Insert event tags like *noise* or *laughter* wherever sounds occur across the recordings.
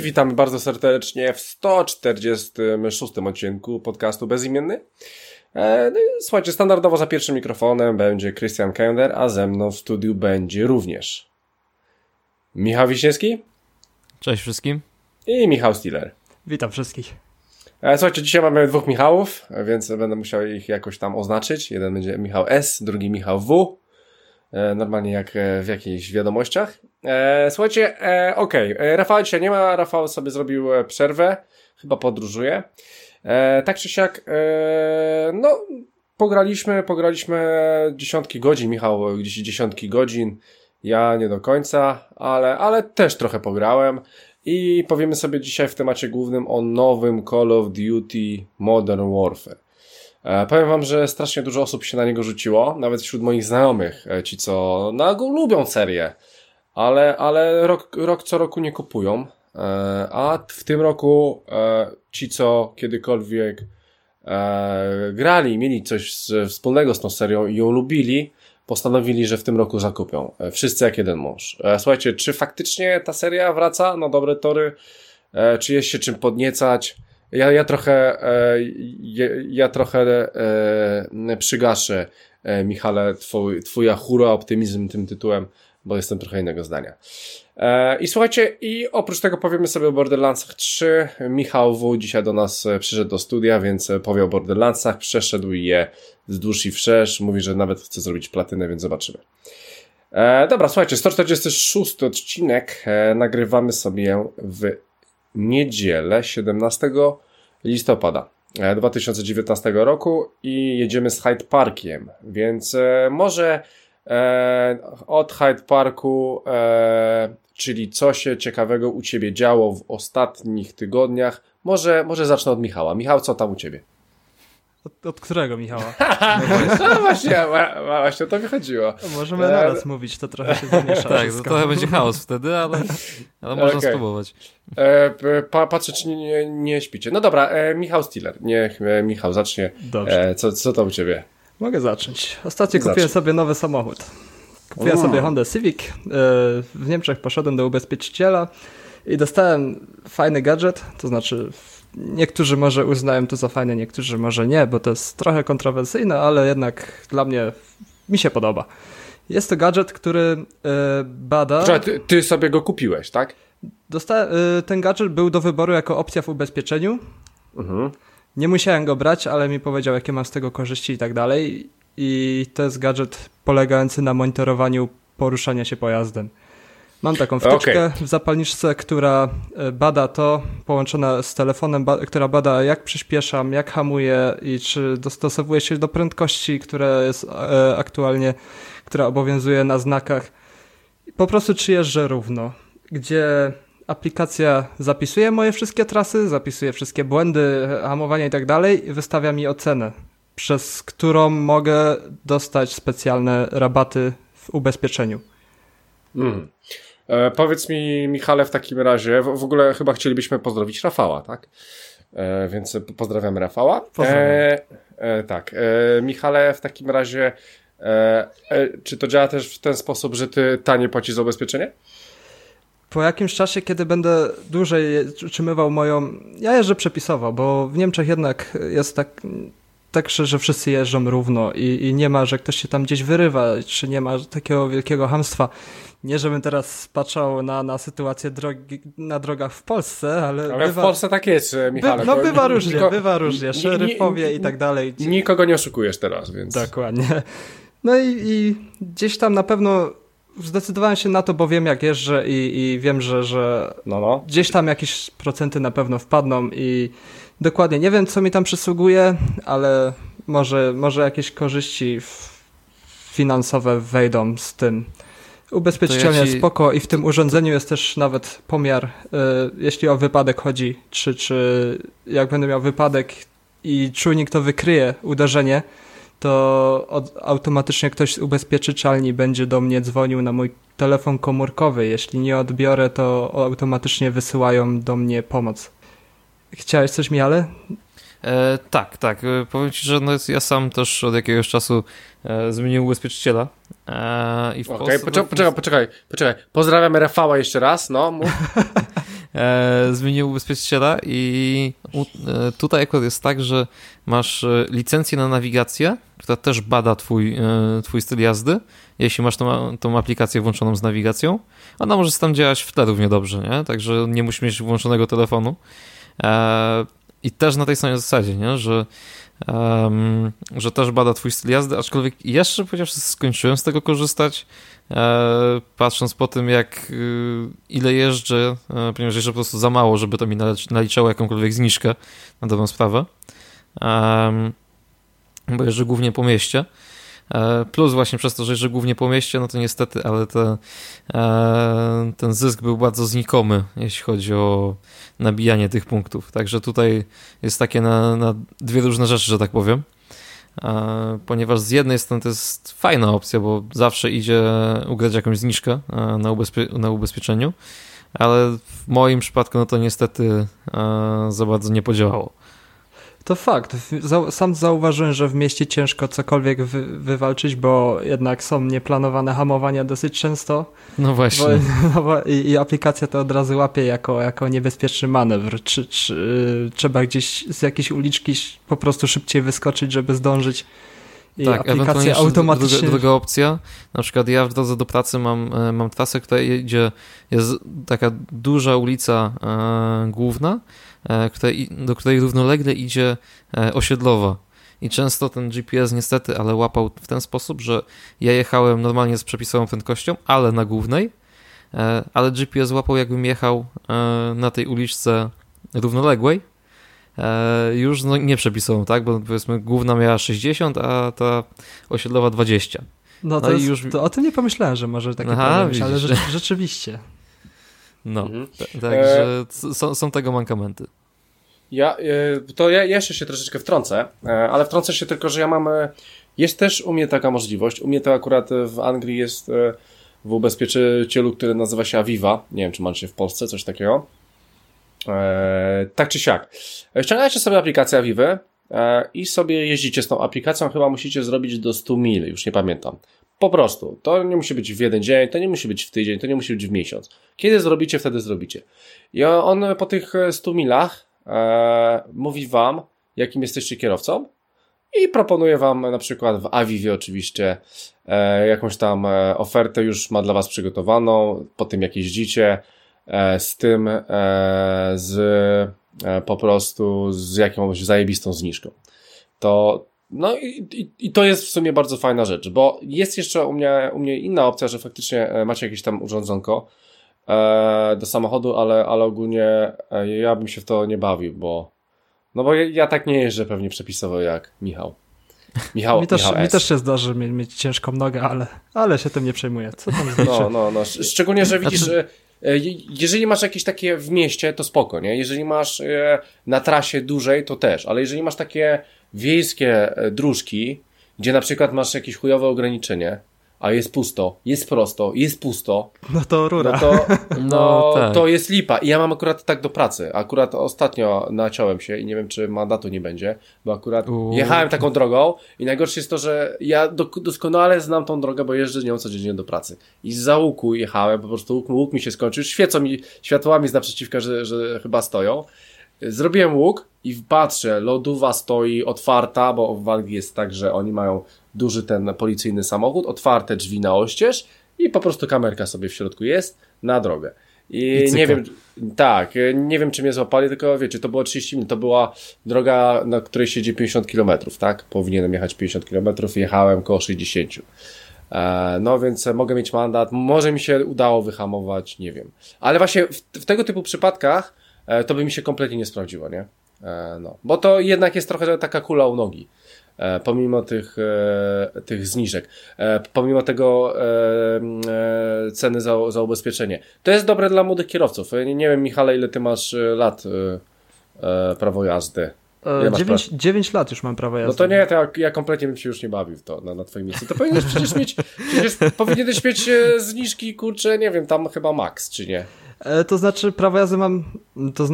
i witamy bardzo serdecznie w 146 odcinku podcastu Bezimienny. E, no i słuchajcie, standardowo za pierwszym mikrofonem będzie Christian Kender, a ze mną w studiu będzie również Michał Wiśniewski. Cześć wszystkim. I Michał Stiller. Witam wszystkich. E, słuchajcie, dzisiaj mamy dwóch Michałów, więc będę musiał ich jakoś tam oznaczyć. Jeden będzie Michał S, drugi Michał W. E, normalnie jak w jakichś wiadomościach. Słuchajcie, okej, okay. Rafał dzisiaj nie ma, Rafał sobie zrobił przerwę, chyba podróżuje. Tak czy siak, no pograliśmy, pograliśmy dziesiątki godzin, Michał gdzieś dziesiątki godzin, ja nie do końca, ale, ale też trochę pograłem. I powiemy sobie dzisiaj w temacie głównym o nowym Call of Duty Modern Warfare. E, powiem wam, że strasznie dużo osób się na niego rzuciło, nawet wśród moich znajomych, e, ci co no, go lubią serię, ale, ale rok, rok co roku nie kupują. E, a w tym roku e, ci co kiedykolwiek e, grali, mieli coś wspólnego z tą serią i ją lubili, postanowili, że w tym roku zakupią. Wszyscy jak jeden mąż. Słuchajcie, czy faktycznie ta seria wraca na dobre tory? Czy jest się czym podniecać? Ja, ja trochę, ja, ja trochę przygaszę, Michale, twój, twój hura optymizm tym tytułem, bo jestem trochę innego zdania. I słuchajcie, i oprócz tego powiemy sobie o Borderlandsach 3. Michał W. dzisiaj do nas przyszedł do studia, więc powie o Borderlandsach, przeszedł je wzdłuż i wszerz. Mówi, że nawet chce zrobić platynę, więc zobaczymy. E, dobra, słuchajcie, 146 odcinek e, nagrywamy sobie w niedzielę 17 listopada 2019 e, roku i jedziemy z Hyde Parkiem, więc e, może e, od Hyde Parku, e, czyli co się ciekawego u Ciebie działo w ostatnich tygodniach, może, może zacznę od Michała. Michał, co tam u Ciebie? Od, od którego Michała? No, *laughs* no właśnie, właśnie o to wychodziło. Możemy e, naraz mówić, to trochę się zamiesza. tak, to trochę będzie chaos wtedy, ale, ale można okay. spróbować. E, pa, patrzę, czy nie, nie, śpicie. No dobra, e, Michał Stiller. Niech e, Michał zacznie. Dobrze. E, co, co to u ciebie? Mogę zacząć. Ostatnio kupiłem sobie nowy samochód. Kupiłem o. sobie Honda Civic. E, w Niemczech poszedłem do ubezpieczyciela i dostałem fajny gadżet, to znaczy Niektórzy może uznają to za fajne, niektórzy może nie, bo to jest trochę kontrowersyjne, ale jednak dla mnie mi się podoba. Jest to gadżet, który y, bada. Że ty, ty, sobie go kupiłeś, tak? Dosta y, ten gadżet był do wyboru jako opcja w ubezpieczeniu. Mhm. Nie musiałem go brać, ale mi powiedział, jakie mam z tego korzyści i tak dalej. I to jest gadżet polegający na monitorowaniu poruszania się pojazdem. Mam taką wtyczkę okay. w zapalniczce, która e, bada to, połączona z telefonem, ba która bada jak przyspieszam, jak hamuję i czy dostosowuje się do prędkości, która jest e, aktualnie, która obowiązuje na znakach. Po prostu czy jeżdżę równo, gdzie aplikacja zapisuje moje wszystkie trasy, zapisuje wszystkie błędy, hamowania i tak dalej i wystawia mi ocenę, przez którą mogę dostać specjalne rabaty w ubezpieczeniu. Mm. E, powiedz mi, Michale, w takim razie, w, w, ogóle chyba chcielibyśmy pozdrowić Rafała, tak? E, więc pozdrawiamy Rafała. E, e, tak. E, Michale, w takim razie, e, czy to działa też w ten sposób, że ty tanie płacisz za ubezpieczenie? Po jakimś czasie, kiedy będę dłużej utrzymywał moją. Ja jeżdżę przepisowo, bo w Niemczech jednak jest tak, tak że wszyscy jeżdżą równo i, i, nie ma, że ktoś się tam gdzieś wyrywa, czy nie ma takiego wielkiego hamstwa. Nie, żebym teraz patrzał na, na sytuację drogi, na drogach w Polsce, ale... Ale bywa, w Polsce tak jest, Michał. By, no bywa różnie, niko, bywa różnie, szeryfowie i tak dalej. Nikogo nie oszukujesz teraz, więc... Dokładnie. No i, i gdzieś tam na pewno zdecydowałem się na to, bo wiem jak jeżdżę i, i wiem, że, że no, no. gdzieś tam jakieś procenty na pewno wpadną i dokładnie nie wiem, co mi tam przysługuje, ale może, może jakieś korzyści finansowe wejdą z tym. Ubezpieczycielnie ja ci... spoko i w tym urządzeniu jest też nawet pomiar, y, jeśli o wypadek chodzi, czy, czy jak będę miał wypadek i czujnik to wykryje uderzenie, to od, automatycznie ktoś z ubezpieczycielni będzie do mnie dzwonił na mój telefon komórkowy. Jeśli nie odbiorę, to automatycznie wysyłają do mnie pomoc. Chciałeś coś, Miale? E, tak, tak. E, powiem Ci, że no ja sam też od jakiegoś czasu e, zmieniłem ubezpieczyciela. E, i w Okej, okay, poczekaj, poczekaj, poczekaj, poczekaj. Pozdrawiamy Rafała jeszcze raz, no. *laughs* e, zmieniłem ubezpieczyciela i u, e, tutaj akurat jest tak, że masz e, licencję na nawigację, która też bada twój, twój styl jazdy, jeśli masz tą, tą aplikację włączoną z nawigacją. Ona może tam działać w tle równie dobrze, nie? Także nie musisz mieć włączonego telefonu. I też na tej samej zasadzie, nie? Że um, że też bada twój styl jazdy, aczkolwiek jeszcze chociaż skończyłem z tego korzystać, e, patrząc po tym, jak y, ile jeżdżę, e, ponieważ jeszcze po prostu za mało, żeby to mi naliczało jakąkolwiek zniżkę na dobrą sprawę, um, bo jeżdżę głównie po mieście. E, plus właśnie przez to, że jeżdżę głównie po mieście, no to niestety, ale te, e, ten zysk był bardzo znikomy, jeśli chodzi o nabijanie tych punktów. Także tutaj jest takie na, na dwie różne rzeczy, że tak powiem. E, ponieważ z jednej strony to jest fajna opcja, bo zawsze idzie ugrać jakąś zniżkę na, ubezpie na ubezpieczeniu, ale w moim przypadku no to niestety za bardzo nie podziałało. To fakt. Sam zauważyłem, że w mieście ciężko cokolwiek wy wywalczyć, bo jednak są nieplanowane hamowania dosyć często. No właśnie. Bo, *laughs* no i, i, aplikacja to od razu łapie jako, jako niebezpieczny manewr. Czy, czy y, trzeba gdzieś z jakiejś uliczki po prostu szybciej wyskoczyć, żeby zdążyć. I tak, aplikacja automatycznie. Druga, druga, opcja, na przykład ja w drodze do pracy mam, e, mam trasę, która idzie, jest taka duża ulica e, główna, do której równolegle idzie e, osiedlowa. I często ten GPS niestety, ale łapał w ten sposób, że ja jechałem normalnie z przepisową prędkością, ale na głównej, e, ale GPS łapał jakbym jechał na tej uliczce równoległej, już no, nie przepisową, tak? Bo powiedzmy główna miała 60, a ta osiedlowa 20. No, to, no jest, już... to o tym nie pomyślałem, że może takie Aha, ale rzeczywiście. No, mhm. także e... są, są tego mankamenty. Ja, e, to ja jeszcze się troszeczkę wtrącę, e, ale wtrącę się tylko, że ja mam, e, jest też u mnie taka możliwość, u mnie to akurat w Anglii jest w ubezpieczycielu, który nazywa się Aviva, nie wiem czy macie w Polsce coś takiego, tak czy siak. Ściągajcie sobie aplikację Aviva i sobie jeździcie z tą aplikacją, chyba musicie zrobić do 100 mil, już nie pamiętam. Po prostu. To nie musi być w jeden dzień, to nie musi być w tydzień, to nie musi być w miesiąc. Kiedy zrobicie, wtedy zrobicie. I on po tych 100 milach e, mówi wam, jakim jesteście kierowcą i proponuje wam na przykład w Avivie oczywiście e, jakąś tam e, ofertę już ma dla was przygotowaną po tym jak jeździcie e, z tym e, z e, po prostu z jakąś zajebistą zniżką. To no i, i, i, to jest w sumie bardzo fajna rzecz, bo jest jeszcze u mnie, u mnie inna opcja, że faktycznie e, macie jakieś tam urządzonko e, do samochodu, ale, ale ogólnie e, ja bym się w to nie bawił, bo no bo ja, ja tak nie jeżdżę pewnie przepisowo jak Michał. Michał, mi, też, Michał mi też się zdarzy mieć, mieć ciężką nogę, ale, ale się tym nie przejmuję. Co tam znaczy? No, no, no. Szczególnie, że widzisz, znaczy... że jeżeli masz jakieś takie w mieście, to spoko, nie? Jeżeli masz e, na trasie dłużej, to też, ale jeżeli masz takie wiejskie e, dróżki, gdzie na przykład masz jakieś chujowe ograniczenie, a jest pusto, jest prosto, jest pusto. No to rura. No to, *laughs* no, no tak. to jest lipa. I ja mam akurat tak do pracy. Akurat ostatnio naciąłem się i nie wiem, czy mandatu nie będzie, bo akurat jechałem taką drogą i najgorsze jest to, że ja doskonale znam tą drogę, bo jeżdżę nią codziennie do pracy. I za łuku jechałem, po prostu łuk, łuk mi się skończył, świecą mi światłami z naprzeciwka, że, że chyba stoją. Zrobiłem łuk i patrzę, lodówa stoi otwarta, bo w Anglii jest tak, że oni mają duży ten policyjny samochód, otwarte drzwi na oścież i po prostu kamerka sobie w środku jest na drogę. I, I nie wiem, tak, nie wiem czy mnie złapali, tylko wiecie, to było 30 minut, to była droga, na której siedzi 50 km, tak? Powinienem jechać 50 km, jechałem koło 60. E, no więc mogę mieć mandat, może mi się udało wyhamować, nie wiem. Ale właśnie w, w tego typu przypadkach to by mi się kompletnie nie sprawdziło, nie? E, no, bo to jednak jest trochę taka kula u nogi. E, pomimo tych, tych zniżek, pomimo tego ceny za, za ubezpieczenie. To jest dobre dla młodych kierowców. Nie, wiem, Michale, ile ty masz lat prawo jazdy? 9, 9 lat już mam prawo jazdy. No to nie, to ja, ja kompletnie bym się już nie bawił w to na, na twoim miejscu. To powinieneś przecież mieć, przecież powinieneś mieć zniżki, kurczę, nie wiem, tam chyba max, czy nie? E, to znaczy, prawo jazdy mam. To,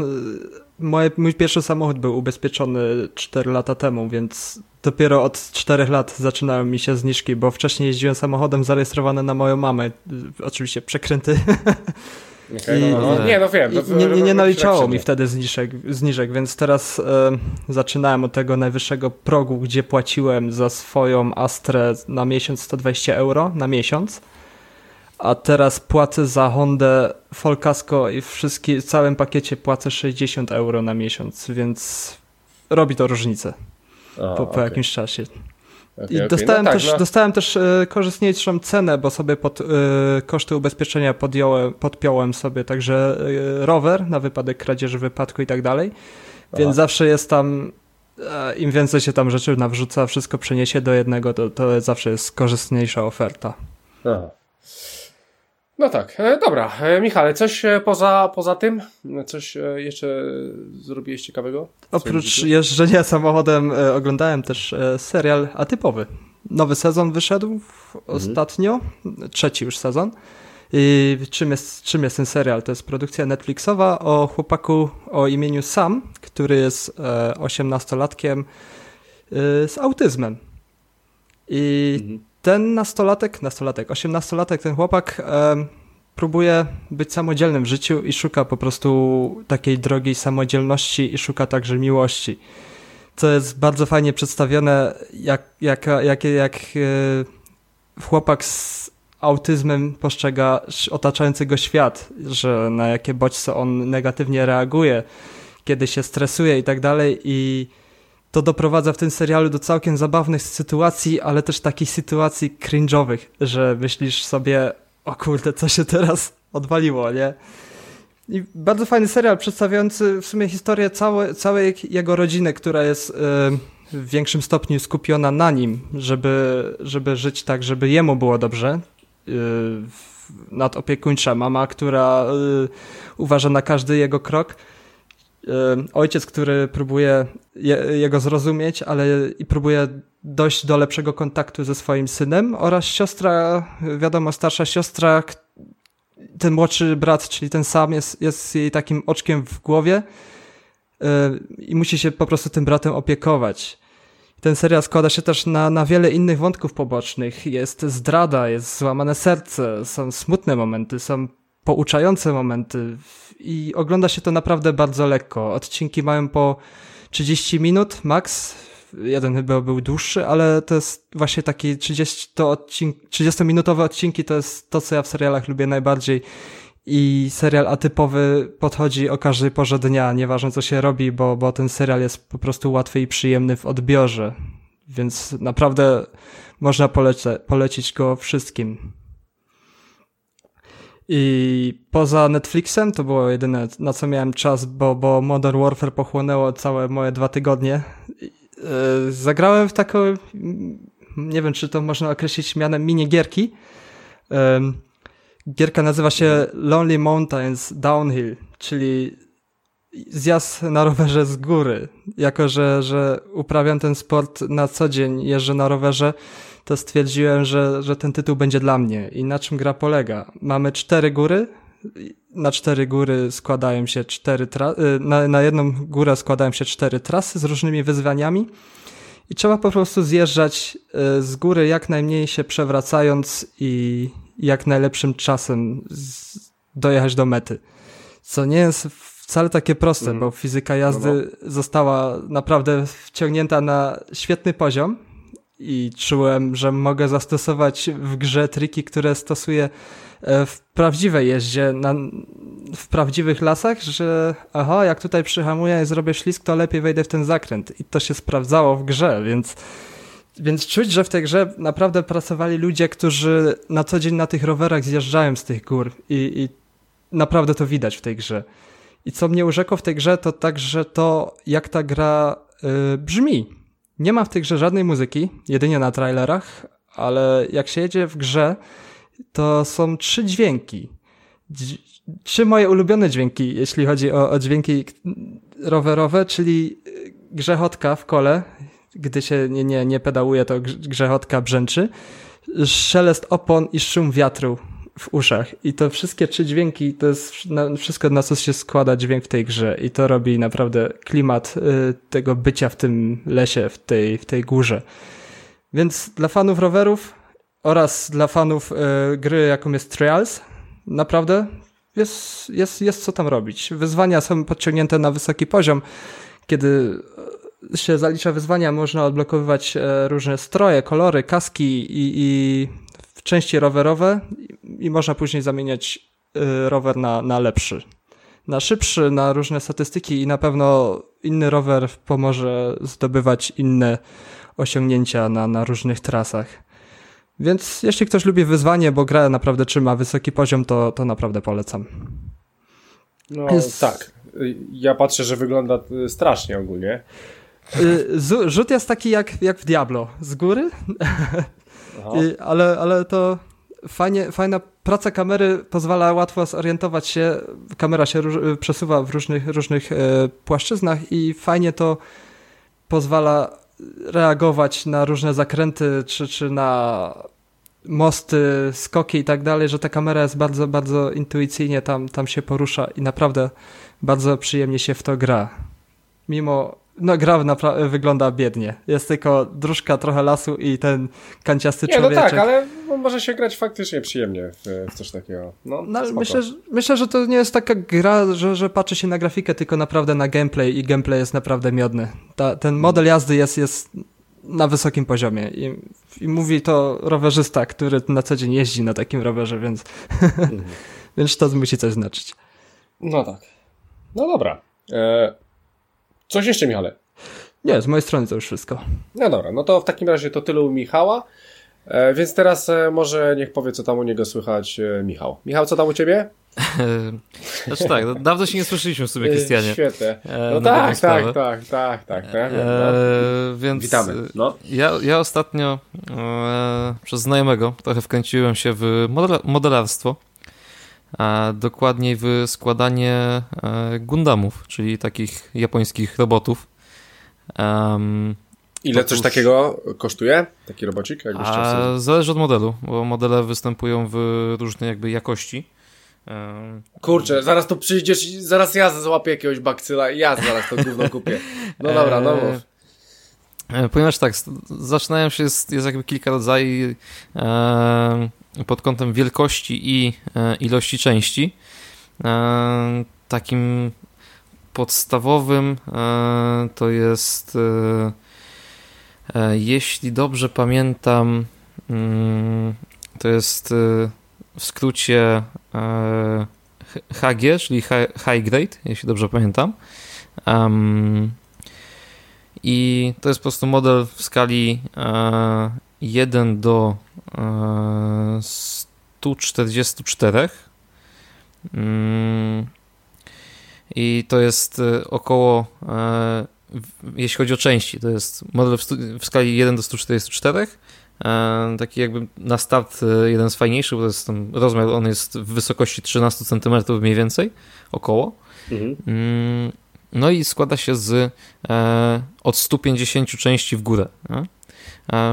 moje, mój pierwszy samochód był ubezpieczony 4 lata temu, więc dopiero od 4 lat zaczynały mi się zniżki, bo wcześniej jeździłem samochodem zarejestrowanym na moją mamę. Oczywiście przekręty. *laughs* Okay, no, no, no, nie, no wiem. No, nie, nie, nie naliczało mi wtedy zniżek, zniżek więc teraz e, zaczynałem od tego najwyższego progu, gdzie płaciłem za swoją Astrę na miesiąc 120 euro na miesiąc a teraz płacę za Hondę Folkasko i wszystkie, w całym pakiecie płacę 60 euro na miesiąc, więc robi to różnicę po, po okay. jakimś czasie. Okay, I okay. dostałem, no tak, też, no. dostałem też e, korzystniejszą cenę, bo sobie pod e, koszty ubezpieczenia podjąłem, podpiąłem sobie także e, rower na wypadek kradzieży, wypadku i tak dalej. Więc Aha. zawsze jest tam, im więcej się tam rzeczy nawrzuca, wszystko przeniesie do jednego, to, to zawsze jest korzystniejsza oferta. Aha. No tak, e, dobra. E, Michale, coś e, poza, poza tym? Coś jeszcze zrobiłeś ciekawego? Oprócz jeżdżenia samochodem oglądałem też serial atypowy. Nowy sezon wyszedł mhm. ostatnio, trzeci już sezon. I czym jest, czym jest ten serial? To jest produkcja Netflixowa o chłopaku o imieniu Sam, który jest osiemnastolatkiem z autyzmem. I mhm ten nastolatek, nastolatek, osiemnastolatek, ten chłopak e, próbuje być samodzielnym w życiu i szuka po prostu takiej drogiej samodzielności i szuka także miłości. Co jest bardzo fajnie przedstawione, jak, jak, jak, jak e, chłopak z autyzmem postrzega otaczający go świat, że na jakie bodźce on negatywnie reaguje, kiedy się stresuje i tak dalej i to doprowadza w tym serialu do całkiem zabawnych sytuacji, ale też takich sytuacji cringe'owych, że myślisz sobie, o kurde, co się teraz odwaliło, nie? I bardzo fajny serial przedstawiający w sumie historię całe, całej jego rodziny, która jest yy, w większym stopniu skupiona na nim, żeby, żeby żyć tak, żeby jemu było dobrze. Yy, nadopiekuńcza mama, która yy, uważa na każdy jego krok ojciec, który próbuje je, jego zrozumieć, ale i próbuje dojść do lepszego kontaktu ze swoim synem oraz siostra, wiadomo, starsza siostra, ten młodszy brat, czyli ten sam jest, jest jej takim oczkiem w głowie i musi się po prostu tym bratem opiekować. Ten serial składa się też na, na wiele innych wątków pobocznych. Jest zdrada, jest złamane serce, są smutne momenty, są pouczające momenty i ogląda się to naprawdę bardzo lekko. Odcinki mają po 30 minut max. Jeden chyba był dłuższy, ale to jest właśnie taki 30, to odcink, 30-minutowe odcinki to jest to, co ja w serialach lubię najbardziej. I serial atypowy podchodzi o każdej porze dnia, nieważne co się robi, bo, bo ten serial jest po prostu łatwy i przyjemny w odbiorze. Więc naprawdę można polece, polecić go wszystkim. I poza Netflixem to było jedyne, na co miałem czas, bo, bo Modern Warfare pochłonęło całe moje dwa tygodnie. E, zagrałem w taką, nie wiem czy to można określić mianem minigierki. Gierka nazywa się Lonely Mountains Downhill, czyli zjazd na rowerze z góry. Jako, że, że uprawiam ten sport na co dzień, jeżdżę na rowerze, to stwierdziłem, że, że ten tytuł będzie dla mnie. I na czym gra polega? Mamy cztery góry, na cztery góry składają się cztery trasy, na, na jedną górę składają się cztery trasy z różnymi wyzwaniami i trzeba po prostu zjeżdżać y, z góry jak najmniej się przewracając i jak najlepszym czasem dojechać do mety. Co nie jest wcale takie proste, mm. bo fizyka jazdy no, no. została naprawdę wciągnięta na świetny poziom i czułem, że mogę zastosować w grze triki, które stosuję e, w prawdziwej jeździe, na, w prawdziwych lasach, że aha, jak tutaj przyhamuję i zrobię ślisk, to lepiej wejdę w ten zakręt. I to się sprawdzało w grze, więc, więc czuć, że w tej grze naprawdę pracowali ludzie, którzy na co dzień na tych rowerach zjeżdżają z tych gór i, i naprawdę to widać w tej grze. I co mnie urzekło w tej grze, to także to, jak ta gra y, brzmi nie ma w tej grze żadnej muzyki, jedynie na trailerach, ale jak się jedzie w grze, to są trzy dźwięki. Trzy moje ulubione dźwięki, jeśli chodzi o, o dźwięki rowerowe, czyli grzechotka w kole, gdy się nie, nie, nie pedałuje, to grzechotka brzęczy, szelest opon i szum wiatru w uszach. I to wszystkie trzy dźwięki, to jest wszystko, na co się składa dźwięk w tej grze. I to robi naprawdę klimat y, tego bycia w tym lesie, w tej, w tej górze. Więc dla fanów rowerów oraz dla fanów y, gry, jaką jest Trials, naprawdę jest, jest, jest co tam robić. Wyzwania są podciągnięte na wysoki poziom. Kiedy się zalicza wyzwania, można odblokowywać różne stroje, kolory, kaski i, i części rowerowe i można później zamieniać e, rower na, na lepszy. Na szybszy, na różne statystyki i na pewno inny rower pomoże zdobywać inne osiągnięcia na, na różnych trasach. Więc jeśli ktoś lubi wyzwanie, bo gra naprawdę trzyma wysoki poziom, to, to naprawdę polecam. No jest... tak. Ja patrzę, że wygląda strasznie ogólnie. Y, rzut jest taki jak, jak w Diablo, z góry, *laughs* ale, ale to fajnie, fajna praca kamery pozwala łatwo zorientować się. Kamera się róż, przesuwa w różnych, różnych e, płaszczyznach i fajnie to pozwala reagować na różne zakręty, czy, czy na mosty, skoki i tak dalej, że ta kamera jest bardzo, bardzo intuicyjnie tam, tam się porusza i naprawdę bardzo przyjemnie się w to gra. Mimo no gra wygląda biednie. Jest tylko dróżka, trochę lasu i ten kanciasty nie, człowieczek. No tak, ale może się grać faktycznie przyjemnie w, w coś takiego. No, no myślę, że, myślę, że to nie jest taka gra, że, że patrzy się na grafikę, tylko naprawdę na gameplay i gameplay jest naprawdę miodny. Ta, ten model jazdy jest, jest na wysokim poziomie I, i mówi to rowerzysta, który na co dzień jeździ na takim rowerze, więc, mhm. *laughs* więc to musi coś znaczyć. No tak. No dobra. E Coś jeszcze, Michale? Nie, z mojej strony to już wszystko. No dobra, no to w takim razie to tyle u Michała. E, więc teraz e, może niech powie, co tam u niego słychać e, Michał. Michał, co tam u ciebie? *laughs* znaczy tak, no, dawno się nie słyszeliśmy w sobie, Krystianie. Świetnie. E, no tak, tak, tak, tak, tak, tak. No. więc Witamy. No. Ja, ja ostatnio e, przez znajomego trochę wkręciłem się w modelarstwo a dokładniej w składanie e, Gundamów, czyli takich japońskich robotów. Um, Ile coś takiego kosztuje? Taki robocik? A, zależy od modelu, bo modele występują w różnej jakby jakości. Kurczę, zaraz tu przyjdziesz i zaraz ja złapię jakiegoś bakcyla i ja zaraz to gówno kupię. No *laughs* dobra, no mów. E, ponieważ tak, zaczynają się, jest, jest jakby kilka rodzajów e, pod kątem wielkości i e, ilości części. E, takim podstawowym e, to jest, jeśli dobrze pamiętam, mm, to jest w skrócie HG, czyli High Grade, jeśli dobrze pamiętam. I to jest po prostu model w skali 1 do 144. Mm. I to jest e, około, e, jeśli chodzi o części, to jest model w skali 1 do 144. E, taki jakby na start jeden z fajniejszych, bo to jest ten rozmiar, on jest w wysokości 13 cm mniej więcej, około. Mhm. Mm. No i składa się z od 150 części w górę.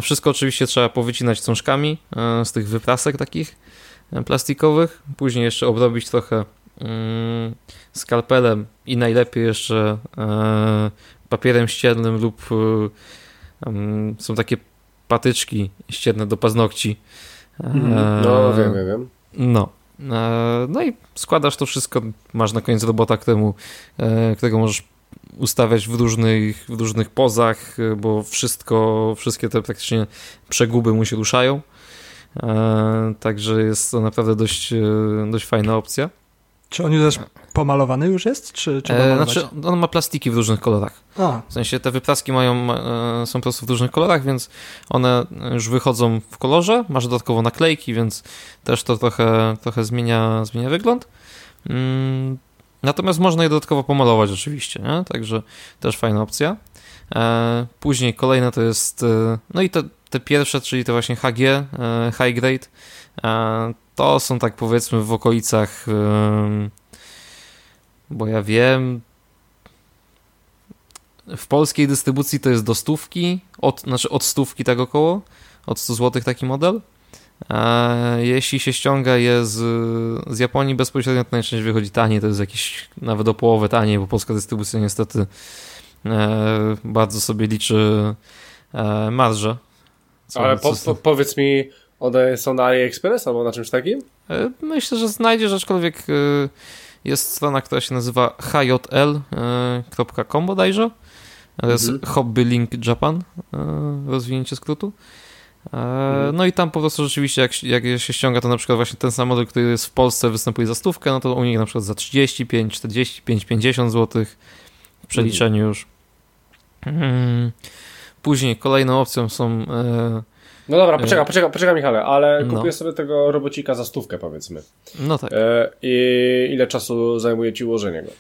Wszystko oczywiście trzeba powycinać cążkami z tych wyprasek takich e, plastikowych, później jeszcze obrobić trochę mm, skalpelem i najlepiej jeszcze e, papierem ściernym lub e, mm, są takie patyczki ścierne do paznokci. Mhm. No, wiem, wiem, wiem. No. No i składasz to wszystko, masz na koniec robota, któremu, którego możesz ustawiać w różnych, w różnych pozach, bo wszystko, wszystkie te praktycznie przeguby mu się ruszają. E, także jest to naprawdę dość, e, dość fajna opcja. Czy on już pomalowany już jest? Czy, czy e, znaczy, on ma plastiki w różnych kolorach. A. W sensie te wypraski mają, są po prostu w różnych kolorach, więc one już wychodzą w kolorze. Masz dodatkowo naklejki, więc też to trochę, trochę zmienia, zmienia wygląd. Natomiast można je dodatkowo pomalować oczywiście, nie? także też fajna opcja. E, później kolejne to jest, e, no i te, te pierwsze, czyli te właśnie HG, e, High Grade, to są tak powiedzmy w okolicach, bo ja wiem, w polskiej dystrybucji to jest do stówki, od, znaczy od stówki tak około, od 100 zł taki model. Jeśli się ściąga je z, z Japonii bezpośrednio, to najczęściej wychodzi taniej, to jest jakieś nawet o połowę taniej, bo polska dystrybucja niestety e, bardzo sobie liczy e, marżę. Co, Ale po, po, powiedz mi, One są na AliExpress albo na czymś takim? E, myślę, że znajdziesz, aczkolwiek e, jest strona, która się nazywa hjl.com bodajże. To jest mhm. Hobby Link Japan, rozwinięcie skrótu. Mhm. No i tam po prostu rzeczywiście, jak, jak się ściąga, to na przykład właśnie ten sam model, który jest w Polsce, występuje za stówkę, no to u nich na przykład za 35, 45, 50 zł w przeliczeniu już. Później kolejną opcją są no dobra, poczekaj, poczekaj, poczekaj Michale, ale no. kupię sobie tego robocika za stówkę powiedzmy. No tak. E, I ile czasu zajmuje ci ułożenie go?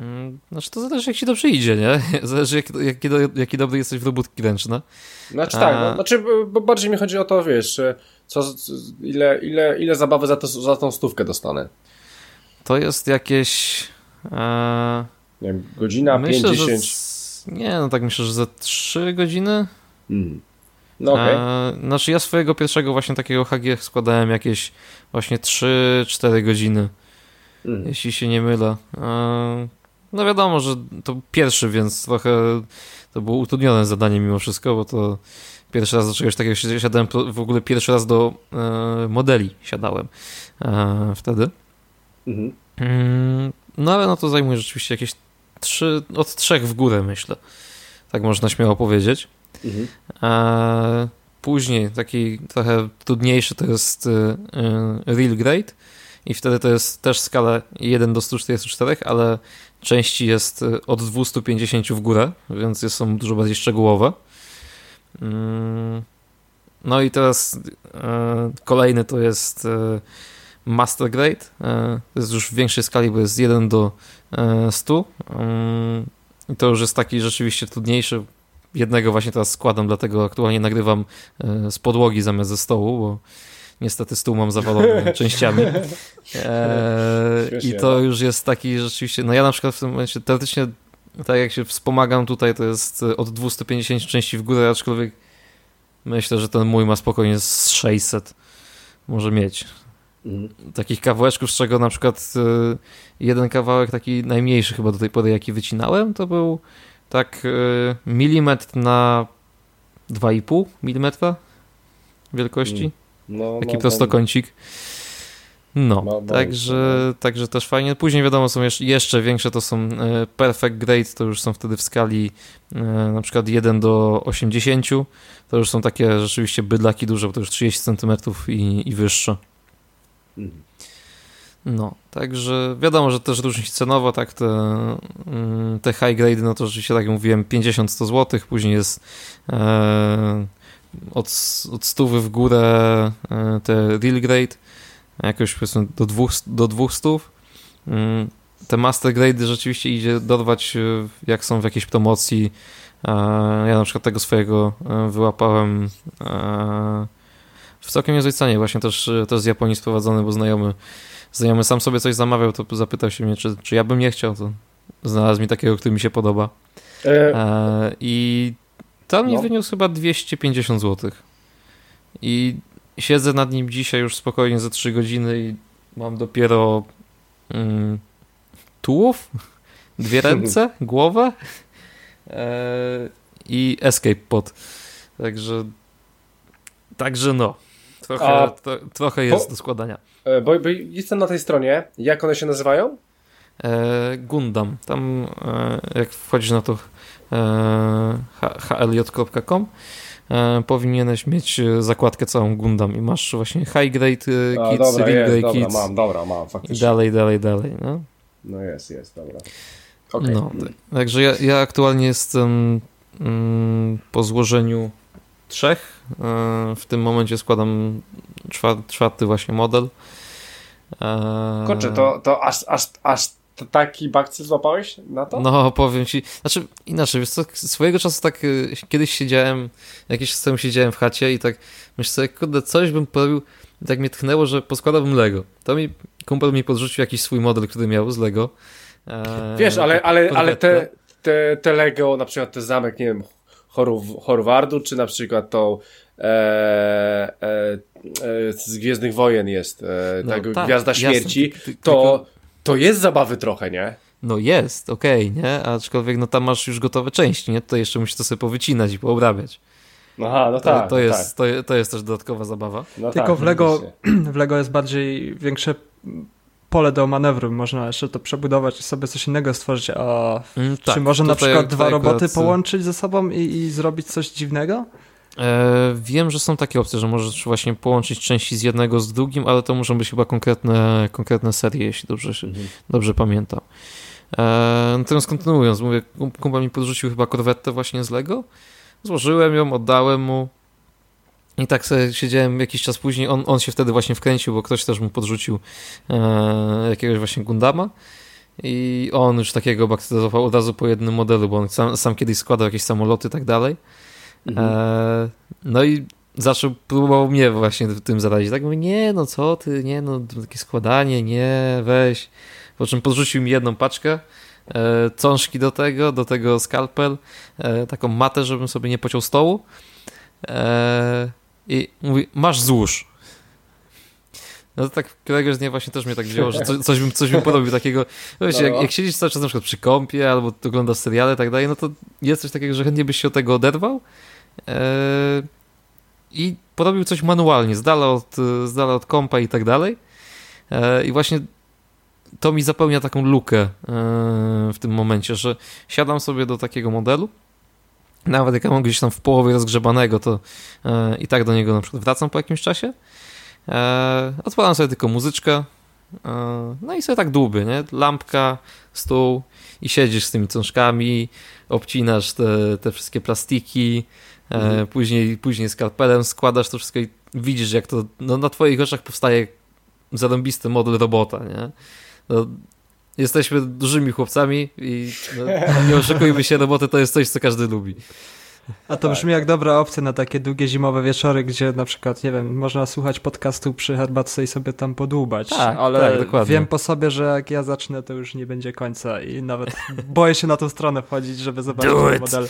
Mm, znaczy to zależy jak ci dobrze idzie, nie? *laughs* Zależy jaki, jaki, jaki dobry jesteś w robótki ręczne. Znaczy tak, no, znaczy bo bardziej mi chodzi o to, wiesz, co, ile, ile, ile zabawy za, to, za tą stówkę dostanę? To jest jakieś... E... Nie wiem, godzina, myślę, 5, 10? Z... Nie, no tak myślę, że za 3 godziny. Mm. No okay. E, znaczy ja swojego pierwszego właśnie takiego HG składałem jakieś właśnie 3-4 godziny, mm. jeśli się nie mylę. E, no wiadomo, że to pierwszy, więc trochę to było utrudnione zadanie mimo wszystko, bo to pierwszy raz do czegoś takiego siadałem, w ogóle pierwszy raz do e, modeli siadałem e, wtedy. Mhm. Mm, no ale no to zajmuje rzeczywiście jakieś trzy, od trzech w górę myślę. Tak można śmiało powiedzieć. Mhm. A później taki trochę trudniejszy to jest y, y, Real Grade i wtedy to jest też skala 1 do 144, ale części jest y, od 250 w górę, więc są dużo bardziej szczegółowe. Mm. No i teraz kolejny to jest Master Grade. To jest już w większej skali, bo jest 1 do 100. Mm. I to już jest taki rzeczywiście trudniejszy, jednego właśnie teraz składam, dlatego aktualnie nagrywam z podłogi zamiast ze stołu, bo niestety stół mam zawalony *laughs* częściami. E, I to już jest taki rzeczywiście, no ja na przykład w tym momencie teoretycznie tak jak się wspomagam tutaj, to jest od 250 części w górę, aczkolwiek myślę, że ten mój ma spokojnie z 600 może mieć. Mhm. Takich kawałeczków, z czego na przykład e, jeden kawałek taki najmniejszy chyba do tej pory, jaki wycinałem, to był tak y, milimetr na 2,5 mm wielkości. No, Taki no, prostokącik. No, no, także, no. także też fajnie. Później wiadomo, są jeszcze większe, to są y, perfect grade, to już są wtedy w skali y, na przykład 1 do 80. To już są takie rzeczywiście bydlaki duże, bo to już 30 cm i, i wyższe. Mhm. No, także wiadomo, że też różni się cenowo, tak, te, mm, te high grade, no to rzeczywiście, tak jak mówiłem, 50-100 zł, później jest e, od, od 100 w górę e, te real grade, jakoś powiedzmy do 200, do 200. Mm, te master grade rzeczywiście idzie dorwać, e, jak są w jakiejś promocji. E, ja na przykład tego swojego wyłapałem w całkiem niezłej cenie, właśnie też, też z Japonii sprowadzony, bo znajomy znajomy sam sobie coś zamawiał, to zapytał się mnie, czy, czy ja bym nie chciał, to znalazł mi takiego, który mi się podoba. I tam no. mi wyniósł chyba 250 zł. I siedzę nad nim dzisiaj już spokojnie za 3 godziny i mam dopiero mm, tułów, *laughs* dwie ręce, *laughs* głowę e, i escape pod. Także także no. Trochę, A, to, trochę jest po, do składania. E, bo, bo, jestem na tej stronie. Jak one się nazywają? E, Gundam. Tam e, jak wchodzisz na to hlj.com e, powinieneś mieć zakładkę całą Gundam i masz właśnie high grade e, kids, dobra, grade jest, kids. Dobra, mam, dobra, mam, faktycznie. I dalej, dalej, dalej. No, no jest, jest, dobra. Okay. No, tak. Także ja, ja aktualnie jestem mm, po złożeniu trzech. W tym momencie składam czwarty właśnie model. Kurczę, to, to aż, aż, aż taki bakcyl złapałeś na to? No, powiem ci. Znaczy, inaczej, wiesz co, swojego czasu tak y, kiedyś siedziałem, jakiś czas temu siedziałem w chacie i tak myślę sobie, kurde, coś bym porobił i tak mnie tchnęło, że poskładałbym Lego. To mi, kumpel mi podrzucił jakiś swój model, który miał z Lego. Eee, wiesz, ale, ale, ale te, te, te Lego, na przykład ten zamek, nie wiem, Horwardu, czy na przykład tą e, e, e, z Gwiezdnych Wojen jest, e, no, tak, Gwiazda Śmierci, to, to jest zabawy trochę, nie? No jest, okej, okay, nie? Aczkolwiek no tam masz już gotowe części, nie? To jeszcze musisz to sobie powycinać i poobrabiać. Aha, no tak. To, to no jest, tak. to, to jest też dodatkowa zabawa. No Tylko tak, w Lego, *clears throat* w Lego jest bardziej większe pole do manewru. Można jeszcze to przebudować i sobie coś innego stworzyć. A Mm, czy tak, można na tutaj- przykład dwa roboty akurat, połączyć ze sobą i, i zrobić coś dziwnego? E, wiem, że są takie opcje, że możesz właśnie połączyć części z jednego z drugim, ale to muszą być chyba konkretne, konkretne serie, jeśli dobrze, się, Mhm. dobrze pamiętam. E, natomiast kontynuując, mówię, kum- kumpel mi podrzucił chyba korwetę właśnie z Lego. Złożyłem ją, oddałem mu. I tak sobie siedziałem jakiś czas później. On, on się wtedy właśnie wkręcił, bo ktoś też mu podrzucił e, jakiegoś właśnie Gundama. I on już takiego bakteryzował od razu po jednym modelu, bo on sam, sam kiedyś składał jakieś samoloty i tak dalej. Mhm. E, no i zaczął, próbował mnie właśnie tym zarazić. Tak mówię, nie no co ty, nie no, takie składanie, nie, weź. Po czym podrzucił mi jedną paczkę, e, cążki do tego, do tego skalpel, e, taką matę, żebym sobie nie pociął stołu. E, I mówi, masz złóż. No to tak któregoś dnia właśnie też mnie tak wzięło, że co, coś, bym, coś bym porobił takiego. Wiecie, No. jak, jak siedzisz cały czas na przykład przy kąpie albo oglądasz seriale i tak dalej, no to jest coś takiego, że chętnie byś się od tego oderwał e, i porobił coś manualnie, z dala od, z dala od kompa i tak dalej. E, I właśnie to mi zapełnia taką lukę e, w tym momencie, że siadam sobie do takiego modelu, nawet jak ja mam gdzieś tam w połowie rozgrzebanego, to i tak do niego na przykład wracam po jakimś czasie. E, odpalam sobie tylko muzyczkę, e, no i sobie tak dłuby, nie? Lampka, stół i siedzisz z tymi cążkami, obcinasz te, te wszystkie plastiki, e, Mhm. później, później skalpelem składasz to wszystko i widzisz, jak to no, na twoich oczach powstaje zarąbisty model robota, nie? No, jesteśmy dużymi chłopcami i no, nie oszukujmy się, roboty to jest coś, co każdy lubi. A to brzmi jak dobra opcja na takie długie zimowe wieczory, gdzie na przykład, nie wiem, można słuchać podcastu przy herbatce i sobie tam podłubać. Tak, ale tak, dokładnie. wiem po sobie, że jak ja zacznę, to już nie będzie końca i nawet *laughs* boję się na tą stronę wchodzić, żeby zobaczyć Do ten it. model.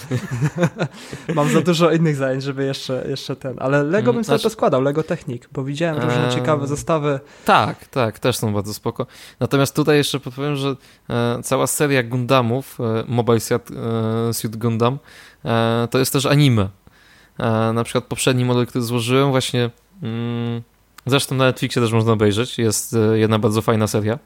*laughs* Mam za dużo innych zajęć, żeby jeszcze, jeszcze ten. Ale Lego Mm, bym sobie znaczy- poskładał, Lego Technik, bo widziałem różne Eee. ciekawe zestawy. Tak, tak, też są bardzo spoko. Natomiast tutaj jeszcze podpowiem, że e, cała seria Gundamów, e, Mobile Suit, e, Suit Gundam, e, to jest też anime. E, na przykład poprzedni model, który złożyłem, właśnie mm, zresztą na Netflixie też można obejrzeć, jest e, jedna bardzo fajna seria.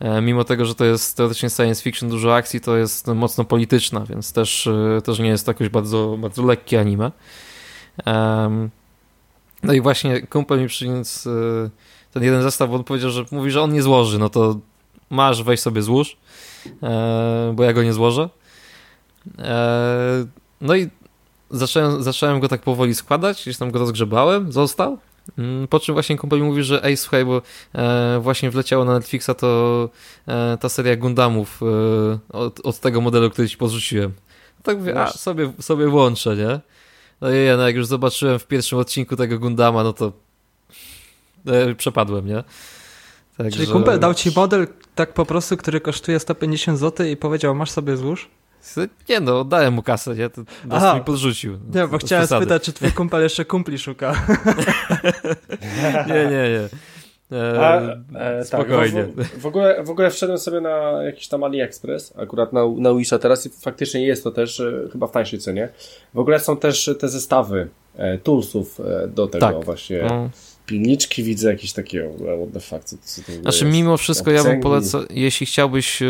E, mimo tego, że to jest teoretycznie science fiction, dużo akcji, to jest mocno polityczna, więc też, e, też nie jest to jakoś bardzo, bardzo lekkie anime. No i właśnie kumpel mi przyniósł e, ten jeden zestaw, on powiedział, że mówi, że on nie złoży, no to masz, weź sobie złóż, e, bo ja go nie złożę. No i zacząłem, zacząłem go tak powoli składać, gdzieś tam go rozgrzebałem, został. Mm, Po czym właśnie kumpel mi mówi, że ej, słuchaj, bo e, właśnie wleciało na Netflixa to e, ta seria Gundamów e, od, od tego modelu, który ci podrzuciłem. Tak mówię, a sobie, sobie włączę, nie? No i ja, no jak już zobaczyłem w pierwszym odcinku tego Gundama, no to e, przepadłem, nie? Także... Czyli kumpel dał ci model tak po prostu, który kosztuje 150 zł i powiedział, masz sobie złóż? Nie no, oddałem mu kasę, nie? To Aha. mi podrzucił. Nie, bo chciałem przesady. spytać, czy twój kumpel jeszcze kumpli szuka. *laughs* Nie, nie, nie. E, A, e, spokojnie. Tak, w, w, ogóle, w ogóle wszedłem sobie na jakiś tam AliExpress, akurat na, na Wisha teraz i faktycznie jest to też e, chyba w tańszej cenie. W ogóle są też te zestawy e, toolsów e, do tego Tak. właśnie. no. Pilniczki widzę jakieś takie, what the fuck, co, co to Znaczy, jest? mimo wszystko, ja bym Obcęgi. polecał, jeśli chciałbyś e,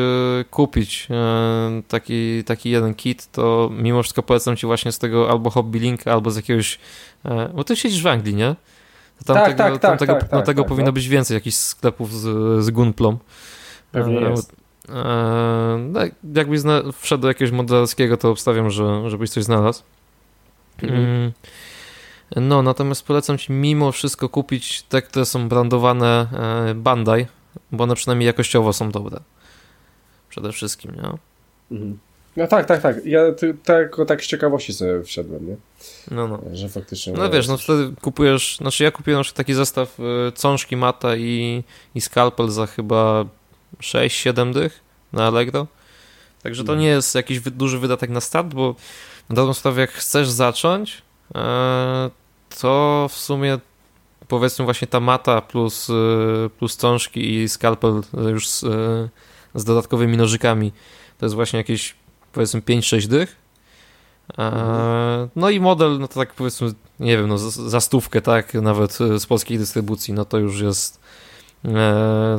kupić e, taki, taki jeden kit, to mimo wszystko polecam ci właśnie z tego albo Hobby Link, albo z jakiegoś. E, bo ty siedzisz w Anglii, nie? To tam Tak, tego, tak, tam tak, tego, tak, no, tak, tego tak, powinno no. być więcej, jakichś sklepów z, z Gunplą. Pewnie jest. E, no, jakbyś wszedł do jakiegoś modelarskiego, to obstawiam, że, żebyś coś znalazł. Mhm. No, natomiast polecam ci mimo wszystko kupić te, które są brandowane e, Bandai, bo one przynajmniej jakościowo są dobre. Przede wszystkim, nie? Mhm. No tak, tak, tak. Ja ty, tylko tak z ciekawości sobie wszedłem, nie? No, no. Że faktycznie... No wiesz, no wtedy kupujesz, znaczy ja kupiłem taki zestaw y, cążki mata i, i skalpel za chyba 6-7 dych na Allegro. Także to Mhm. nie jest jakiś duży wydatek na start, bo na dobrą sprawę jak chcesz zacząć, e, to w sumie powiedzmy właśnie ta mata plus, y, plus cążki i skalpel już z, y, z dodatkowymi nożykami to jest właśnie jakieś powiedzmy 5-6 dych. Mhm. No i model, no to tak powiedzmy, nie wiem, no za stówkę, tak, nawet z polskiej dystrybucji, no to już jest,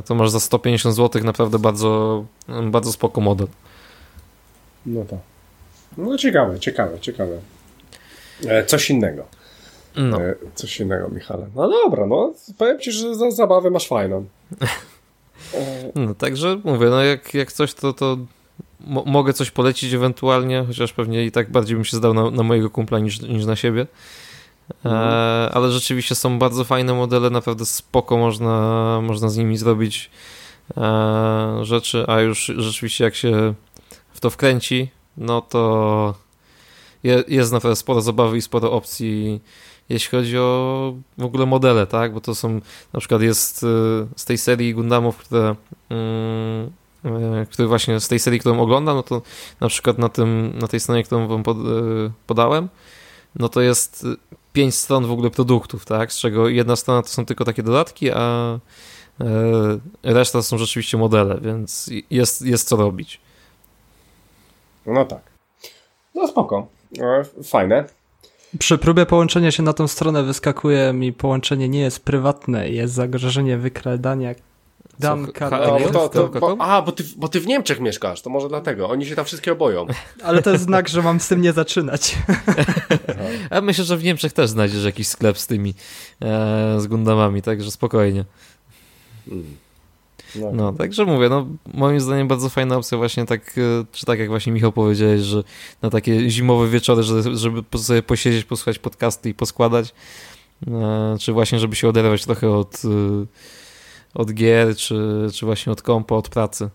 to masz za 150 zł naprawdę bardzo, bardzo spoko model. No to. No ciekawe, ciekawe, ciekawe. E, coś innego. No. E, coś innego, Michale. No dobra, no powiem ci, że za zabawę masz fajną. *laughs* No także mówię, no jak, jak coś, to, to mogę coś polecić ewentualnie, chociaż pewnie i tak bardziej bym się zdał na, na mojego kumpla niż, niż na siebie. E, mhm. ale rzeczywiście są bardzo fajne modele, naprawdę spoko można, można z nimi zrobić e, rzeczy, a już rzeczywiście jak się w to wkręci, no to je, jest naprawdę sporo zabawy i sporo opcji, jeśli chodzi o w ogóle modele, tak? Bo to są, na przykład jest y, z tej serii Gundamów, które, yy, które właśnie z tej serii, którą oglądam, no to na przykład na, tym, na tej stronie, którą wam yy, podałem, no to jest pięć stron w ogóle produktów, tak? Z czego jedna strona to są tylko takie dodatki, a reszta są rzeczywiście modele, więc jest, jest co robić. No tak. No spoko. E, fajne. Przy próbie połączenia się na tą stronę wyskakuje mi połączenie nie jest prywatne, jest zagrożenie wykradania Damka. No, to, to, bo, a, bo ty, bo ty w Niemczech mieszkasz, to może dlatego. Oni się tam wszystkie oboją. *laughs* Ale to jest znak, że mam z tym nie zaczynać. *laughs* A myślę, że w Niemczech też znajdziesz jakiś sklep z tymi, e, z Gundamami, także spokojnie. Hmm. No. no, także mówię, no moim zdaniem bardzo fajna opcja właśnie tak, e, czy tak jak właśnie Michał powiedziałeś, że na takie zimowe wieczory, żeby sobie posiedzieć, posłuchać podcasty i poskładać, e, czy właśnie żeby się oderwać trochę od, e, od gier, czy, czy właśnie od kompa, od pracy.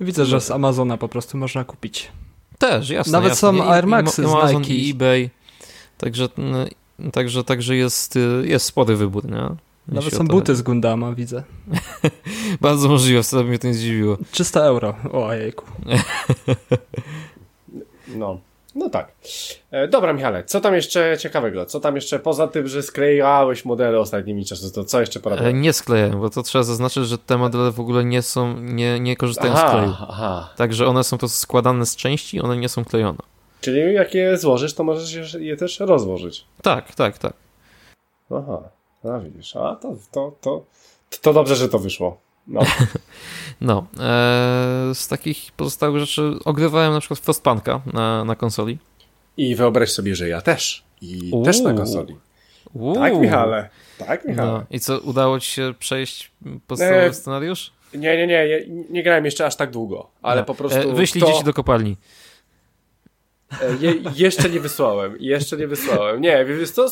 Widzę, że z Amazona po prostu można kupić. Też, jasne. Nawet jasne. są Air Maxy Amazon i eBay, także, także, także jest, jest spory wybór, nie? Nawet są buty z Gundama, widzę. *laughs* Bardzo możliwe, wcale mnie to nie zdziwiło. 300 euro, o jejku. *laughs* no. No tak. E, dobra, Michale, co tam jeszcze ciekawego? Co tam jeszcze, poza tym, że sklejałeś modele ostatnimi czasy, to co jeszcze porobiłeś? E, nie sklejałem, bo to trzeba zaznaczyć, że te modele w ogóle nie są, nie, nie korzystają aha, z kleju. Aha. Także one są to składane z części, one nie są klejone. Czyli jak je złożysz, to możesz je też rozłożyć. Tak, tak, tak. Aha. No widzisz, a to, to, to, to dobrze, że to wyszło. No. *laughs* no. E, z takich pozostałych rzeczy ogrywałem na przykład Frostpunka na, na konsoli. I wyobraź sobie, że ja też. I Uuu. też na konsoli. Uuu. Tak, Michale. Tak, Michale. No. I co, udało ci się przejść podstawowy e, scenariusz? Nie, nie, nie, nie grałem jeszcze aż tak długo, ale no. po prostu. E, wyślij to... dzieci do kopalni. E, je, jeszcze nie wysłałem, jeszcze nie wysłałem. Nie, wiesz co,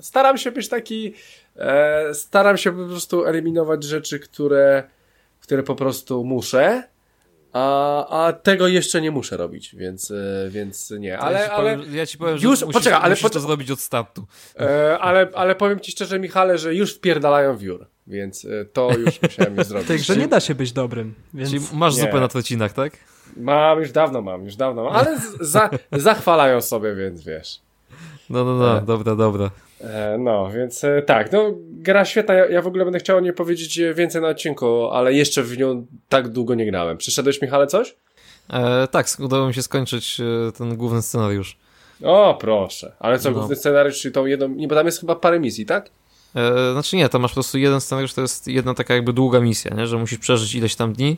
staram się być taki, e, staram się po prostu eliminować rzeczy, które, które po prostu muszę, a, a tego jeszcze nie muszę robić, więc, e, więc nie, ale, ja ale powiem, ja ci powiem, już, że musisz, poczekaj, ale musisz to zrobić od startu. E, ale, ale powiem ci szczerze, Michale, że już wpierdalają wiór, więc to już *laughs* musiałem już zrobić. Także nie da się być dobrym. Więc... Czyli masz nie. zupę na trocinach, tak? Mam, już dawno mam, już dawno mam, ale za, zachwalają sobie, więc wiesz. No, no, no, e, dobra, dobra. E, no, więc e, tak, no gra świetna, ja, ja, w ogóle będę chciał nie powiedzieć więcej na odcinku, ale jeszcze w nią tak długo nie grałem. Przyszedłeś, Michale, coś? E, tak, udało mi się skończyć ten główny scenariusz. O, proszę. Ale co, no. główny scenariusz, czyli tą jedną, nie, bo tam jest chyba parę misji, tak? E, znaczy nie, to masz po prostu jeden scenariusz, to jest jedna taka jakby długa misja, nie? że musisz przeżyć ileś tam dni.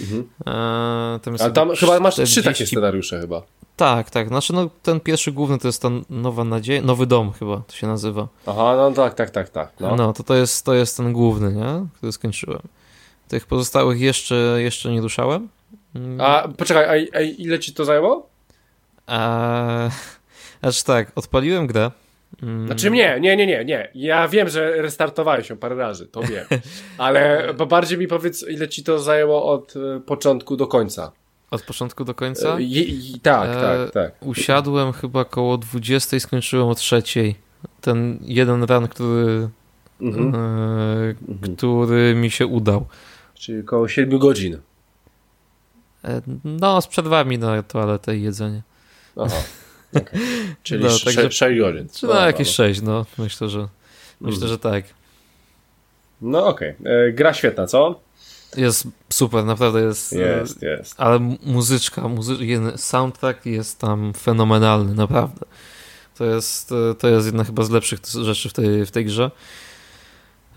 Mhm. E, tam Ale tam chyba masz 40... trzy takie scenariusze chyba. Tak, tak. Znaczy no, ten pierwszy główny to jest ta Nowa Nadzieja, Nowy Dom chyba to się nazywa. Aha, no tak, tak, tak, tak. No, no to, to, jest, to jest ten główny, nie? który skończyłem. Tych pozostałych jeszcze, jeszcze nie ruszałem. A poczekaj, a, a ile ci to zajęło? A, *laughs* znaczy tak, odpaliłem grę. Mm. Znaczy nie, nie, nie, nie, nie. Ja wiem, że restartowałeś się parę razy, to wiem. *laughs* Ale bo bardziej mi powiedz, ile ci to zajęło od e, początku do końca. Od początku do końca? E, I, i, tak, e, tak, tak. Usiadłem chyba koło 20 i skończyłem o trzeciej. Ten jeden run, który, mhm. e, który mi się udał. Czyli około 7 godzin. E, no, z przerwami na toaletę i jedzenie. Aha. *laughs* Okay. Czyli no, 6, 6 godzin. Czy no, no, jakieś 6, no. Myślę, że myślę, mm. że tak. No okej. Okay. E, gra świetna, co? Jest super, naprawdę jest. Jest, jest. Ale muzyczka, muzy soundtrack jest tam fenomenalny, naprawdę. To jest, to jest jedna chyba z lepszych rzeczy w tej, w tej grze.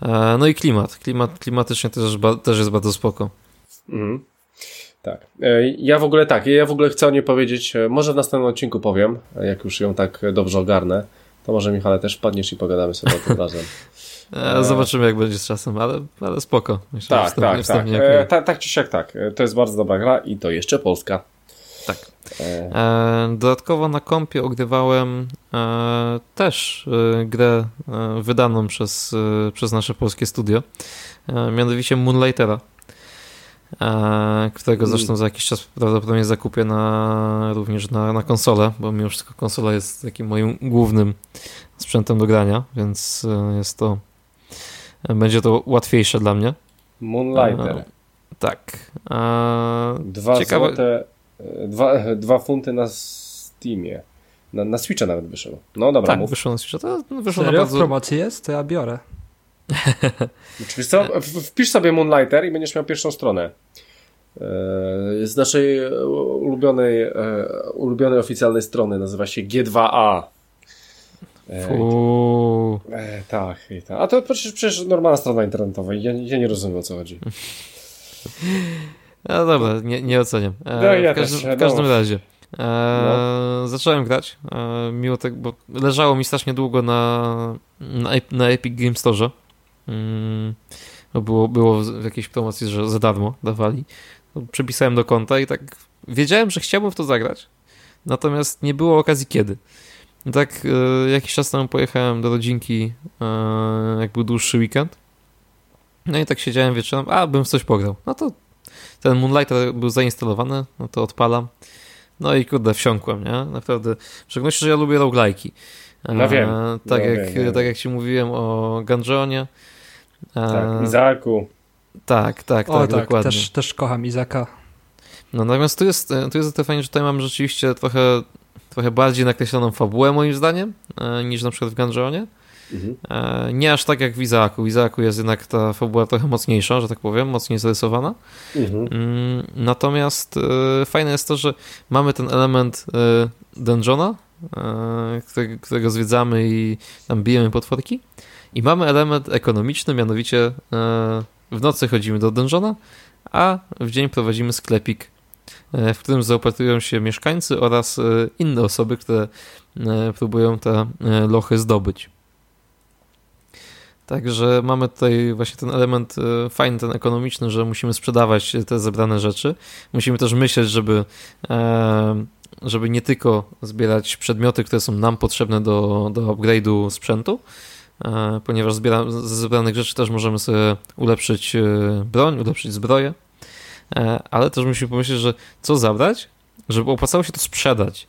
E, no i klimat. Klimat klimatycznie też, też jest bardzo spoko. Mhm. Tak. E, ja w ogóle tak, ja w ogóle chcę o niej powiedzieć, e, może w następnym odcinku powiem, jak już ją tak dobrze ogarnę, to może Michale też wpadniesz i pogadamy sobie o tym *laughs* razem. Zobaczymy jak będzie z czasem, ale, ale spoko. Myślę, tak, wstępnie, tak, wstępnie tak. E, tak. Tak czy siak tak. To jest bardzo dobra gra i to jeszcze Polska. Tak. E... Dodatkowo na kompie ogrywałem e, też e, grę e, wydaną przez, przez nasze polskie studio, mianowicie Moonlightera, którego mm. zresztą za jakiś czas prawdopodobnie zakupię na, również na, na konsolę, bo mimo wszystko konsola jest takim moim głównym sprzętem do grania, więc jest to będzie to łatwiejsze dla mnie. Moonlighter. tak. dwa ciekawe... złote Dwa, dwa funty na Steamie. Na, na Switcha nawet wyszło. No dobra, tak, mów. wyszło na Switcha. To wyszło na bardzo... promocji jest? To ja biorę. *laughs* Oczywiście co? Wpisz sobie Moonlighter i będziesz miał pierwszą stronę. E, z naszej ulubionej, e, ulubionej oficjalnej strony nazywa się G2A. E, Fuu. Tak, tak. A to przecież, przecież normalna strona internetowa. Ja, ja nie rozumiem o co chodzi. No dobra, nie, nie oceniam. E, no, ja w, każdym, też, w każdym no. razie. E, no. Zacząłem grać, e, mimo tego, bo leżało mi strasznie długo na, na, na Epic Game Store. Mm, było, było w jakiejś promocji, że za darmo dawali. Przepisałem do konta i tak wiedziałem, że chciałbym w to zagrać, natomiast nie było okazji kiedy. Tak e, jakiś czas temu pojechałem do rodzinki, e, jak był dłuższy weekend. No i tak siedziałem wieczorem, a bym w coś pograł. No to ten Moonlight był zainstalowany, no to odpalam. No i kurde, wsiąkłem, nie? Naprawdę. W szczególności, że ja lubię roguelike'i. No wiem. E, tak, no jak, wiem, tak jak ci mówiłem o Gungeonie. E, tak, Izaku. Tak, tak, o, tak, tak, dokładnie. Też, też kocham Izaka. No natomiast tu jest, tu jest to fajnie, że tutaj mam rzeczywiście trochę, trochę bardziej nakreśloną fabułę moim zdaniem, e, niż na przykład w Gungeonie. Mhm. E, nie aż tak jak w Izaaku. W Izaaku jest jednak ta fabuła trochę mocniejsza, że tak powiem, mocniej zarysowana. Mhm. Mm, natomiast e, fajne jest to, że mamy ten element dungeona, którego, którego zwiedzamy i tam bijemy potworki. I mamy element ekonomiczny, mianowicie w nocy chodzimy do dungeona, a w dzień prowadzimy sklepik, w którym zaopatrują się mieszkańcy oraz inne osoby, które próbują te lochy zdobyć. Także mamy tutaj właśnie ten element e, fajny, ten ekonomiczny, że musimy sprzedawać te zebrane rzeczy. Musimy też myśleć, żeby, e, żeby nie tylko zbierać przedmioty, które są nam potrzebne do, do upgrade'u sprzętu, e, ponieważ ze zebranych rzeczy też możemy sobie ulepszyć broń, ulepszyć zbroję, ale też musimy pomyśleć, że co zabrać, żeby opłacało się to sprzedać.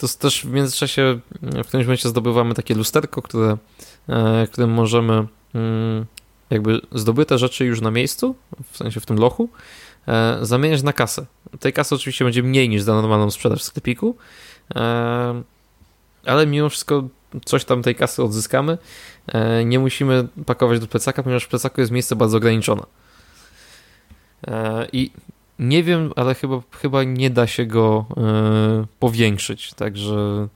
To też w międzyczasie w którymś momencie zdobywamy takie lusterko, które, e, którym możemy mm, jakby zdobyte rzeczy już na miejscu, w sensie w tym lochu, e, zamieniać na kasę. Tej kasy oczywiście będzie mniej niż za normalną sprzedaż w sklepiku, e, ale mimo wszystko coś tam tej kasy odzyskamy. Nie musimy pakować do plecaka, ponieważ w plecaku jest miejsce bardzo ograniczone. I nie wiem, ale chyba, chyba nie da się go y, powiększyć, także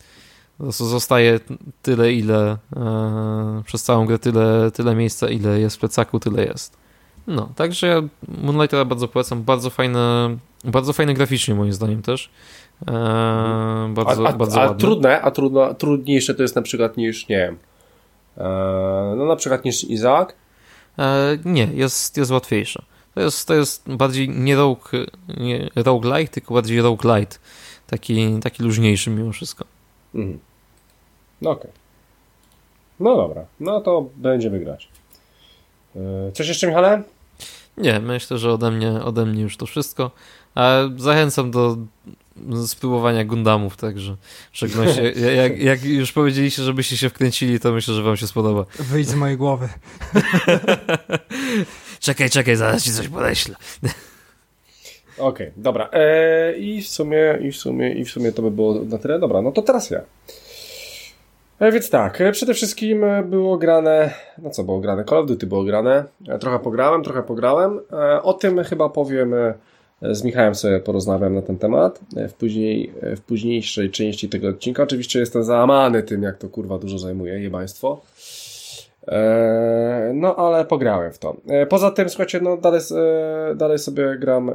zostaje tyle, ile y, przez całą grę tyle, tyle miejsca, ile jest w plecaku, tyle jest. No, także ja Moonlightera bardzo polecam, bardzo fajne, bardzo fajne graficznie moim zdaniem też. E, bardzo, a, a, bardzo a trudne, a trudno, trudniejsze to jest na przykład niż, nie wiem, e, no na przykład niż Izak? E, nie, jest, jest łatwiejsze. To jest, to jest bardziej nie rogue, nie roguelike, tylko bardziej roguelite. Taki, taki luźniejszy mimo wszystko. Mhm. No okej. Okay. No dobra, no to będziemy grać. E, coś jeszcze, Michale? Nie, myślę, że ode mnie, ode mnie już to wszystko. A zachęcam do spróbowania Gundamów, także w szczególności *laughs* jak, jak już powiedzieliście, żebyście się wkręcili, to myślę, że wam się spodoba. Wyjdź z mojej głowy. *laughs* czekaj, czekaj, zaraz ci coś podeślę. Okej, okay, dobra. Eee, I w sumie, i w sumie, i w sumie to by było na tyle. Dobra, no to teraz ja. E, więc tak, e, przede wszystkim e, było grane, no co było grane? Call of Duty było grane. Trochę pograłem, trochę pograłem. O tym chyba powiem, z Michałem sobie porozmawiam na ten temat w, później, w późniejszej części tego odcinka. Oczywiście jestem załamany tym, jak to kurwa dużo zajmuje, jebaństwo. No, ale pograłem w to. Poza tym, słuchajcie, no dalej, dalej sobie gram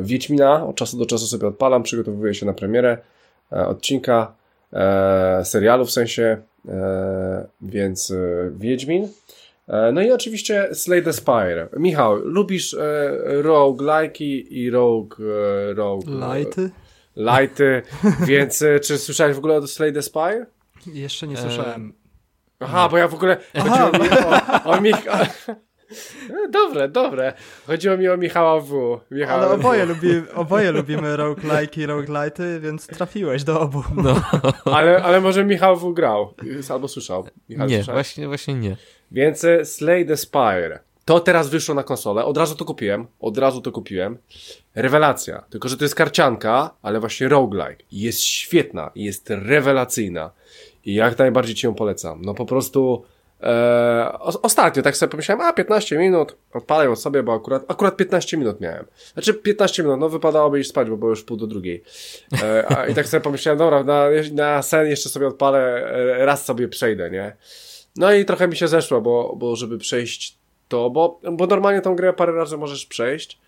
Wiedźmina. Od czasu do czasu sobie odpalam, przygotowuję się na premierę odcinka e, serialu w sensie, e, więc e, Wiedźmin. E, no i oczywiście Slay the Spire. Michał, lubisz e, roguelike'i i rogue... E, rogue Lighty? Lighty, więc e, czy słyszałeś w ogóle o Slay the Spire? Jeszcze nie słyszałem. Aha, bo ja w ogóle chodziło mi o, o Michał. E, dobre, dobre. Chodziło mi o Michała W. Michała Ale oboje, lubi, oboje lubimy roguelike i roguelite'y, więc trafiłeś do obu. No. ale, ale może Michał W grał, albo słyszał. Michał, nie, właśnie, właśnie nie. Więc e, Slay the Spire. To teraz wyszło na konsolę. Od razu to kupiłem. Od razu to kupiłem. Rewelacja. Tylko, że to jest karcianka, ale właśnie roguelike. Jest świetna. Jest rewelacyjna. I jak najbardziej ci ją polecam. No po prostu Eee, ostatnio tak sobie pomyślałem, a 15 minut, odpalę ją sobie, bo akurat, akurat 15 minut miałem. Znaczy 15 minut, no wypadałoby iść spać, bo było już pół do drugiej. Eee, I tak sobie pomyślałem, dobra, na, na sen jeszcze sobie odpalę, e, raz sobie przejdę, nie? No i trochę mi się zeszło, bo, bo żeby przejść to, bo, bo normalnie tą grę parę razy możesz przejść,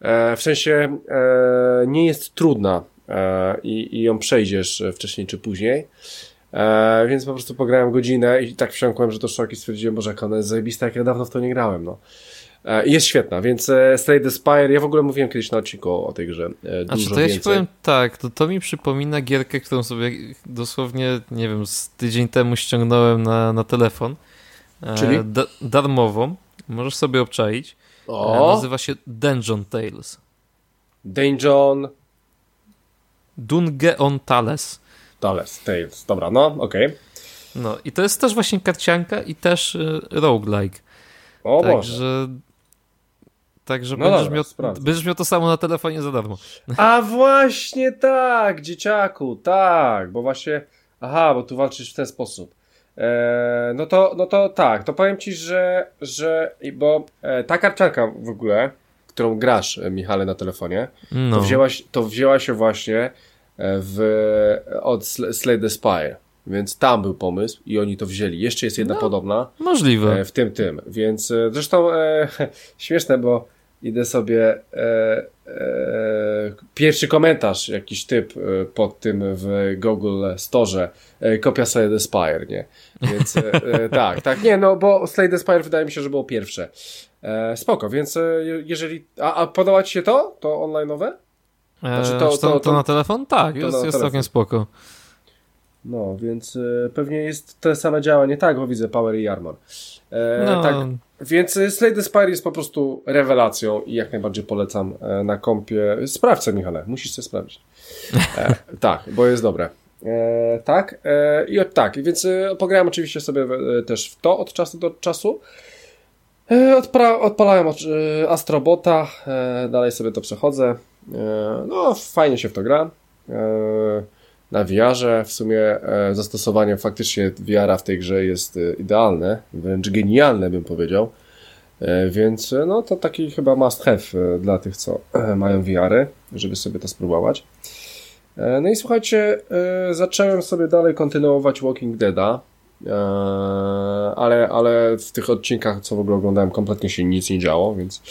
eee, w sensie e, nie jest trudna e, i, i ją przejdziesz wcześniej czy później, E, więc po prostu pograłem godzinę i tak wsiąkłem, że to szok i stwierdziłem, może jak ona jest zajebista, jak ja dawno w to nie grałem, no. E, jest świetna, więc e, Slay the Spire, ja w ogóle mówiłem kiedyś na odcinku o tej grze e, dużo znaczy, to ja ci powiem tak, to, to mi przypomina gierkę, którą sobie dosłownie, nie wiem, z tydzień temu ściągnąłem na, na telefon. E, Czyli? Da, darmową, możesz sobie obczaić. O. E, nazywa się Dungeon Tales. Dungeon... Dungeon Tales. Tales, Tales, dobra, no, okej. Okay. No i to jest też właśnie karcianka i też y, roguelike. O Także... Boże. Także no będziesz, dobra, miał, będziesz miał to samo na telefonie za darmo. *laughs* A właśnie tak, dzieciaku, tak, bo właśnie, aha, bo tu walczysz w ten sposób. E, no to, no to tak, to powiem ci, że, że bo e, ta karcianka w ogóle, którą grasz, e, Michale, na telefonie, no. to, wzięłaś, to wzięła się właśnie w, od Slay the Spire. Więc tam był pomysł i oni to wzięli. Jeszcze jest jedna no, podobna. Możliwe. E, w tym, tym. Więc e, zresztą e, *laughs* śmieszne, bo idę sobie e, e, pierwszy komentarz, jakiś typ e, pod tym w Google Store, kopia Slay the Spire, nie? Więc *laughs* tak, tak, nie, no bo Slay the Spire wydaje mi się, że było pierwsze. spoko, więc jeżeli, a, a podoba Ci się to? To online'owe? Znaczy to, to, to, to, na telefon? Tak, jest, jest całkiem spoko. No, więc y, pewnie jest te same działanie. Tak, bo widzę Power i Armor. E, no. Tak, więc e, Slay the Spire jest po prostu rewelacją i jak najbardziej polecam e, na kompie. Sprawdź Michale, musisz sobie sprawdzić. E, *laughs* tak, bo jest dobre. E, tak, e, i od, tak, więc pograłem oczywiście sobie też w to od czasu do czasu. Odpra odpalałem Astrobota, dalej sobie to przechodzę. E, no, fajnie się w to gra. E, na VR-ze w sumie e, zastosowanie faktycznie VR-a w tej grze jest idealne, wręcz genialne bym powiedział. Więc no to taki chyba must have dla tych, co mają VR-y, żeby sobie to spróbować. No i słuchajcie, zacząłem sobie dalej kontynuować Walking Deada, ale, ale w tych odcinkach, co w ogóle oglądałem, kompletnie się nic nie działo, więc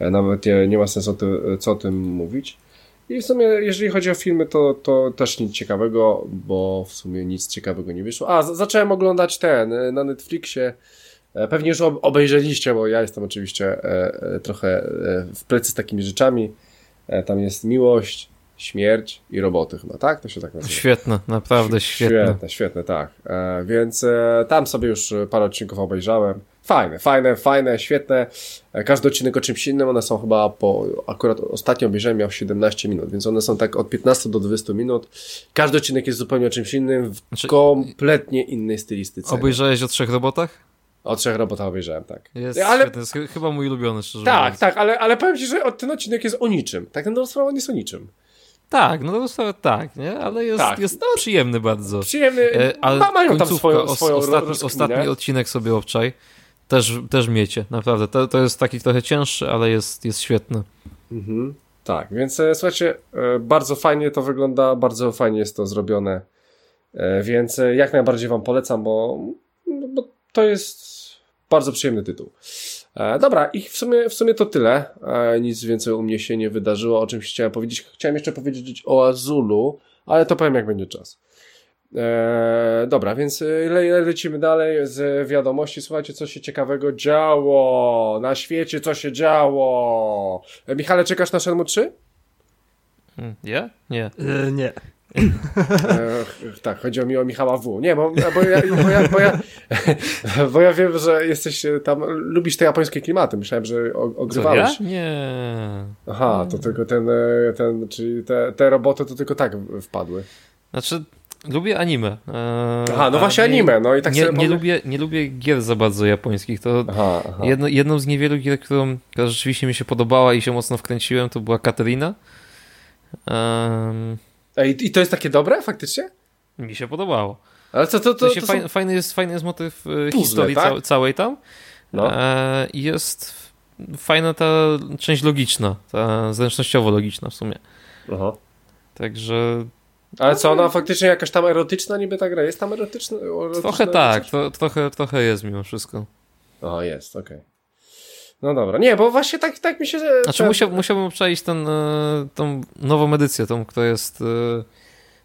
nawet nie, ma sensu tym, co o tym mówić. I w sumie, jeżeli chodzi o filmy, to, to też nic ciekawego, bo w sumie nic ciekawego nie wyszło. A, zacząłem oglądać ten na Netflixie. E, pewnie już obejrzeliście, bo ja jestem oczywiście e, e, trochę w plecy z takimi rzeczami. Tam jest miłość, śmierć i roboty chyba, tak? To się tak nazywa. Świetne, naprawdę świetne. Świetne, świetne, tak. E, więc e, tam sobie już parę odcinków obejrzałem. Fajne, fajne, fajne, świetne. E, każdy odcinek o czymś innym, one są chyba po, akurat ostatnio obejrzałem miał 17 minut, więc one są tak od 15 do 20 minut. Każdy odcinek jest zupełnie o czymś innym, w znaczy, kompletnie innej stylistyce. Obejrzałeś o trzech robotach? O trzech robotach obejrzałem, tak. Jest ale... świetny, jest chyba mój ulubiony, szczerze Tak, mówiąc. tak, ale, ale powiem Ci, że ten odcinek jest o niczym. Tak ten sprawa nie jest o niczym. Tak, no to tak, nie? Ale jest, tak. jest przyjemny bardzo. Przyjemny, e, ale ma, mają tam swoją, swoją ostatni, ostatni odcinek sobie obczaj. Też, też miecie, naprawdę. To, to jest taki trochę cięższy, ale jest, jest świetny. Mhm. Tak, więc e, słuchajcie, e, bardzo fajnie to wygląda, bardzo fajnie jest to zrobione, więc jak najbardziej Wam polecam, bo, bo to jest bardzo przyjemny tytuł. E, dobra, i w sumie, w sumie to tyle. E, nic więcej u mnie się nie wydarzyło, o czymś chciałem powiedzieć. Chciałem jeszcze powiedzieć o Azulu, ale to powiem jak będzie czas. E, dobra, więc le lecimy dalej z wiadomości. Słuchajcie, co się ciekawego działo na świecie, co się działo. E, Michale, czekasz na Shenmue 3? Hmm, ja? Nie. E, nie. E, tak, chodziło mi o Michała W. Nie, bo, bo, ja, bo, ja, bo, ja, bo ja wiem, że jesteś tam, lubisz te japońskie klimaty. Myślałem, że ogrywałeś. Co, ja? Nie. Aha, to tylko ten, ten czyli te, te roboty to tylko tak wpadły. Znaczy, lubię anime. E, aha, no właśnie anime, no i tak nie, nie, lubię, nie lubię gier za bardzo japońskich. To aha, aha. Jedno, jedną z niewielu gier, którą, która rzeczywiście mi się podobała i się mocno wkręciłem, to była Katerina. Um, i, I to jest takie dobre faktycznie? Mi się podobało. Ale co to, to, to, to fajny, są... fajny, jest, fajny jest motyw e, Puzzle, historii tak? ca całej tam. No. E, jest fajna ta część logiczna, ta zręcznościowo logiczna w sumie. Aha. Także ale co, ona faktycznie jakaś tam erotyczna niby ta gra? Jest tam erotyczna? erotyczna trochę tak, to, trochę, trochę jest mimo wszystko. O, jest, okej. Okay. No dobra, nie, bo właśnie tak, tak mi się... Znaczy ten... musiał, musiałbym przejść ten, e, tą nową edycję, tą, która jest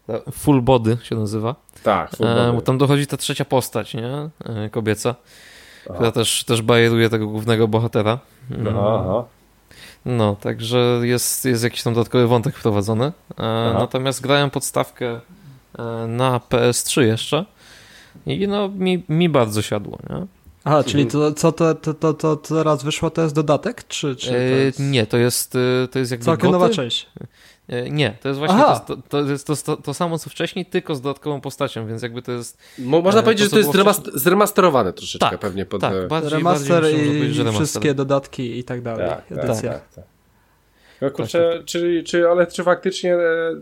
e, full body się nazywa. Tak, full e, body. Bo tam dochodzi ta trzecia postać, nie? Kobieca, aha. która też, też bajeruje tego głównego bohatera. Aha, aha. No, także jest, jest jakiś tam dodatkowy wątek wprowadzony. E, natomiast grałem podstawkę e, na PS3 jeszcze i no mi, mi bardzo siadło, nie? Aha, czyli to, co to, to, to, to teraz wyszło, to jest dodatek? Czy, czy to e, jest... Nie, to jest, to jest jakby Całkiem nowa część. Nie, to jest właśnie to, to, jest to, to, to, samo co wcześniej, tylko z dodatkową postacią, więc jakby to jest... Mo, można powiedzieć, że to jest wcześniej... zremasterowane troszeczkę tak, pewnie. Pod... Tak, bardziej, remaster bardziej i wszystkie dodatki i tak dalej. Tak, tak, tak, tak. No kurczę, tak, czy, czy, ale czy faktycznie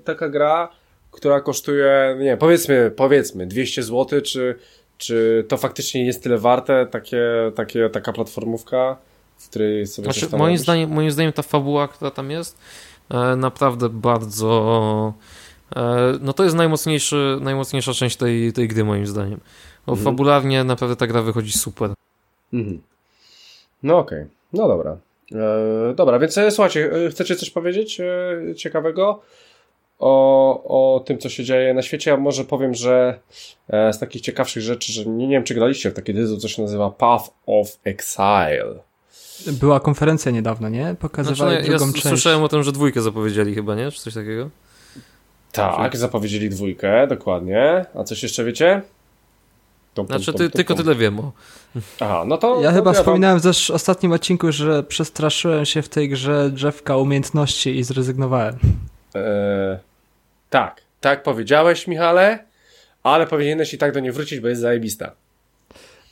taka gra, która kosztuje, nie powiedzmy, powiedzmy 200 zł, czy, czy to faktycznie jest tyle warte, takie, takie, taka platformówka, w której sobie znaczy, moim zdaniem, moim zdaniem ta fabuła, która tam jest, e, naprawdę bardzo e, no to jest najmocniejszy, najmocniejsza część tej, tej gry moim zdaniem. Bo mhm. fabularnie naprawdę ta gra wychodzi super. Mhm. No okej, okay. no dobra. E, dobra, więc słuchajcie, chcecie coś powiedzieć ciekawego o, o tym, co się dzieje na świecie? Ja może powiem, że e, z takich ciekawszych rzeczy, że nie, nie wiem, czy graliście w taki tytuł, co się nazywa Path of Exile. Była konferencja niedawno, nie? Pokazywali znaczy, no, drugą ja część. Słyszałem o tym, że dwójkę zapowiedzieli chyba, nie? Czy coś takiego? Tak, zapowiedzieli dwójkę, dokładnie. A coś jeszcze wiecie? Tom, tom, znaczy, ty, tylko tyle wiem. O. Aha, no to. Ja to chyba ja wspominałem wam... w ostatnim odcinku, że przestraszyłem się w tej grze drzewka umiejętności i zrezygnowałem. Eee, tak, tak powiedziałeś, Michale, ale powinieneś i tak do niej wrócić, bo jest zajebista.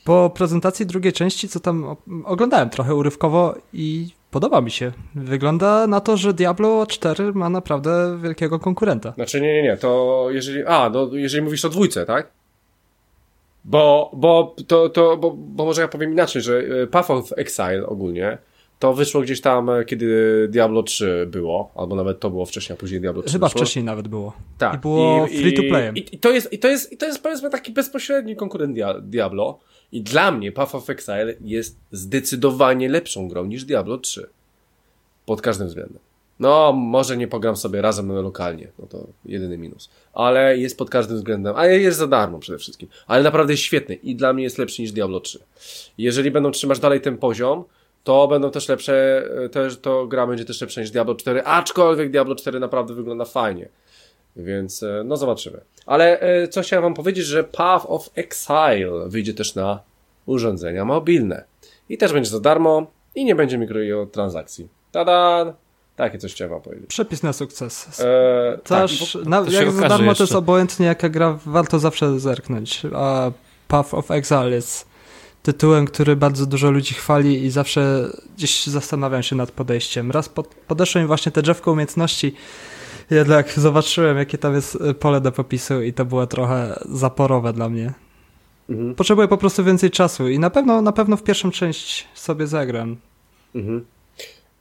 Po prezentacji drugiej części, co tam oglądałem trochę urywkowo i podoba mi się. Wygląda na to, że Diablo 4 ma naprawdę wielkiego konkurenta. Znaczy nie, nie, nie, to jeżeli, a, no, jeżeli mówisz o dwójce, tak? Bo, bo, to, to, bo, bo może ja powiem inaczej, że e, Path of Exile ogólnie to wyszło gdzieś tam, e, kiedy Diablo 3 było, albo nawet to było wcześniej, a później Diablo 3 Chyba wyszło. wcześniej nawet było. Tak. I było I, free to play. I, I, to jest, i, to jest, I to jest powiedzmy taki bezpośredni konkurent Diablo. I dla mnie Path of Exile jest zdecydowanie lepszą grą niż Diablo 3. Pod każdym względem. No, może nie pogram sobie razem lokalnie, no to jedyny minus. Ale jest pod każdym względem, a jest za darmo przede wszystkim. Ale naprawdę jest świetny i dla mnie jest lepszy niż Diablo 3. Jeżeli będą trzymać dalej ten poziom, to będą też lepsze, e, też to gra będzie też lepsza niż Diablo 4, aczkolwiek Diablo 4 naprawdę wygląda fajnie. Więc e, no zobaczymy. Ale e, co chciałem wam powiedzieć, że Path of Exile wyjdzie też na urządzenia mobilne. I też będzie za darmo i nie będzie mikrotransakcji. Tada! Takie coś chciałem wam powiedzieć. Przepis na sukces. Eee, Też, tak, na, jak za darmo to jest obojętnie jaka gra, warto zawsze zerknąć. A Path of Exile jest tytułem, który bardzo dużo ludzi chwali i zawsze gdzieś zastanawiam się nad podejściem. Raz pod, podeszło mi właśnie te drzewko umiejętności jednak zobaczyłem, jakie tam jest y, pole do popisu i to było trochę zaporowe dla mnie. Mhm. Potrzebuję po prostu więcej czasu i na pewno, na pewno w pierwszą część sobie zagram. Mhm.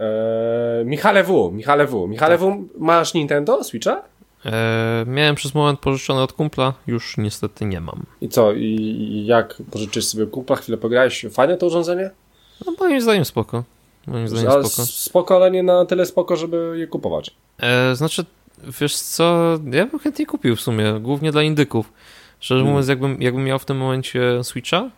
Eee, Michale W. Michale W. Michale W. Masz Nintendo Switcha? Eee, miałem przez moment pożyczone od kumpla, już niestety nie mam. I co? I jak pożyczysz sobie kumpla, chwilę pograłeś? Fajne to urządzenie? No moim zdaniem spoko. Moim zdaniem ale spoko. Spoko, ale nie na tyle spoko, żeby je kupować. Eee, znaczy, wiesz co, ja bym chętnie kupił w sumie, głównie dla indyków. Szczerze hmm. mówiąc, jakbym, jakbym miał w tym momencie Switcha,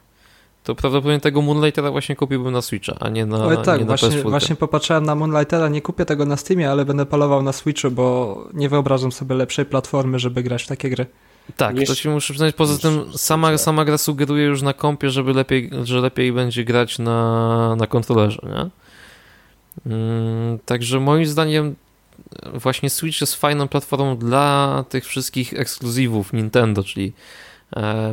to prawdopodobnie tego Moonlightera właśnie kupiłbym na Switcha, a nie na, Ale tak, nie na właśnie, właśnie popatrzyłem na Moonlightera, nie kupię tego na Steamie, ale będę polował na Switchu, bo nie wyobrażam sobie lepszej platformy, żeby grać w takie gry. Tak, to ci muszę przyznać. Poza tym sama, sama gra sugeruje już na kompie, żeby lepiej, że lepiej będzie grać na, na kontrolerze, nie? Mm, także moim zdaniem właśnie Switch jest fajną platformą dla tych wszystkich ekskluzywów Nintendo, czyli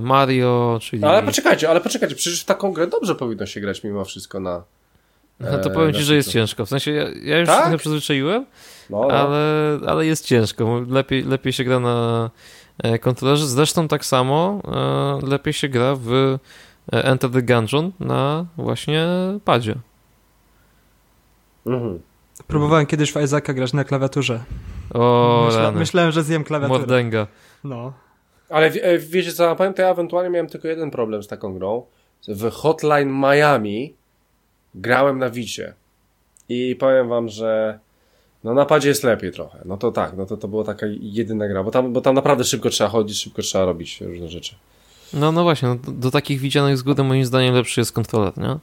Mario, czyli... Ale poczekajcie, ale poczekajcie, przecież w taką grę dobrze powinno się grać mimo wszystko na... No to powiem ci, że jest ciężko. W sensie ja, ja już tak? się trochę przyzwyczaiłem, no, no. Ale, ale jest ciężko. Lepiej, lepiej się gra na e, kontrolerze. Zresztą tak samo e, lepiej się gra w Enter the Gungeon na właśnie padzie. Mhm. Próbowałem kiedyś w Isaaca grać na klawiaturze. O, Myśla, myślałem, że zjem klawiaturę. Mordęga. No. Ale e, wiecie co, pamiętam, ja ewentualnie miałem tylko jeden problem z taką grą. W Hotline Miami grałem na Wicie. I powiem wam, że no na padzie jest lepiej trochę. No to tak, no to, to była taka jedyna gra, bo tam, bo tam naprawdę szybko trzeba chodzić, szybko trzeba robić różne rzeczy. No, no właśnie, no, do, do takich widzianych zgód moim zdaniem lepszy jest kontroler, nie?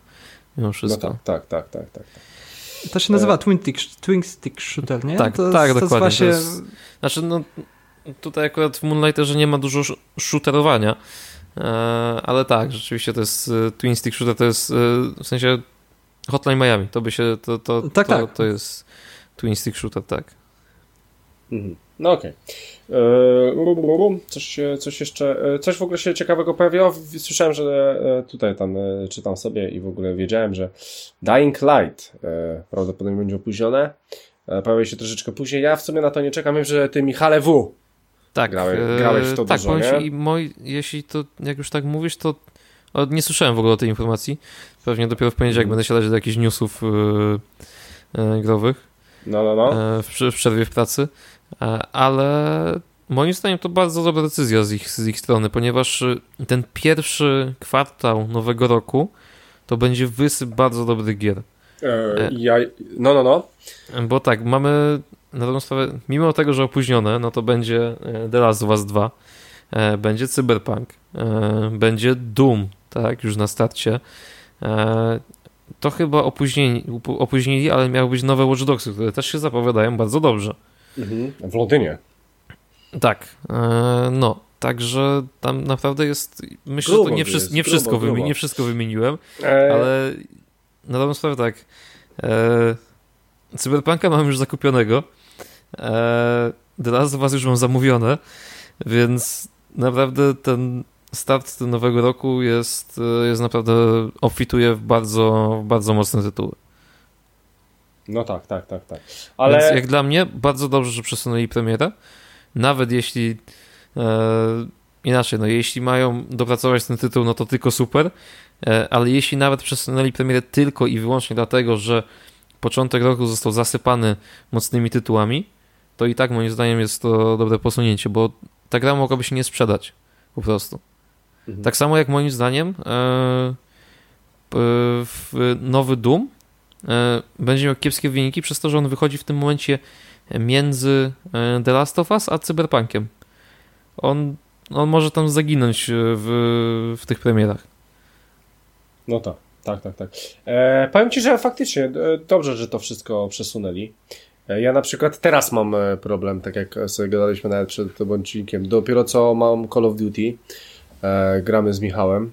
Mimo wszystko. No tak, tak, tak, tak, tak. To się nazywa e... Twin, Stick, Twin Stick Shooter, nie? Tak, to, tak, to dokładnie. Właśnie... To jest, znaczy, no, tutaj akurat w Moonlighterze nie ma dużo shooterowania, e, ale tak, rzeczywiście to jest e, Twin Stick Shooter, to jest e, w sensie Hotline Miami, to by się, to, to, tak, to, tak. to jest Twin Stick Shooter, tak. Mhm. No okej. Okay. Coś, coś jeszcze, coś w ogóle się ciekawego pojawiło. Słyszałem, że tutaj tam czytam sobie i w ogóle wiedziałem, że Dying Light prawdopodobnie będzie opóźnione. Pojawi się troszeczkę później. Ja w sumie na to nie czekam. Wiem, że ty Michale W tak, grałeś, grałeś w to tak, dużo, nie? I moi, jeśli to, jak już tak mówisz, to nie słyszałem w ogóle o tej informacji. Pewnie dopiero w poniedziałek hmm. będę siadać do jakichś newsów yy, growych. No, no, no. W, w przerwie w pracy. ale moim zdaniem to bardzo dobra decyzja z ich, z ich strony, ponieważ ten pierwszy kwartał nowego roku to będzie wysyp bardzo dobrych gier. ja, no, no, no. Bo tak, mamy na dobrą sprawę, mimo tego, że opóźnione, no to będzie e, The Last of Us 2, e, będzie Cyberpunk, e, będzie Doom, tak, już na starcie. To chyba opóźnili, opóźnili ale miały być nowe Watch Dogsy, które też się zapowiadają bardzo dobrze. Mhm. W Londynie. Tak, no. Także tam naprawdę jest. Myślę, grubo że to nie, wszy nie, wszystko, grubo, grubo. nie wszystko wymieniłem, ale na dobrą sprawę tak. Cyberpunka mam już zakupionego. Eee, The Last of Us już mam zamówione, więc naprawdę ten start nowego roku jest, e, jest naprawdę obfituje w bardzo, bardzo mocne tytuły. No tak, tak, tak, tak. Ale Więc jak dla mnie bardzo dobrze, że przesunęli premierę. Nawet jeśli e, inaczej, no jeśli mają dopracować ten tytuł, no to tylko super. E, ale jeśli nawet przesunęli premierę tylko i wyłącznie dlatego, że początek roku został zasypany mocnymi tytułami, to i tak moim zdaniem jest to dobre posunięcie, bo ta gra mogłaby się nie sprzedać po prostu. Mhm. Tak samo jak moim zdaniem e, nowy Doom e, będzie miał kiepskie wyniki przez to, że on wychodzi w tym momencie między e, The Last of Us a Cyberpunkiem. On, on może tam zaginąć w, w tych premierach. No tak, tak, tak, tak. E, powiem Ci, że faktycznie dobrze, że to wszystko przesunęli. E, ja na przykład teraz mam e, problem, tak jak sobie gadaliśmy nawet przed tym odcinkiem. Dopiero co mam Call of Duty, e, gramy z Michałem.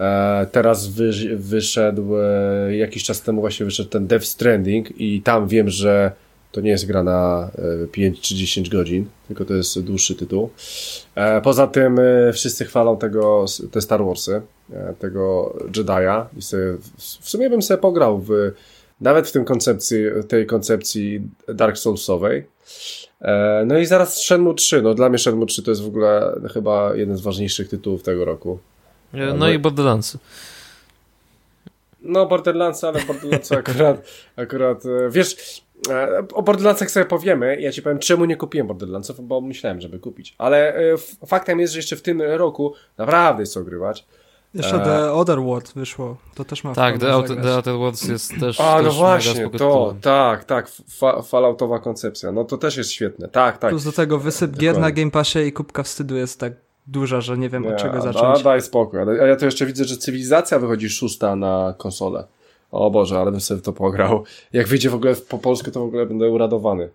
E, teraz wy, wyszedł, e, jakiś czas temu właśnie wyszedł ten Death Stranding i tam wiem, że to nie jest gra na 5 e, czy 10 godzin, tylko to jest dłuższy tytuł. Poza tym wszyscy chwalą tego, te Star Warsy, tego Jedi'a i sobie, w sumie bym sobie pograł w Nawet w tym koncepcji, tej koncepcji Dark Soulsowej. E, no i zaraz Shenmue 3. No dla mnie Shenmue 3 to jest w ogóle chyba jeden z ważniejszych tytułów tego roku. No, no i Borderlands. No Borderlands, ale Borderlands akurat, *laughs* akurat, e, wiesz, e, o Borderlandsach sobie powiemy. Ja ci powiem, czemu nie kupiłem Borderlandsów, bo myślałem, żeby kupić. Ale faktem jest, że jeszcze w tym roku naprawdę jest ogrywać. Jeszcze e... The Other World wyszło, to też ma Tak, The, The Other Worlds jest też A, no też właśnie, to, tak, tak, fa falloutowa koncepcja, no to też jest świetne, tak, tak. Plus do tego wysyp gier na Game Passie i kubka wstydu jest tak duża, że nie wiem od czego zacząć. Da, daj spokój, a ja to jeszcze widzę, że Cywilizacja wychodzi szósta na konsolę. O Boże, ale bym sobie to pograł. Jak wyjdzie w ogóle po polsku, to w ogóle będę uradowany.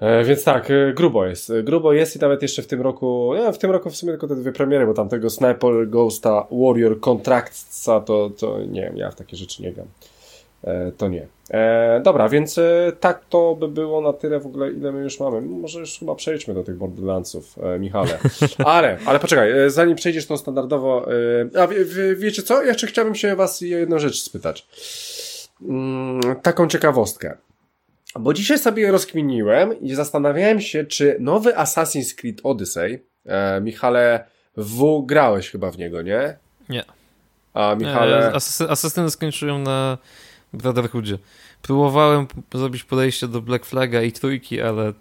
E, więc tak, e, grubo jest. E, grubo jest i nawet jeszcze w tym roku, ja w tym roku w sumie tylko te dwie premiery, bo tamtego Sniper Ghosta Warrior Contractsa to, to nie wiem, ja w takie rzeczy nie gram. E, to nie. E, dobra, więc tak to by było na tyle w ogóle, ile my już mamy. Może już chyba przejdźmy do tych Borderlandsów, e, Michale. *laughs* Ale, ale poczekaj, zanim przejdziesz to standardowo, a wie, wie, wiecie co? Jeszcze chciałbym się was jedną rzecz spytać. Mm, taką ciekawostkę. Bo dzisiaj sobie rozkminiłem i zastanawiałem się, czy nowy Assassin's Creed Odyssey, e, Michale, W grałeś chyba w niego, nie? Nie. A Michale... Asasyny skończyłem na Brotherhoodzie. Próbowałem zrobić podejście do Black Flaga i trójki, ale...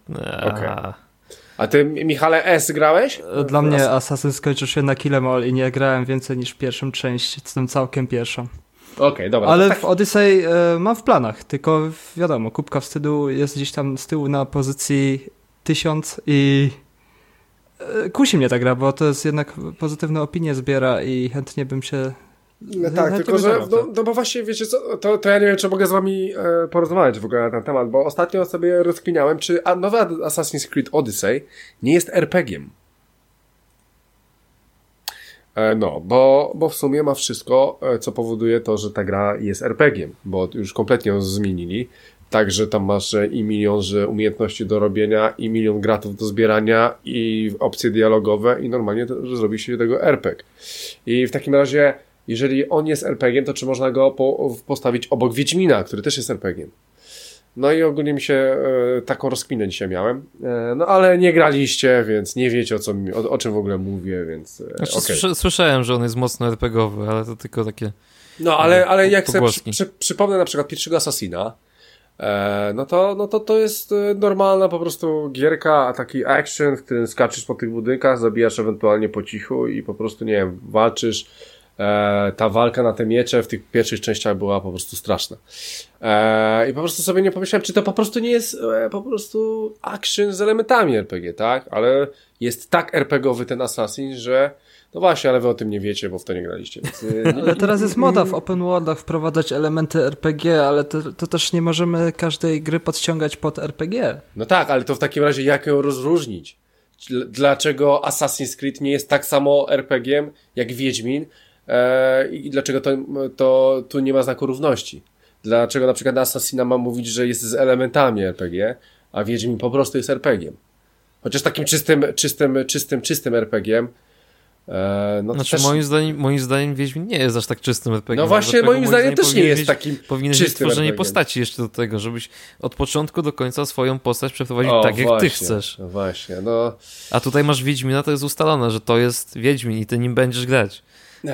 Okay. A ty, Michale, S grałeś? Dla mnie Assassin skończył się na Killemall i nie grałem więcej niż pierwszą część, z tym całkiem pierwszą. Okej, okay, dobra. Ale tak. w Odyssey e, mam w planach, tylko wiadomo, kubka wstydu jest gdzieś tam z tyłu na pozycji 1000 i e, kusi mnie ta gra, bo to jest jednak pozytywne opinie zbiera i chętnie bym się no tak, tylko że, no, no, bo właśnie, wiecie co, to, to ja nie wiem, czy mogę z wami e, porozmawiać w ogóle na ten temat, bo ostatnio sobie rozkminiałem, czy nowy Assassin's Creed Odyssey nie jest RPG-iem. E, no, bo, bo w sumie ma wszystko, e, co powoduje to, że ta gra jest RPG-iem, bo już kompletnie ją zmienili. Także tam masz e, i milion że umiejętności do robienia, i milion gratów do zbierania, i opcje dialogowe, i normalnie to, zrobi się tego RPG. I w takim razie, jeżeli on jest RPG-iem, to czy można go po, postawić obok Wiedźmina, który też jest RPG-iem? No i ogólnie mi się e, taką rozkminę dzisiaj miałem. E, no ale nie graliście, więc nie wiecie o, co, o, o czym w ogóle mówię, więc. E, znaczy, okay. Słyszałem, że on jest mocno RPGowy, ale to tylko takie. No ale, ale jak sobie przy, przy, przypomnę na przykład pierwszego Assassina, e, no, to, no to to jest e, normalna po prostu gierka, taki action, w którym skaczesz po tych budynkach, zabijasz ewentualnie po cichu i po prostu, nie wiem, walczysz E, ta walka na te miecze w tych pierwszych częściach była po prostu straszna. E, I po prostu sobie nie pomyślałem, czy to po prostu nie jest e, po prostu action z elementami RPG, tak? Ale jest tak RPGowy ten Assassin, że no właśnie, ale wy o tym nie wiecie, bo w to nie graliście. Więc... *laughs* ale teraz jest moda w open worldach wprowadzać elementy RPG, ale to, to, też nie możemy każdej gry podciągać pod RPG. No tak, ale to w takim razie jak ją rozróżnić? Dlaczego Assassin's Creed nie jest tak samo RPG jak Wiedźmin, E, i dlaczego to, to tu nie ma znaku równości. Dlaczego na przykład Assassina ma mówić, że jest z elementami RPG, a Wiedźmin po prostu jest RPG. Chociaż takim czystym, czystym, czystym, czystym RPG. E, no znaczy, też... moim, zdaniem, moim zdaniem Wiedźmin nie jest aż tak czystym RPG. No właśnie, moim, moim zdaniem też nie jest takim Powinien być tworzenie RPG. postaci jeszcze do tego, żebyś od początku do końca swoją postać przeprowadził o, tak, jak właśnie, ty chcesz. No właśnie, no. A tutaj masz Wiedźmina, to jest ustalone, że to jest Wiedźmin i ty nim będziesz grać.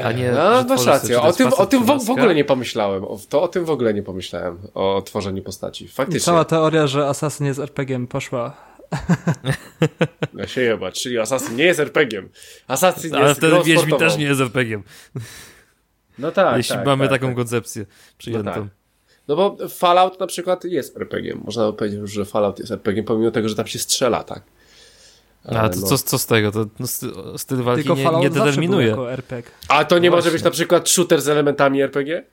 A nie, no, masz rację. O tym, o tym w, w, ogóle nie pomyślałem. O, to o tym w ogóle nie pomyślałem. O tworzeniu postaci. Faktycznie. Cała teoria, że Assassin jest RPG poszła. *laughs* Ja się jeba, czyli Assassin nie jest RPG-iem. Assassin Ale jest wtedy Wiedźmin też nie jest RPG-iem. No tak. Jeśli tak, mamy tak, taką tak. koncepcję przyjętą. No, tak. no bo Fallout na przykład jest RPG-iem. Można by powiedzieć, że Fallout jest RPG-iem, pomimo tego, że tam się strzela, tak? A to no. co, co z tego? To no, styl walki Tylko nie, nie determinuje. A to nie Właśnie. może być na przykład shooter z elementami RPG?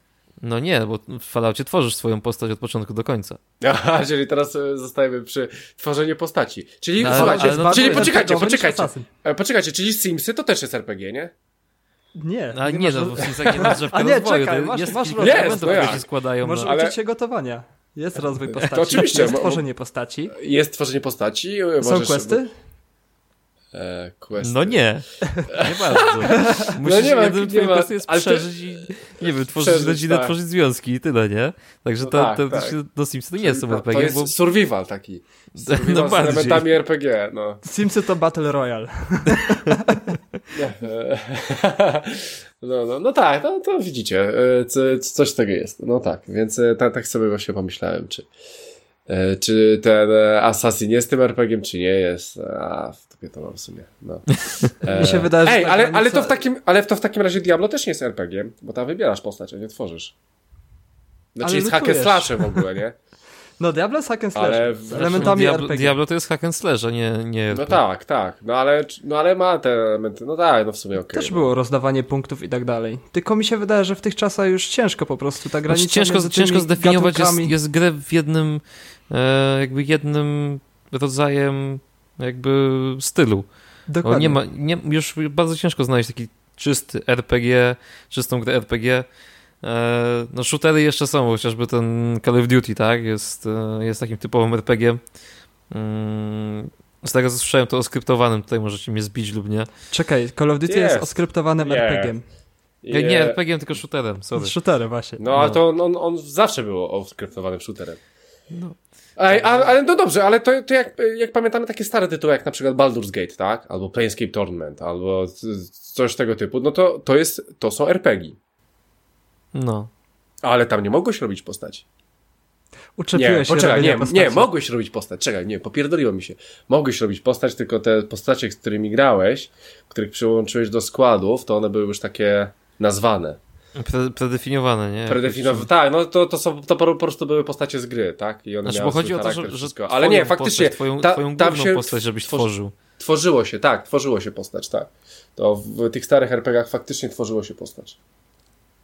No nie, bo w Falloutie tworzysz swoją postać od początku do końca. *laughs* Aha, czyli teraz e, zostajemy przy tworzeniu postaci. Czyli, no, słuchajcie, no, czyli poczekajcie, poczekajcie. E, poczekajcie, czyli Simsy to też jest RPG, nie? Nie. A nie, nie no, w Simsach nie ma drzewka *laughs* A nie, rozwoju. Czekaj, masz, jest masz jest, no ja. się składają. Może no. ale... się gotowania. Jest rozwój postaci. To oczywiście. Jest tworzenie postaci. Jest tworzenie postaci. Są questy? E, questy. No nie, *laughs* nie bardzo. Musisz nie ma- jedynym nie twoim ma- questem jest ale ty- przeżyć i, nie wiem, tworzyć Przeżyć, rodzinę, tak. tworzyć związki i tyle, nie? Także No to, tak, to, tak. to, do Sims to nie jest RPG, to jest bo survival taki. *laughs* Survival No z bardziej. elementami RPG, no. Simsy to Battle Royale. *laughs* No, no, no tak, no to widzicie, e, co, coś z tego jest. No tak, więc tak, tak sobie właśnie pomyślałem, czy, czy ten Assassin jest tym RPG-iem, czy nie jest. A, w tobie to mam w sumie. No. *laughs* E, Mi się wydaje, że Ej, ta ale, granica- ale, to w takim, ale to w takim razie Diablo też nie jest RPG-iem, bo tam wybierasz postać, a nie tworzysz. Znaczy Ale jest hack w ogóle, nie? *laughs* No Diablo jest hack and slash. Ale z w- elementami Diablo, RPG. Diablo to jest hack and slash, a nie, nie No RPG. tak, tak. No ale, no ale ma te elementy. No tak, no w sumie okej. Też no. było rozdawanie punktów i tak dalej. Tylko mi się wydaje, że w tych czasach już ciężko po prostu ta granica Znaczy, ciężko, ciężko zdefiniować jest, jest grę w jednym e, jakby jednym rodzajem jakby stylu. Bo Dokładnie. nie ma, nie, już bardzo ciężko znaleźć taki czysty RPG, czystą grę RPG. E, no shootery jeszcze są, chociażby ten Call of Duty, tak, jest, e, jest takim typowym RPG. Mm, z tego co słyszałem to oskryptowanym, tutaj możecie mnie zbić lub nie. Czekaj, Call of Duty jest, Jest. oskryptowanym Nie. RPG-iem. Nie, nie RPG, tylko shooterem, sorry. Shootery właśnie. No, ale No. to on, on, on zawsze był oskryptowanym shooterem. No. Ej, a, ale no dobrze, ale to, to jak, jak pamiętamy takie stare tytuły, jak na przykład Baldur's Gate, tak? Albo Planescape Tournament, albo coś tego typu, no to, to jest, to są RPG. no. Ale tam nie mogłeś robić postaci. Nie, Uczepiłeś się poczekaj, nie, postaci. nie, mogłeś robić postać, czekaj, nie, popierdoliło mi się. Mogłeś robić postać, tylko te postacie, z którymi grałeś, których przyłączyłeś do składów, to one były już takie nazwane. Pre, predefiniowane, nie? Predefinowane. Tak, no to, to są, to po prostu były postacie z gry, tak? I one Znaczy, bo chodzi o to, że, że wszystko. Ale nie, faktycznie, postać, twoją, ta- twoją główną się postać, żebyś tworzy- tworzył. Tworzyło się, tak, tworzyło się postać, tak. To w tych starych RPGach faktycznie tworzyło się postać.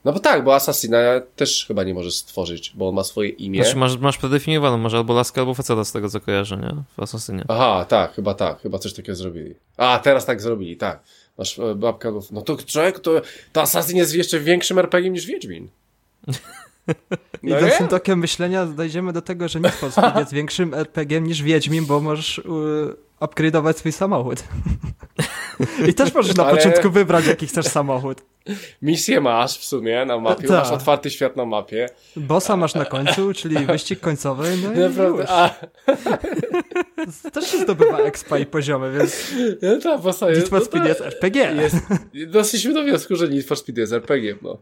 No bo tak, bo Assassina też chyba nie możesz stworzyć, bo on ma swoje imię. Znaczy masz, masz predefiniowaną, masz albo laskę, albo faceta z tego co kojarzę, nie? W Asasynie. Aha, tak, chyba tak, chyba coś takiego zrobili. A, teraz tak zrobili, tak. Masz e, babkę, albo- no to człowiek, to, to Assassin jest jeszcze większym RPG niż Wiedźmin. *laughs* No Idąc tym tokiem myślenia, dojdziemy do tego, że Need for Speed jest większym RPG niż Wiedźmin, bo możesz y, upgrade'ować swój samochód. *laughs* I też możesz na Ale- początku wybrać, jaki chcesz samochód. Misję masz w sumie na mapie, Tak. masz otwarty świat na mapie. Bossa masz na końcu, czyli *laughs* wyścig końcowy, no i Naprawdę, już. a, *laughs* Też się zdobywa expa i poziomy, więc no ta bossa Need jest, for no Speed ta- jest RPG. jest, doszliśmy do wniosku, że Need for Speed jest RPG, no.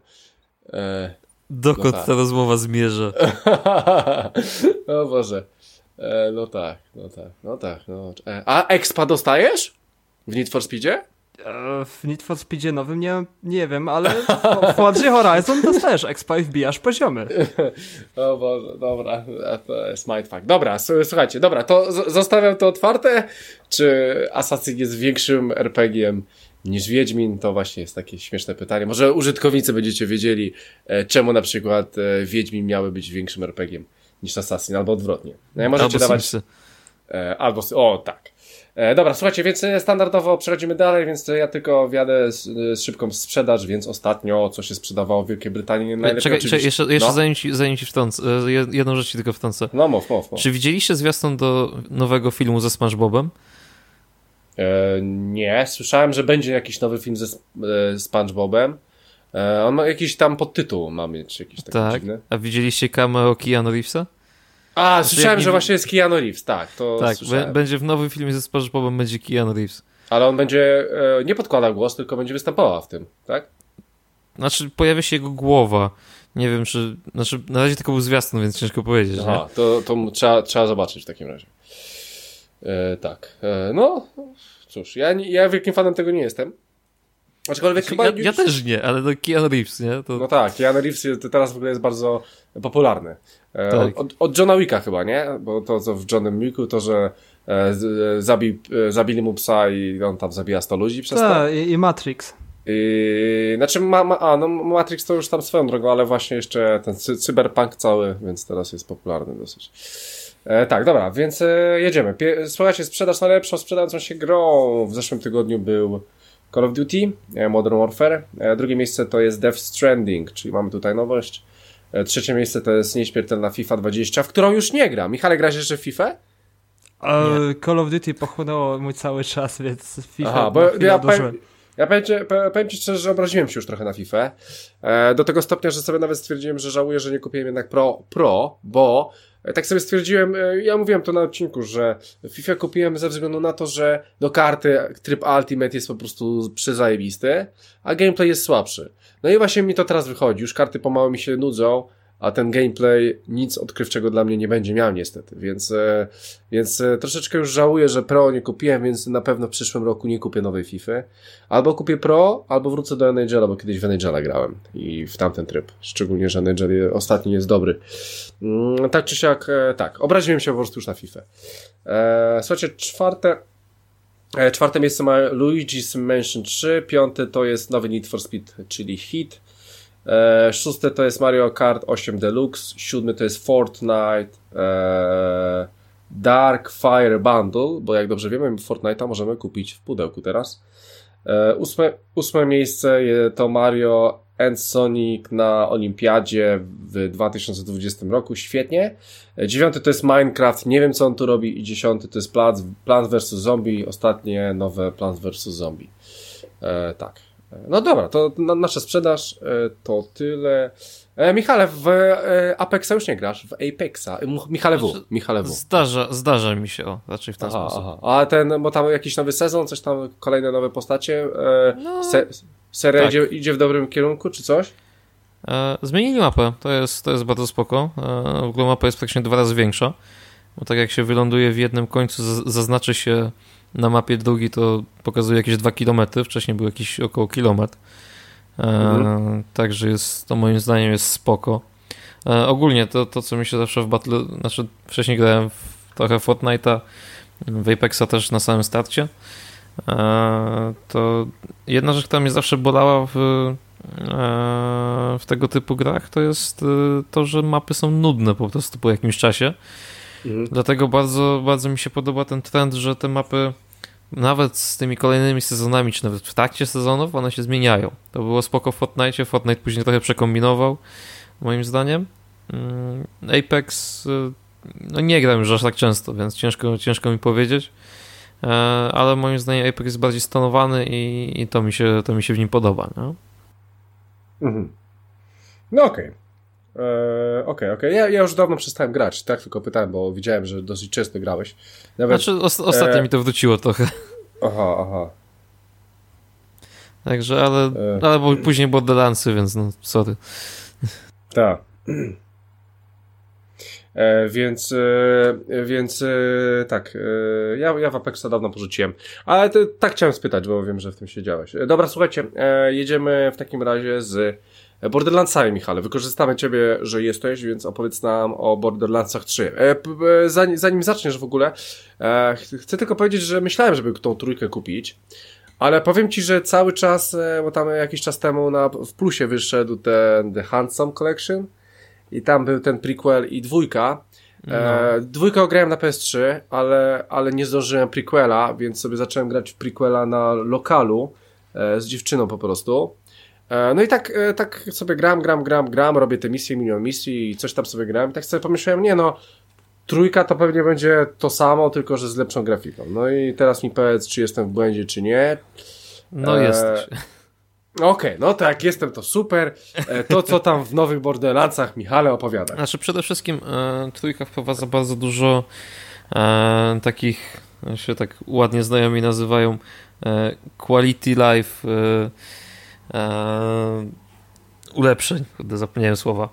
E, Dokąd No tak. ta rozmowa zmierza? *laughs* o Boże. E, no tak, no tak, no tak. No. E, a expa dostajesz? W Need for Speedzie? E, W Need for Speedzie nowym nie, nie wiem, ale w Forza Horizon dostajesz expa i wbijasz poziomy. *laughs* O Boże, dobra, e, to jest mindfuck. Dobra, słuchajcie, dobra, to zostawiam to otwarte. Czy Assassin jest większym RPG-iem niż Wiedźmin? To właśnie jest takie śmieszne pytanie. Może użytkownicy będziecie wiedzieli, e, czemu na przykład Wiedźmin miały być większym RPG-iem niż Assassin, albo odwrotnie. No, i możecie Albo dawać... Simsy. Albo, o tak. E, dobra, słuchajcie, więc e, standardowo przechodzimy dalej, więc ja tylko wjadę z, z szybką sprzedaż, więc ostatnio, co się sprzedawało w Wielkiej Brytanii, najlepiej Czekaj, oczywiście... jeszcze, jeszcze no. zanim ci, zanim ci wtrącę, e, jedną rzecz ci tylko wtrącę. no mów, mów, mów. Czy widzieliście zwiastun do nowego filmu ze SpongeBobem? E, nie, słyszałem, że będzie jakiś nowy film ze e, SpongeBobem. E, on ma jakiś tam podtytuł, ma mieć jakiś taki Tak. dziwny. A widzieliście cameo Keanu Reevesa? A, słyszałem, jak nie że właśnie jest Keanu Reeves, tak, to Tak, słyszałem. będzie w nowym filmie ze SpongeBobem będzie Keanu Reeves. Ale on będzie, e, nie podkładał głos, tylko będzie występował w tym, tak? Znaczy, pojawia się jego głowa. Nie wiem, czy... Znaczy, na razie tylko był zwiastun, więc ciężko powiedzieć, nie? Aha, to, to mu trzeba, trzeba zobaczyć w takim razie. E, tak, e, no, cóż, ja, nie- ja wielkim fanem tego nie jestem. Aczkolwiek chyba... Znaczy, Ja, ja też nie, ale no Keanu Reeves, nie? To... No tak, Keanu Reeves teraz w ogóle jest bardzo popularny. E, Tak. Od, od Johna Wicka chyba, nie? Bo to co w Johnem Wicku, to że e, z, e, zabi, e, zabili mu psa i on tam zabija 100 ludzi przez to. Tak, i, i Matrix. I, znaczy, ma, ma, a, no Matrix to już tam swoją drogą, ale właśnie jeszcze ten cy, cyberpunk cały, więc teraz jest popularny dosyć. E, tak, dobra, więc e, jedziemy. Pie, słuchajcie, sprzedaż najlepszą sprzedającą się grą w zeszłym tygodniu był Call of Duty, e, Modern Warfare. E, drugie miejsce to jest Death Stranding, czyli mamy tutaj nowość. E, trzecie miejsce to jest nieśmiertelna FIFA 20, w którą już nie gra. Michale, grasz jeszcze w FIFA? Nie. Call of Duty pochłonęło mój cały czas, więc FIFA Aha, bo ja powiem, ja powiem, ci, powiem ci szczerze, że obraziłem się już trochę na FIFA. Do tego stopnia, że sobie nawet stwierdziłem, że żałuję, że nie kupiłem jednak Pro, Pro bo tak sobie stwierdziłem, e, ja mówiłem to na odcinku, że FIFA kupiłem ze względu na to, że do karty tryb Ultimate jest po prostu przyzajebisty, a gameplay jest słabszy. No i właśnie mi to teraz wychodzi, już karty pomału mi się nudzą, a ten gameplay nic odkrywczego dla mnie nie będzie miał niestety, więc, e, więc e, troszeczkę już żałuję, że Pro nie kupiłem, więc na pewno w przyszłym roku nie kupię nowej FIFA. Albo kupię Pro, albo wrócę do NHL, bo kiedyś w NHL grałem i w tamten tryb, szczególnie, że NHL ostatni jest dobry. Mm, tak czy siak, e, tak, obraziłem się po prostu już na FIFA. Słuchajcie, czwarte Czwarte miejsce ma Luigi's Mansion 3, piąte to jest nowy Need for Speed, czyli Hit, E, szóste to jest Mario Kart 8 Deluxe. Siódmy to jest Fortnite e, Dark Fire Bundle, bo jak dobrze wiemy, Fortnite'a możemy kupić w pudełku teraz. E, ósme, ósme miejsce to Mario and Sonic na Olimpiadzie w 2020 roku. Świetnie. E, dziewiąty to jest Minecraft, nie wiem co on tu robi. I dziesiąty to jest Plants, Plants vs. Zombie, ostatnie nowe Plants vs. Zombie. E, tak. No dobra, to na, nasza sprzedaż e, to tyle. E, Michale, w e, Apexa już nie grasz, w Apexa. Michale W. Znaczy, Michale w. Zdarza, zdarza mi się, o, raczej w ten aha, sposób. Aha. A ten, bo tam jakiś nowy sezon, coś tam, kolejne nowe postacie. E, no, se, seria tak. idzie, idzie w dobrym kierunku, czy coś? E, zmienili mapę, to jest, to jest bardzo spoko. E, w ogóle mapa jest praktycznie dwa razy większa. Bo tak jak się wyląduje w jednym końcu, zaznaczy się na mapie drugi to pokazuje jakieś 2 km, wcześniej był jakiś około kilometr. E, mhm. także jest, to moim zdaniem jest spoko. E, ogólnie to, to, co mi się zawsze w Battle, znaczy wcześniej grałem w trochę Fortnite'a, w Apexa też na samym starcie, e, to jedna rzecz, która mnie zawsze bolała w, e, w tego typu grach, to jest e, to, że mapy są nudne po prostu po jakimś czasie. Mhm. Dlatego bardzo, bardzo mi się podoba ten trend, że te mapy nawet z tymi kolejnymi sezonami, czy nawet w trakcie sezonów, one się zmieniają. To było spoko w Fortnite, Fortnite później trochę przekombinował, moim zdaniem. Mm, Apex, y, no nie gram już aż tak często, więc ciężko, ciężko mi powiedzieć, e, ale moim zdaniem Apex jest bardziej stonowany i, i to, mi się, to mi się w nim podoba. No, mhm. no okej. Okay. Okej, okay, okej. Okay. Ja, ja już dawno przestałem grać, tak? Tylko pytałem, bo widziałem, że dosyć często grałeś. Nawet, znaczy, os ostatnio e... mi to wróciło trochę. Aha, aha. Także, ale, e... ale bo później Borderlandsy, więc no, sorry. Tak. E, więc, więc tak, ja, ja w Apexa dawno porzuciłem. Ale to, tak chciałem spytać, bo wiem, że w tym siedziałeś. Dobra, słuchajcie, jedziemy w takim razie z Borderlandsami, Michale. Wykorzystamy Ciebie, że jesteś, więc opowiedz nam o Borderlandsach 3. E, zanim, zanim zaczniesz w ogóle, e, chcę tylko powiedzieć, że myślałem, żeby tą trójkę kupić, ale powiem Ci, że cały czas, e, bo tam jakiś czas temu na, w plusie wyszedł ten The Handsome Collection i tam był ten prequel i dwójka. No. E, dwójkę ograłem na PS3, ale, ale nie zdążyłem prequela, więc sobie zacząłem grać w prequela na lokalu e, z dziewczyną po prostu. E, no i tak, e, tak sobie gram, gram, gram, gram, robię te misje, milion misji i coś tam sobie grałem. I tak sobie pomyślałem, nie no, trójka to pewnie będzie to samo, tylko że z lepszą grafiką. No i teraz mi powiedz, czy jestem w błędzie, czy nie. No e... jesteś. *laughs* Okej, okay, no tak, jestem, to super. E, to, co tam w nowych Borderlandsach, Michale, opowiada. Znaczy, przede wszystkim e, trójka wprowadza bardzo dużo e, takich, się tak ładnie znajomi nazywają, e, quality life ulepszeń. Kurde, zapomniałem słowa.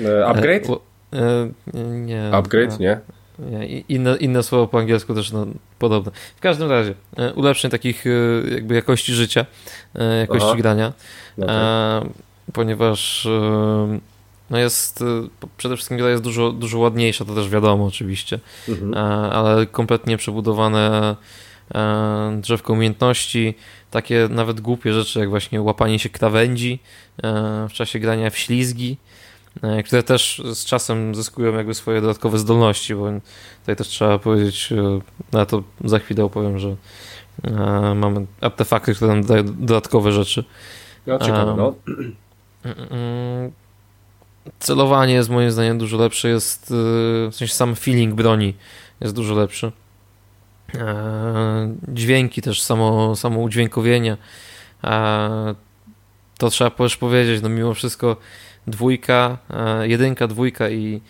E, upgrade? E, nie. Upgrade, nie? Inne, inne słowo po angielsku też no, podobne. W każdym razie, e, ulepszeń takich e, jakby jakości życia, e, jakości Aha. grania, no tak. ponieważ no jest, przede wszystkim gra jest dużo, dużo ładniejsza, to też wiadomo oczywiście, mhm. ale kompletnie przebudowane drzewko umiejętności, takie nawet głupie rzeczy, jak właśnie łapanie się krawędzi e, w czasie grania w ślizgi, e, które też z czasem zyskują jakby swoje dodatkowe zdolności, bo tutaj też trzeba powiedzieć, e, na to za chwilę opowiem, że mamy artefakty, które nam dają dodatkowe rzeczy. No, ciekawe, no. Mm, celowanie jest moim zdaniem dużo lepsze, jest w sensie sam feeling broni jest dużo lepszy. Dźwięki też, samo, samo udźwiękowienie. To trzeba też powiedzieć, no mimo wszystko dwójka, jedynka, dwójka i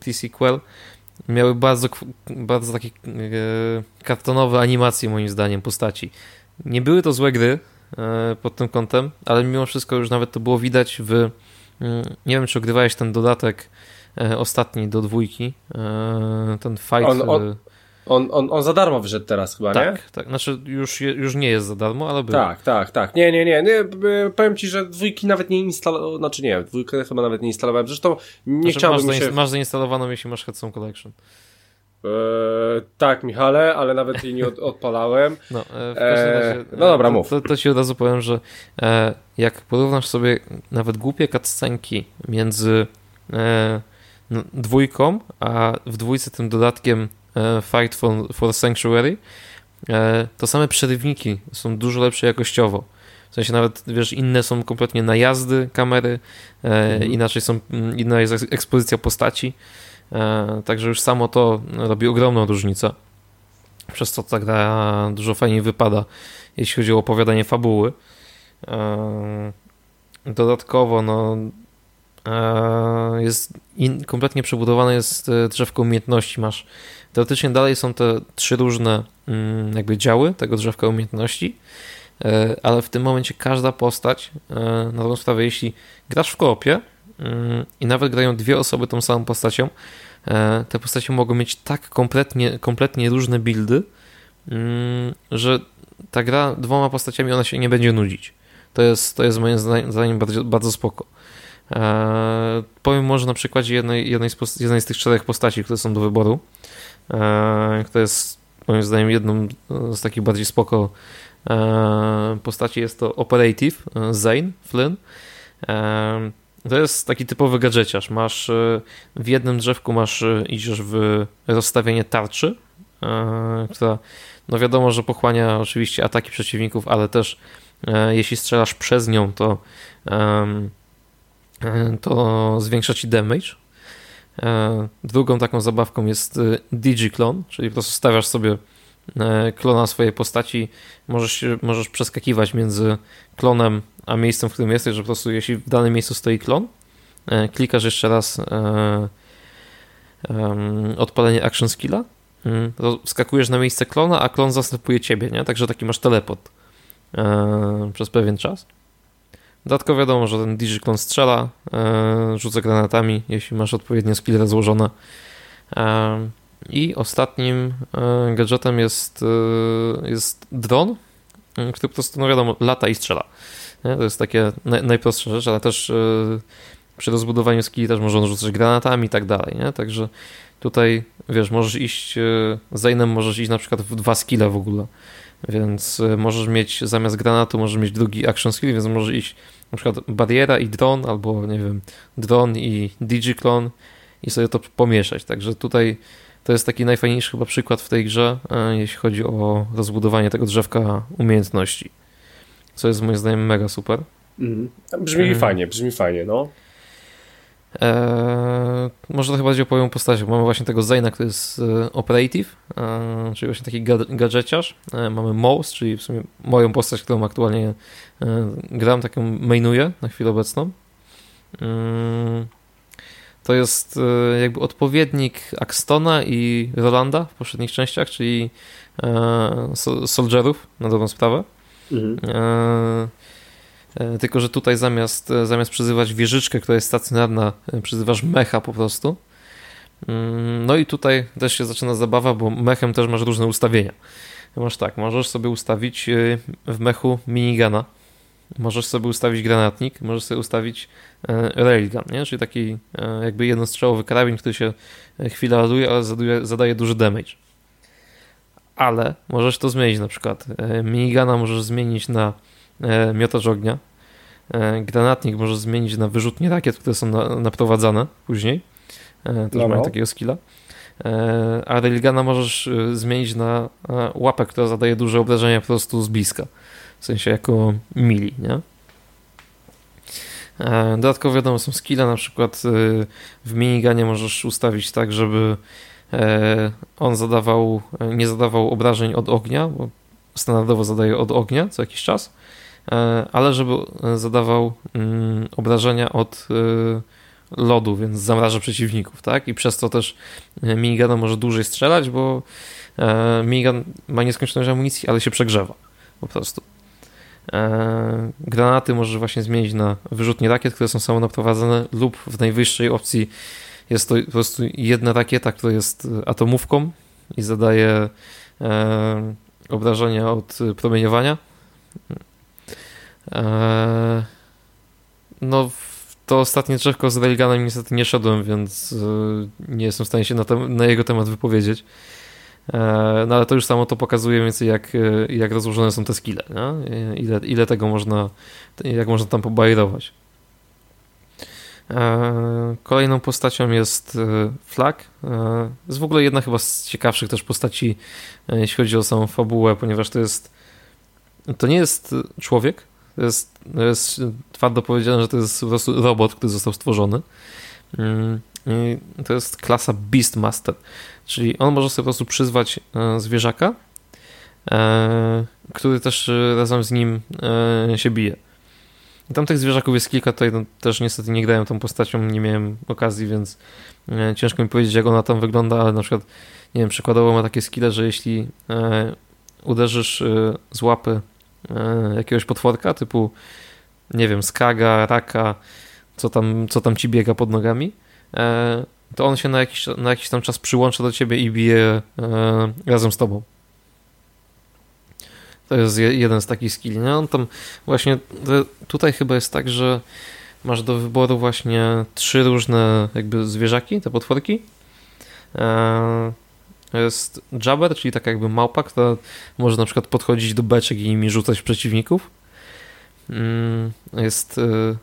P-Sequel miały bardzo, bardzo takie e, kartonowe animacje moim zdaniem postaci. Nie były to złe gry e, pod tym kątem, ale mimo wszystko już nawet to było widać w mm, nie wiem, czy ogrywałeś ten dodatek e, ostatni do dwójki, ten fight. On, on, on, on, on za darmo wyszedł teraz chyba, tak, nie? Tak, znaczy już, już nie jest za darmo, ale był. Tak, tak, tak. Nie, nie, nie. nie powiem ci, że dwójki nawet nie instalowałem, znaczy nie, dwójkę chyba nawet nie instalowałem. Zresztą nie znaczy, chciałbym masz, się... masz zainstalowaną, jeśli masz Headstone Collection. Eee, tak, Michale, ale nawet jej nie od, *laughs* odpalałem. No, e, w każdym eee, razie, no dobra, to, mów. To, to, ci od razu powiem, że e, jak porównasz sobie nawet głupie cutscenki między e, dwójką, a w dwójce tym dodatkiem E, Fight for, for Sanctuary, e, to same przerywniki są dużo lepsze jakościowo. W sensie nawet, wiesz, inne są kompletnie najazdy kamery, e, mhm. inaczej są, mm, inna jest ekspozycja postaci, także już samo to robi ogromną różnicę. Przez to ta gra dużo fajniej wypada, jeśli chodzi o opowiadanie fabuły. Dodatkowo, no, jest in, kompletnie przebudowane jest drzewko umiejętności. Masz Teoretycznie dalej są te trzy różne mm, jakby działy tego drzewka umiejętności, e, ale w tym momencie każda postać, e, na dobrą sprawę, jeśli grasz w koopie mm, i nawet grają dwie osoby tą samą postacią, e, te postacie mogą mieć tak kompletnie, kompletnie różne buildy, mm, że ta gra dwoma postaciami ona się nie będzie nudzić. To jest, to jest moim zdaniem bardzo, bardzo spoko. Eee, powiem może na przykładzie jednej, jednej, z, jednej z tych czterech postaci, które są do wyboru. E, to jest moim zdaniem jedną z takich bardziej spoko e, postaci jest to Operative e, Zane Flynn. To jest taki typowy gadżeciarz. Masz w jednym drzewku masz idziesz w rozstawienie tarczy, która no wiadomo, że pochłania oczywiście ataki przeciwników, ale też jeśli strzelasz przez nią, to to zwiększa ci damage drugą taką zabawką jest e, DigiClone, czyli po prostu stawiasz sobie e, klona swojej postaci, możesz, możesz przeskakiwać między klonem a miejscem, w którym jesteś, że po prostu jeśli w danym miejscu stoi klon, klikasz jeszcze raz odpalenie action skilla, mm, wskakujesz na miejsce klona, a klon zastępuje ciebie, nie? Także taki masz teleport przez pewien czas. Dodatkowo wiadomo, że ten Digiklon strzela, e, rzuca granatami, jeśli masz odpowiednie skille rozłożone. E, I ostatnim e, gadżetem jest, jest dron, który po prostu, no wiadomo, lata i strzela. To jest takie najprostsza rzecz, ale też przy rozbudowaniu skilli też można rzucać granatami i tak dalej, nie? Także tutaj, wiesz, możesz iść, za innym możesz iść na przykład w dwa skille w ogóle. Więc e, możesz mieć zamiast granatu, możesz mieć drugi action skill, więc możesz iść na przykład bariera i dron, albo nie wiem, dron i digiklon i sobie to pomieszać. Także tutaj to jest taki najfajniejszy chyba przykład w tej grze, e, jeśli chodzi o rozbudowanie tego drzewka umiejętności. Co jest moim zdaniem mega super. Mm. Brzmi mm. fajnie, brzmi fajnie, no. Eee, może trochę bardziej opowiem o postaci. Mamy właśnie tego Zaina, który jest e, operative, e, czyli właśnie taki gadżeciarz. E, mamy Mouse, czyli w sumie moją postać, którą aktualnie e, gram, taką mainuję na chwilę obecną. Mm, to jest jakby odpowiednik Axtona i Rolanda w poprzednich częściach, czyli e, soldierów na dobrą sprawę. Mhm. E, tylko, że tutaj zamiast, e, zamiast przyzywać wieżyczkę, która jest stacjonarna, e, przyzywasz mecha po prostu. Mm, no i tutaj też się zaczyna zabawa, bo mechem też masz różne ustawienia. Masz tak, możesz sobie ustawić w mechu minigana, możesz sobie ustawić granatnik, możesz sobie ustawić railgun, nie? czyli taki jakby jednostrzałowy karabin, który się chwilę ładuje, ale zadaje, zadaje duży damage. Ale możesz to zmienić na przykład. Minigana możesz zmienić na miotacz ognia. E, granatnik możesz zmienić na wyrzutnie rakiet, które są na, naprowadzane później. E, też no, mają takiego skilla. E, a Railguna możesz e, zmienić na e, łapę, która zadaje duże obrażenia po prostu z bliska. W sensie jako mili, nie? Dodatkowo wiadomo, są skille, na przykład w miniganie możesz ustawić tak, żeby on zadawał, nie zadawał obrażeń od ognia, bo standardowo zadaje od ognia co jakiś czas, ale żeby zadawał mm, obrażenia od lodu, więc zamraża przeciwników, tak? I przez to też minigun może dłużej strzelać, bo minigun ma nieskończoność amunicji, ale się przegrzewa po prostu. E, granaty możesz właśnie zmienić na wyrzutnie rakiet, które są samonaprowadzone lub w najwyższej opcji jest to po prostu jedna rakieta, która jest atomówką i zadaje e, obrażenia od promieniowania. E, no, to ostatnie drzewko z Railgunem niestety nie szedłem, więc nie jestem w stanie się na, na jego temat wypowiedzieć. E, no ale to już samo to pokazuje więcej jak, e, jak rozłożone są te skille, nie? Ile, ile tego można, jak można tam pobajerować. E, kolejną postacią jest Flag. Jest w ogóle jedna chyba z ciekawszych też postaci, jeśli chodzi o samą fabułę, ponieważ to jest to nie jest człowiek, jest, jest twardo powiedziane, że to jest po prostu robot, który został stworzony. Mm, to jest klasa Beastmaster. Czyli on może sobie po prostu przyzwać e, zwierzaka, e, który też e, razem z nim się bije. Tam tych zwierzaków jest kilka, tutaj no, też niestety nie grałem tą postacią, nie miałem okazji, więc ciężko mi powiedzieć, jak ona tam wygląda, ale na przykład, nie wiem, przykładowo ma takie skille, że jeśli uderzysz z łapy jakiegoś potworka, typu, nie wiem, skaga, raka, co tam, co tam ci biega pod nogami, to on się na jakiś, na jakiś tam czas przyłącza do ciebie i bije e, razem z tobą. To jest jeden z takich skilli. Nie? On tam właśnie tutaj chyba jest tak, że masz do wyboru właśnie trzy różne jakby zwierzaki, te potworki. Jest Jabber, czyli taka jakby małpa, która może na przykład podchodzić do beczek i nimi rzucać przeciwników. Mm, jest e,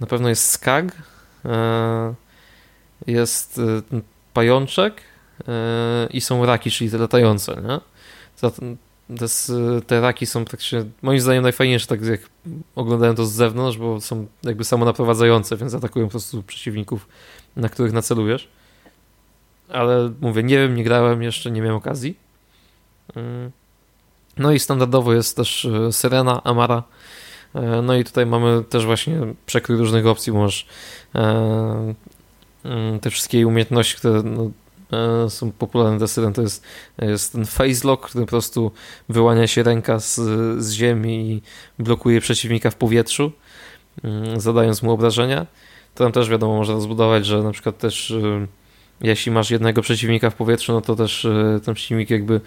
na pewno jest Skag, e, jest y, pajączek y, i są raki, czyli te latające, nie? te raki są tak moim zdaniem najfajniejsze, tak jak oglądałem to z zewnątrz, bo są jakby samonaprowadzające, więc atakują po prostu przeciwników, na których nacelujesz. Ale mówię, nie wiem, nie grałem jeszcze, nie miałem okazji. Mm. No i standardowo jest też y, Syrena, Amara. No i tutaj mamy też właśnie przekrój różnych opcji, bo masz Mm, te wszystkie umiejętności, które no, e, są popularne dla Syren, to jest, jest ten face lock, który po prostu wyłania się ręka z, z ziemi i blokuje przeciwnika w powietrzu, mm, zadając mu obrażenia. To tam też wiadomo, można zbudować, że na przykład też e, jeśli masz jednego przeciwnika w powietrzu, no to też e, ten przeciwnik jakby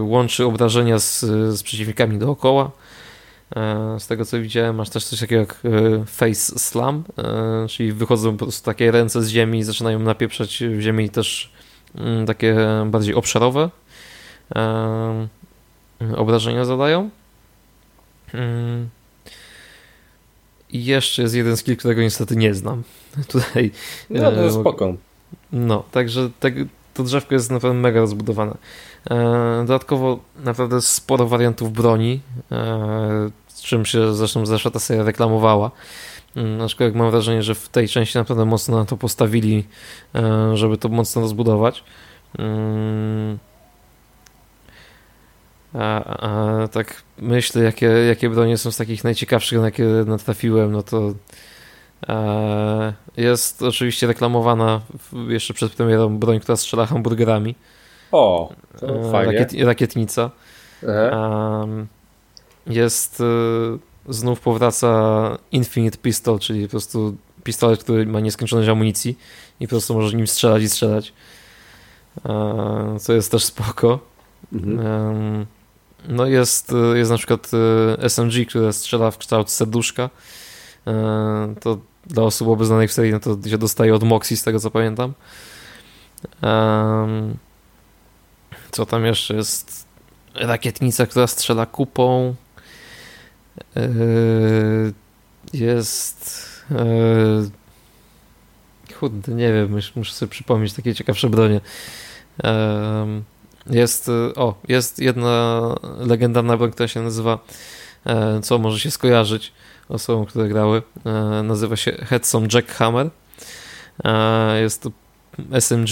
łączy obrażenia z, z przeciwnikami dookoła E, z tego co widziałem, masz też coś takiego jak e, face slam, e, czyli wychodzą po prostu takie ręce z ziemi i zaczynają napieprzać w ziemi też mm, takie bardziej obszarowe obrażenia zadają. Mm. I jeszcze jest jeden skill, którego niestety nie znam. *laughs* Tutaj. No to jest spoko. No, także to drzewko jest naprawdę mega rozbudowane. Dodatkowo naprawdę sporo wariantów broni czym się zresztą zeszła ta seria reklamowała. Mm, aczkolwiek mam wrażenie, że w tej części naprawdę mocno na to postawili, e, żeby to mocno rozbudować. A, a, tak myślę, jakie, jakie bronie są z takich najciekawszych, na jakie natrafiłem, no to e, jest oczywiście reklamowana jeszcze przed premierą broń, która strzela hamburgerami. O, to e, fajnie. Rakiet, rakietnica. Um, jest znów powraca Infinite Pistol, czyli po prostu pistolet, który ma nieskończoność amunicji i po prostu możesz nim strzelać i strzelać. E, co jest też spoko. Mhm. No jest, y, jest na przykład y, SMG, które strzela w kształt serduszka. E, to dla osób obeznanych w serii, no to się dostaje od Moxie, z tego co pamiętam. Co tam jeszcze jest? Rakietnica, która strzela kupą. Jest. Chudny, yy, nie wiem, muszę sobie przypomnieć takie ciekawsze bronie. Jest, o, jest jedna legendarna broń, która się nazywa co może się skojarzyć osobom, które grały. Nazywa się Headson Jackhammer. Jest to SMG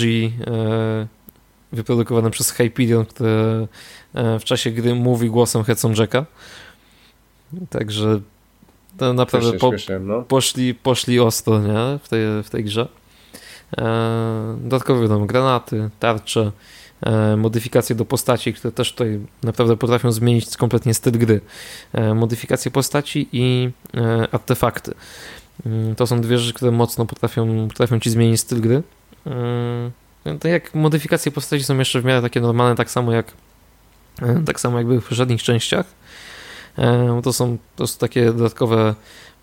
wyprodukowane przez Hyperion, które w czasie gry mówi głosem Headson Jacka. Także to naprawdę po, no. poszli, poszli ostro nie? W, tej, w tej grze. E, dodatkowo wiadomo, granaty, tarcze, e, modyfikacje do postaci, które też tutaj naprawdę potrafią zmienić kompletnie styl gry. E, modyfikacje postaci i e, artefakty. Mm, to są dwie rzeczy, które mocno potrafią, potrafią ci zmienić styl gry. E, tak jak modyfikacje postaci są jeszcze w miarę takie normalne, tak samo jak e, tak samo jak były w poprzednich częściach E, to są po prostu takie dodatkowe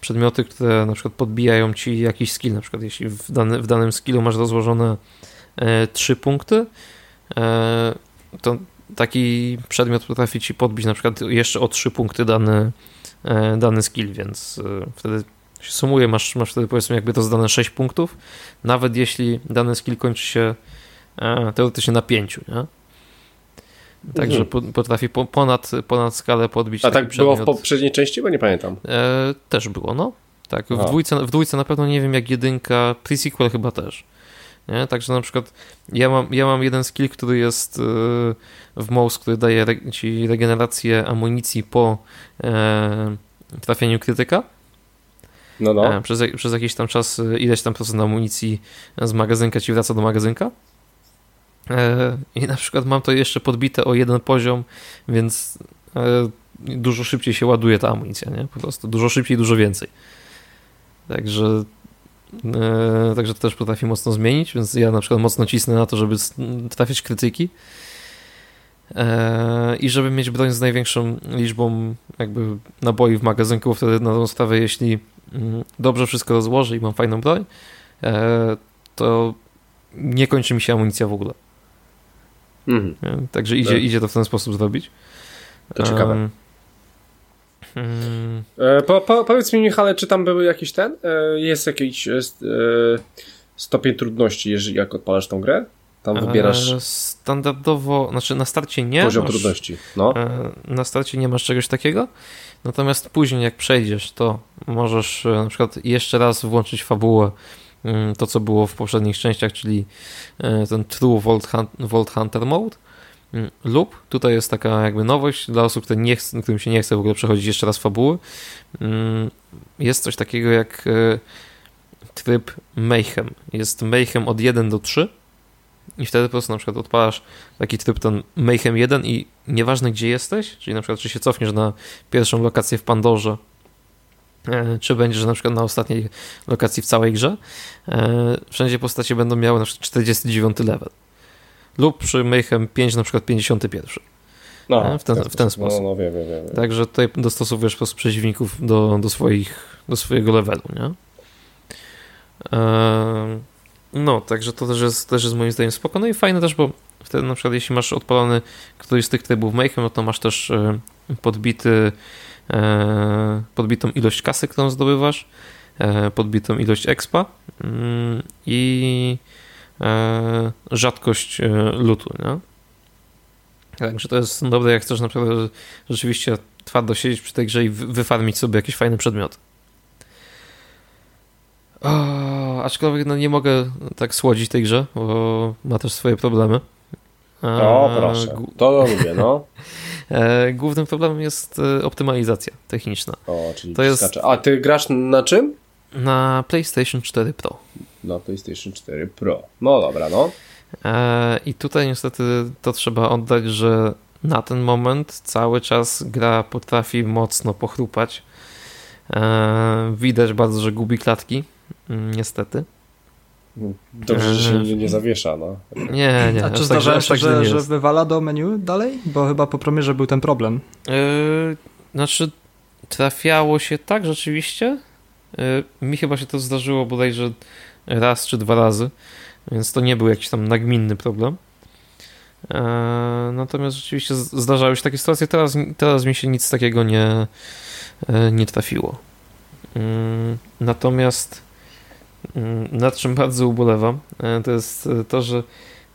przedmioty, które na przykład podbijają ci jakiś skill, na przykład jeśli w, dany, w danym skillu masz rozłożone e, trzy punkty, e, to taki przedmiot potrafi ci podbić na przykład jeszcze o trzy punkty dany, dany skill, więc wtedy się sumuje, masz, masz wtedy powiedzmy jakby to zdane 6 punktów, nawet jeśli dany skill kończy się teoretycznie na 5, nie? Także mhm. potrafi ponad, ponad skalę podbić. A tak było w poprzedniej części, bo nie pamiętam. E, też było, no. Tak, w dwójce, w dwójce na pewno nie wiem jak jedynka, pre-sequel chyba też. Nie? Także na przykład ja mam, ja mam jeden skill, który jest e, w mouse, który daje ci regenerację amunicji po e, trafieniu krytyka. No, no. E, przez, przez jakiś tam czas e, ileś tam procent amunicji z magazynka ci wraca do magazynka. E, I na przykład mam to jeszcze podbite o jeden poziom, więc dużo szybciej się ładuje ta amunicja, nie? Po prostu dużo szybciej, dużo więcej. Także także to też potrafi mocno zmienić, więc ja na przykład mocno cisnę na to, żeby trafiać krytyki i żeby mieć broń z największą liczbą jakby naboi w magazynku, wtedy na tą sprawę, jeśli mm, dobrze wszystko rozłożę i mam fajną broń, to nie kończy mi się amunicja w ogóle. Mhm. Także idzie, tak. idzie to w ten sposób zrobić. To ciekawe. Um, po, po, powiedz mi, Michale, czy tam były jakiś ten? E, jest jakiś jest, stopień trudności, jeżeli jak odpalasz tą grę? Tam wybierasz. Standardowo, znaczy na starcie nie. Poziom masz, trudności. No. Na starcie nie masz czegoś takiego. Natomiast później, jak przejdziesz, to możesz na przykład jeszcze raz włączyć fabułę Mm, to, co było w poprzednich częściach, czyli e, ten True Vault, Hunter Mode. Mm, lub tutaj jest taka jakby nowość dla osób, które nie chce, którym się nie chce w ogóle przechodzić jeszcze raz fabuły. Mm, jest coś takiego jak e, tryb Mayhem. Jest Mayhem od 1 do 3 i wtedy po prostu na przykład odpalasz taki tryb ten Mayhem 1 i nieważne gdzie jesteś, czyli na przykład czy się cofniesz na pierwszą lokację w Pandorze E, czy będziesz na przykład na ostatniej lokacji w całej grze. E, wszędzie postacie będą miały na przykład 49 level. Lub przy Mayhem 5 na przykład 51. No, e, w ten, w ten sposób. No, no, wiem, wiem, wiem. Także tutaj dostosowujesz po prostu przeciwników do, do, swoich, do swojego levelu, nie? No, także to też jest, też jest moim zdaniem spoko. No i fajne też, bo wtedy na przykład jeśli masz odpalony któryś z tych trybów Mayhem, no to masz też podbity E, podbitą ilość kasy, którą zdobywasz, e, podbitą ilość expa mm, i e, rzadkość lutu. Nie? Także to jest dobre, jak chcesz naprawdę rzeczywiście twardo siedzieć przy tej grze i wyfarmić sobie jakieś fajne przedmioty. O, aczkolwiek no, nie mogę tak słodzić tej grze, bo ma też swoje problemy. O, proszę. To lubię, no. *laughs* E, głównym problemem jest e, optymalizacja techniczna. O, czyli to jest... A ty grasz na czym? Na PlayStation 4 Pro. Na PlayStation 4 Pro. No dobra, no. E, I tutaj niestety to trzeba oddać, że na ten moment cały czas gra potrafi mocno pochrupać. Widać bardzo, że gubi klatki, mm, niestety. Dobrze, że się nie, nie zawiesza, no. Nie, nie. A czy zdarzało się, że, że wywala do menu dalej? Bo chyba po premierze był ten problem. Yy, znaczy, trafiało się tak rzeczywiście. Yy, mi chyba się to zdarzyło bodajże raz czy dwa razy, więc to nie był jakiś tam nagminny problem. Yy, natomiast rzeczywiście zdarzały się takie sytuacje. Teraz, teraz mi się nic takiego nie, yy, nie trafiło. Yy, natomiast Mm, nad czym bardzo ubolewam, e, to jest e, to, że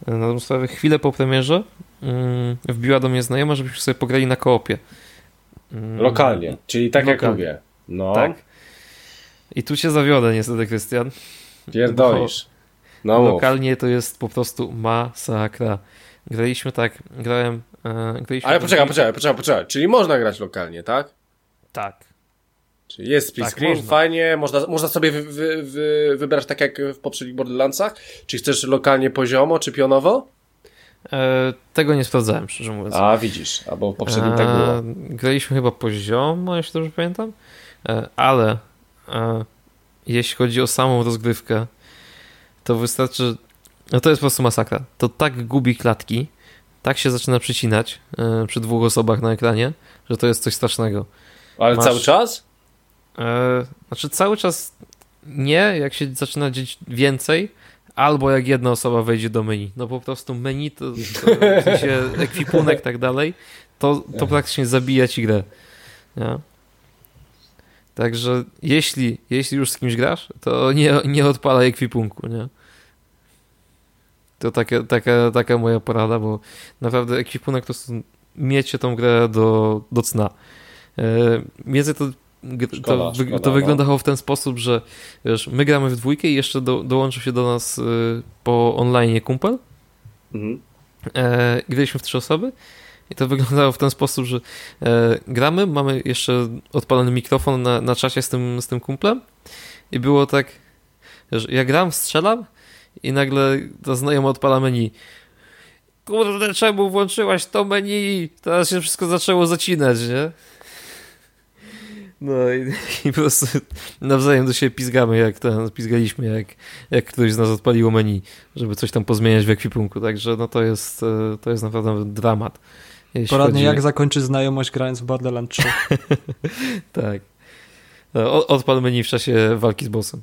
e, na tą sprawę chwilę po premierze mm, wbiła do mnie znajoma, żebyśmy sobie pograli na koopie. Mm, Lokalnie, czyli tak Lokalnie. jak lubię. No. Tak. I tu się zawiodę niestety, Krystian. Pierdolisz. No lokalnie to jest po prostu masakra. Graliśmy tak, grałem... E, graliśmy Ale poczekaj, poczekaj, poczekaj, poczekaj. Czyli można grać lokalnie, tak? Tak. Czyli jest split tak, screen, można. fajnie, można, można sobie wy, wy, wy, wybrać tak jak w poprzednich Borderlandsach? Czy chcesz lokalnie poziomo, czy pionowo? E, tego nie sprawdzałem, szczerze mówiąc. A, widzisz, albo w poprzednim e, tak było. Graliśmy chyba poziomo, jeśli dobrze pamiętam, e, ale e, jeśli chodzi o samą rozgrywkę, to wystarczy, no to jest po prostu masakra. To tak gubi klatki, tak się zaczyna przycinać e, przy dwóch osobach na ekranie, że to jest coś strasznego. Ale Masz, cały czas? E, znaczy cały czas nie, jak się zaczyna dzieć więcej, albo jak jedna osoba wejdzie do menu. No po prostu menu, to, to *laughs* w sensie ekwipunek tak dalej, to, to praktycznie zabija ci grę. Nie? Także jeśli, jeśli już z kimś grasz, to nie, nie odpalaj ekwipunku, nie? To taka, taka, taka moja porada, bo naprawdę ekwipunek to miecie tą grę do, do cna. E, między to Szkoda, to, szkoda, to no. wyglądało w ten sposób, że wiesz, my gramy w dwójkę i jeszcze do, dołączył się do nas y, po online kumpel. Mhm. E, graliśmy w trzy osoby i to wyglądało w ten sposób, że e, gramy, mamy jeszcze odpalony mikrofon na, na czacie z tym, z tym kumplem i było tak, że ja gram, strzelam i nagle ta znajoma odpala menu. Kurde, czemu włączyłaś to menu? Teraz się wszystko zaczęło zacinać, nie? No i, *laughs* i, po prostu nawzajem do siebie pizgamy, jak ten, pizgaliśmy, jak, jak ktoś z nas odpaliło menu, żeby coś tam pozmieniać w ekwipunku, także no to jest, e, to jest naprawdę dramat. Poradnie chodzi... jak zakończyć znajomość grając w Borderlands 3. *laughs* tak. No, odpal menu w czasie walki z bossem.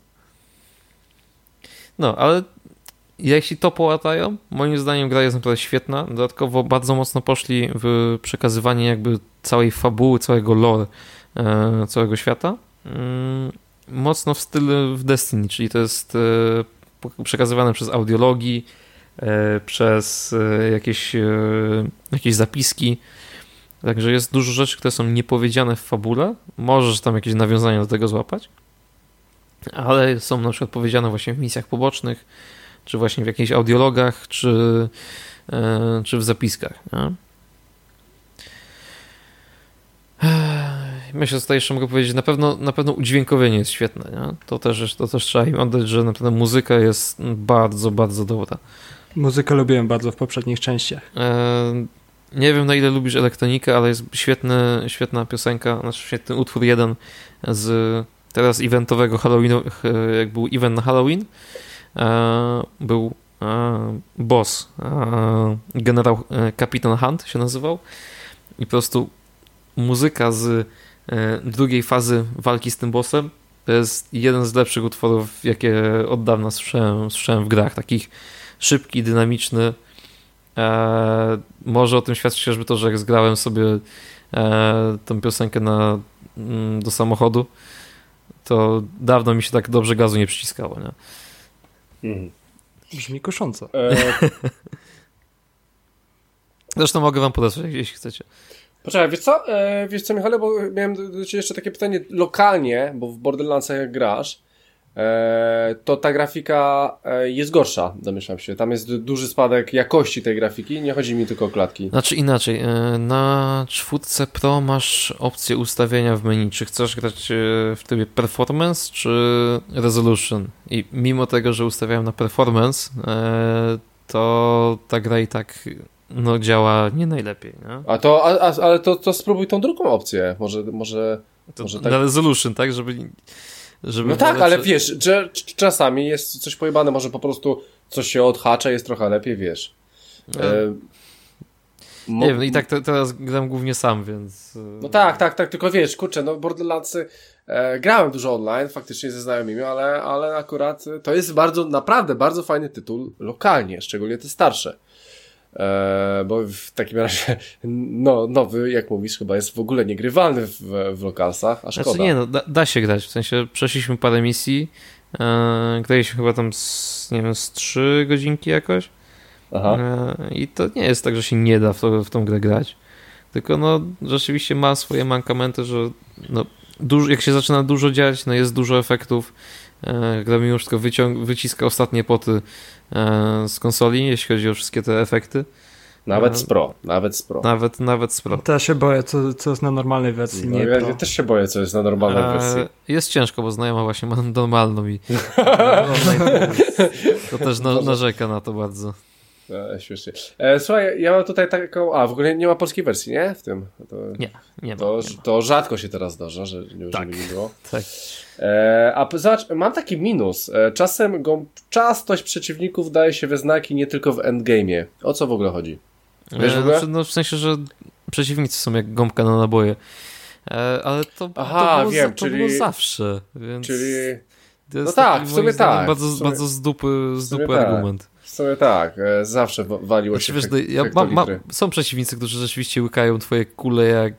No, ale jeśli to połatają, moim zdaniem gra jest naprawdę świetna. Dodatkowo bardzo mocno poszli w przekazywanie jakby całej fabuły, całego lore E, całego świata. Mm, mocno w stylu w Destiny, czyli to jest e, przekazywane przez audiologii, przez jakieś, jakieś zapiski. Także jest dużo rzeczy, które są niepowiedziane w fabule. Możesz tam jakieś nawiązania do tego złapać, ale są na przykład powiedziane właśnie w misjach pobocznych, czy właśnie w jakichś audiologach, czy, czy w zapiskach. Nie? myślę, że tutaj jeszcze mogę powiedzieć, na pewno, na pewno udźwiękowienie jest świetne. Nie? To, też, to też trzeba im oddać, że na pewno muzyka jest bardzo, bardzo dobra. Muzykę lubiłem bardzo w poprzednich częściach. E, nie wiem na ile lubisz elektronikę, ale jest świetny, świetna piosenka, znaczy świetny utwór jeden z teraz eventowego Halloweenu, jak był event na Halloween, e, był e, boss, e, generał e, Kapitan Hunt się nazywał i po prostu muzyka z E, drugiej fazy walki z tym bossem. To jest jeden z lepszych utworów, jakie od dawna słyszałem, słyszałem w grach. Takich szybki, dynamiczny. E, może o tym świadczyć chociażby to, że jak zgrałem sobie e, tą piosenkę na, mm, do samochodu, to dawno mi się tak dobrze gazu nie przyciskało. Nie? Mhm. Brzmi kusząco. E... *laughs* Zresztą mogę wam podesłać, jeśli chcecie. Poczekaj, wiesz co, e, wiesz co Michale, bo miałem do Ciebie jeszcze takie pytanie lokalnie, bo w Borderlandsach jak grasz, to ta grafika e, jest gorsza, domyślam się. Tam jest duży spadek jakości tej grafiki, nie chodzi mi tylko o klatki. Znaczy inaczej, e, na czwórce Pro masz opcję ustawienia w menu, czy chcesz grać e, w trybie performance, czy resolution. I mimo tego, że ustawiałem na performance, e, to ta gra i tak no działa nie najlepiej. Nie? A to, a, a, ale to, to spróbuj tą drugą opcję. Może, może, to może tak. Na resolution, tak? Żeby, żeby no tak, ale wiesz, że czasami jest coś pojebane, może po prostu coś się odhacza, jest trochę lepiej, wiesz. No. E, nie wiem, i tak te, teraz gram głównie sam, więc... No tak, tak, tak, tylko wiesz, kurczę, no Borderlandsy e, grałem dużo online, faktycznie ze znajomymi, ale, ale akurat to jest bardzo, naprawdę bardzo fajny tytuł lokalnie, szczególnie te starsze. E, bo w takim razie no, nowy, jak mówisz, chyba jest w ogóle niegrywalny w, w lokalsach, a szkoda. Znaczy nie, no, da, da, się grać, w sensie przeszliśmy parę misji, e, graliśmy chyba tam z, nie wiem, z trzy godzinki jakoś. E, i to nie jest tak, że się nie da w, to, w tą grę grać. Tylko no rzeczywiście ma swoje mankamenty, że no, dużo, jak się zaczyna dużo dziać, no jest dużo efektów. E, gra mimo wszystko wyciąg- wyciska ostatnie poty z konsoli, jeśli chodzi o wszystkie te efekty. Nawet z Pro, nawet z Pro. Nawet, nawet z Pro. To ja się boję, co, co jest na normalnej wersji, No, nie ja, Pro. ja też się boję, co jest na normalnej wersji. E, jest ciężko, bo znajoma właśnie ma normalną i *laughs* to też na, narzeka na to bardzo. E, śmiesznie. E, słuchaj, ja mam tutaj taką. A, w ogóle nie ma polskiej wersji, nie? W tym. To, Nie, nie ma. to, nie ma. to rzadko się teraz zdarza, że nie, Tak. nie było. *laughs* Tak. E, a zobacz, mam taki minus. E, czasem go, częstość przeciwników daje się we znaki nie tylko w endgame'ie. O co w ogóle chodzi? Wiesz w E, ogóle? znaczy, no, w sensie, że przeciwnicy są jak gąbka na naboje. E, ale to, Aha, to, było, wiem, za, to czyli- było zawsze, więc Czyli no tak, w sumie tak, Bardzo, w sumie- bardzo z dupy, z dupy tak. argument. w sumie tak, e, zawsze wa- waliło Znaczy, się wiesz, no, ja ma, ma, hektolitry. są przeciwnicy, którzy rzeczywiście łykają twoje kule jak...